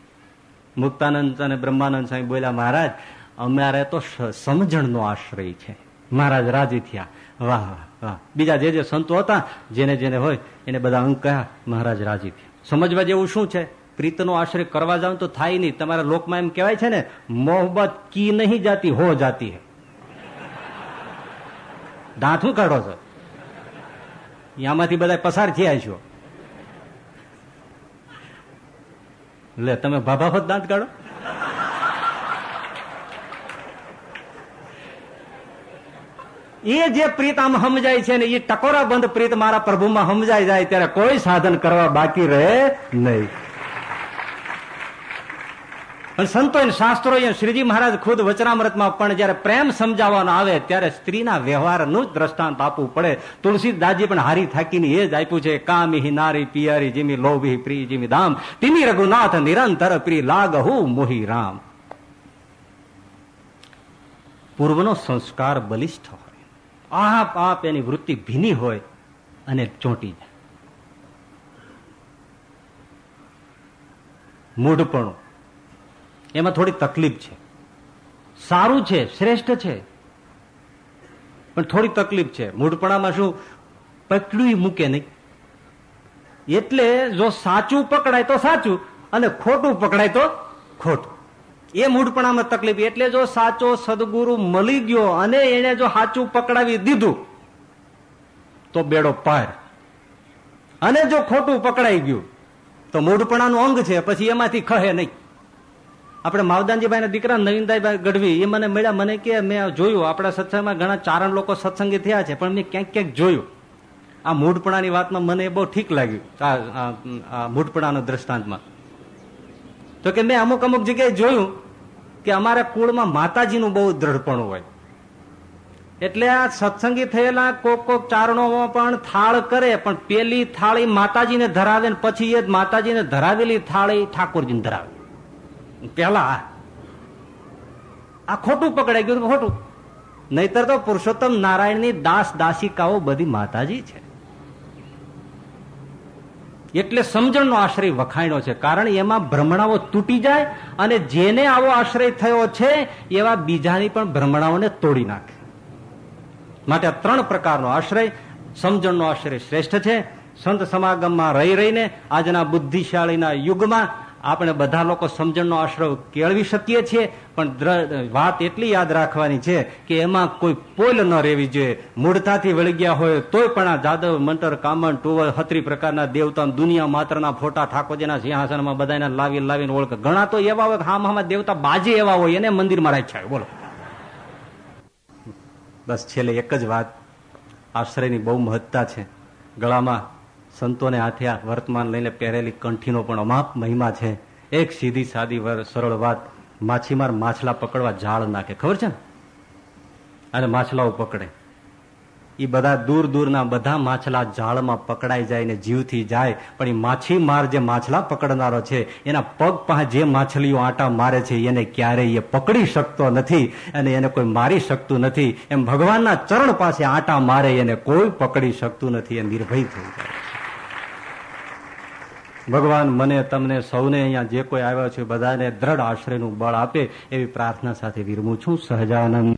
મુક્તાનંદ અને બ્રહ્માનંદ સ્વામી બોલ્યા, મહારાજ, અમારે તો સમજણનો આશ્રય છે. મહારાજ રાજી થયા. વાહ વાહ બીજા જે જે સંતો હતા, જેને જેને હોય, એને બધા અંક કહ્યા, મહારાજ રાજી થયા. સમજવા જેવું શું છે? પ્રીતનો આશ્રય કરવા જાવ તો થાય નહીં. તમારા લોકમાં એમ કહેવાય છે ને મોહબત કી નહીં જાતી, હો જાતી હે. દાંતું કાઢો છો. આમાંથી બધા પસાર થયા છો. લે, તમે ભાભાફત દાંત કાઢો. એ જે પ્રીત આમ સમજાય છે ને, એ ટકોરા બંધ પ્રીત મારા પ્રભુમાં સમજાય જાય, ત્યારે કોઈ સાધન કરવા બાકી રહે નહીં. પણ સંતો શાસ્ત્રો શ્રીજી મહારાજ ખુદ વચનામૃતમાં પણ જયારે પ્રેમ સમજાવવાનો આવે ત્યારે સ્ત્રીના વ્યવહારનું જ દ્રષ્ટાંત આપવું પડે. તુલસીદાસજી પણ હારી થાકીને એ જ આપ્યું છે કામી નારી પિયારી જીમી લોભી પ્રિય જીમી ધામ તિમી રઘુનાથ નિરંતર પ્રિ લાગહુ મોહી રામ. પૂર્વનો સંસ્કાર બલિષ્ઠ હોય. આપ આપ એની વૃત્તિ ભીની હોય અને ચોંટી જાય. મૂઢપણું. એમાં થોડી તકલીફ છે. સારું છે, શ્રેષ્ઠ છે. પણ થોડી તકલીફ છે. મૂળપણામાં શું? પકડ્યું મૂકે નહીં. એટલે જો સાચું પકડાય તો સાચું અને ખોટું પકડાય તો ખોટું. એ મૂળપણામાં તકલીફ. એટલે જો સાચો સદગુરુ મળી ગયો અને એને જો સાચું પકડાવી દીધું, તો બેડો પાર. અને જો ખોટું પકડાઈ ગયું, તો મૂઢપણાનું અંગ છે, પછી એમાંથી ખહે નહીં. આપણે માવદાનજીભાઈ દીકરા નવીનદાઈભાઈ ગઢવી, એ મને મળ્યા, મને કે, મેં જોયું, આપણા સત્સંગમાં ઘણા ચારણ લોકો સત્સંગી થયા છે, પણ મેં ક્યાંક ક્યાંક જોયું. આ મૂઢપણાની વાતમાં મને બહુ ઠીક લાગ્યું, આ મૂઢપણાના દ્રષ્ટાંતમાં. તો કે મેં અમુક અમુક જગ્યાએ જોયું કે અમારા કુળમાં માતાજીનું બહુ દ્રઢપણું હોય. એટલે આ સત્સંગી થયેલા કોક કોક ચારણોમાં પણ થાળ કરે, પણ પેલી થાળી માતાજીને ધરાવે ને પછી એ માતાજીને ધરાવેલી થાળી ઠાકોરજીને ધરાવે. પેલા આ. ખોટું પકડાઈ ગયું ખોટું? નહીતર તો પુરુષોત્તમ નારાયણની દાસ દાસિકાઓ બધી માતાજી છે. એટલે સમજણનો આશ્રય વખાણ્યો છે. કારણ એમાં ભ્રમણાઓ તૂટી જાય અને જેને આવો આશ્રય થયો છે, એવા બીજાની પણ ભ્રમણાઓને તોડી નાખે. માટે ત્રણ પ્રકારનો આશ્રય, સમજણનો આશ્રય શ્રેષ્ઠ છે. સંત સમાગમમાં રહી રહીને આજના બુદ્ધિશાળીના યુગમાં આપણે બધા લોકો સમજણનો આશ્રય કેળવી શકીએ છીએ, પણ વાત એટલી યાદ રાખવાની છે કે એમાં કોઈ પોલ ન રહેવી જોઈએ. મૂળતાથી વળી ગયા હોય તોય પણ આ જાદવ મંટર કામણ ટુવર, હત્રી પ્રકારના દેવતા, દુનિયા માત્રના ફોટા, ઠાકોરજીના સિંહાસનમાં બધાને લાવી, લાવીને ઓળખ. ઘણા તો એવા હોય હામ હામાં દેવતા બાજે એવા હોય, એને મંદિરમાં રાખ્યા બોલો. બસ છેલ્લે એક જ વાત. આશ્રયની બહુ મહત્તા છે. ગળામાં સંતોને હાથે વર્તમાન લઈને પહેરેલી કંઠીનો પણ અમાપ મહિમા છે. એક સીધી સાદી સરળ વાત, માછીમાર માછલા પકડવા જાળ નાખે. ખબર છે અને માછલાઓ પકડે. એ બધા દૂર દૂરના બધા માછલા જાળમાં પકડાઈ જાય ને જીવથી જાય, પણ એ માછીમાર જે માછલા પકડનારો છે, એના પગ પાસે જે માછલીઓ આટા મારે છે, એને ક્યારેય એ પકડી શકતો નથી અને એને કોઈ મારી શકતું નથી. એમ ભગવાનના ચરણ પાસે આટા મારે, એને કોઈ પકડી શકતું નથી. એ નિર્ભય થઈ જાય. ભગવાન, મને, તમને સૌને અહીંયા જે કોઈ આવ્યા છે, બધાને દ્રઢ આશ્રયનું બળ આપે એવી પ્રાર્થના સાથે વિરમું છું. સહજાનંદ.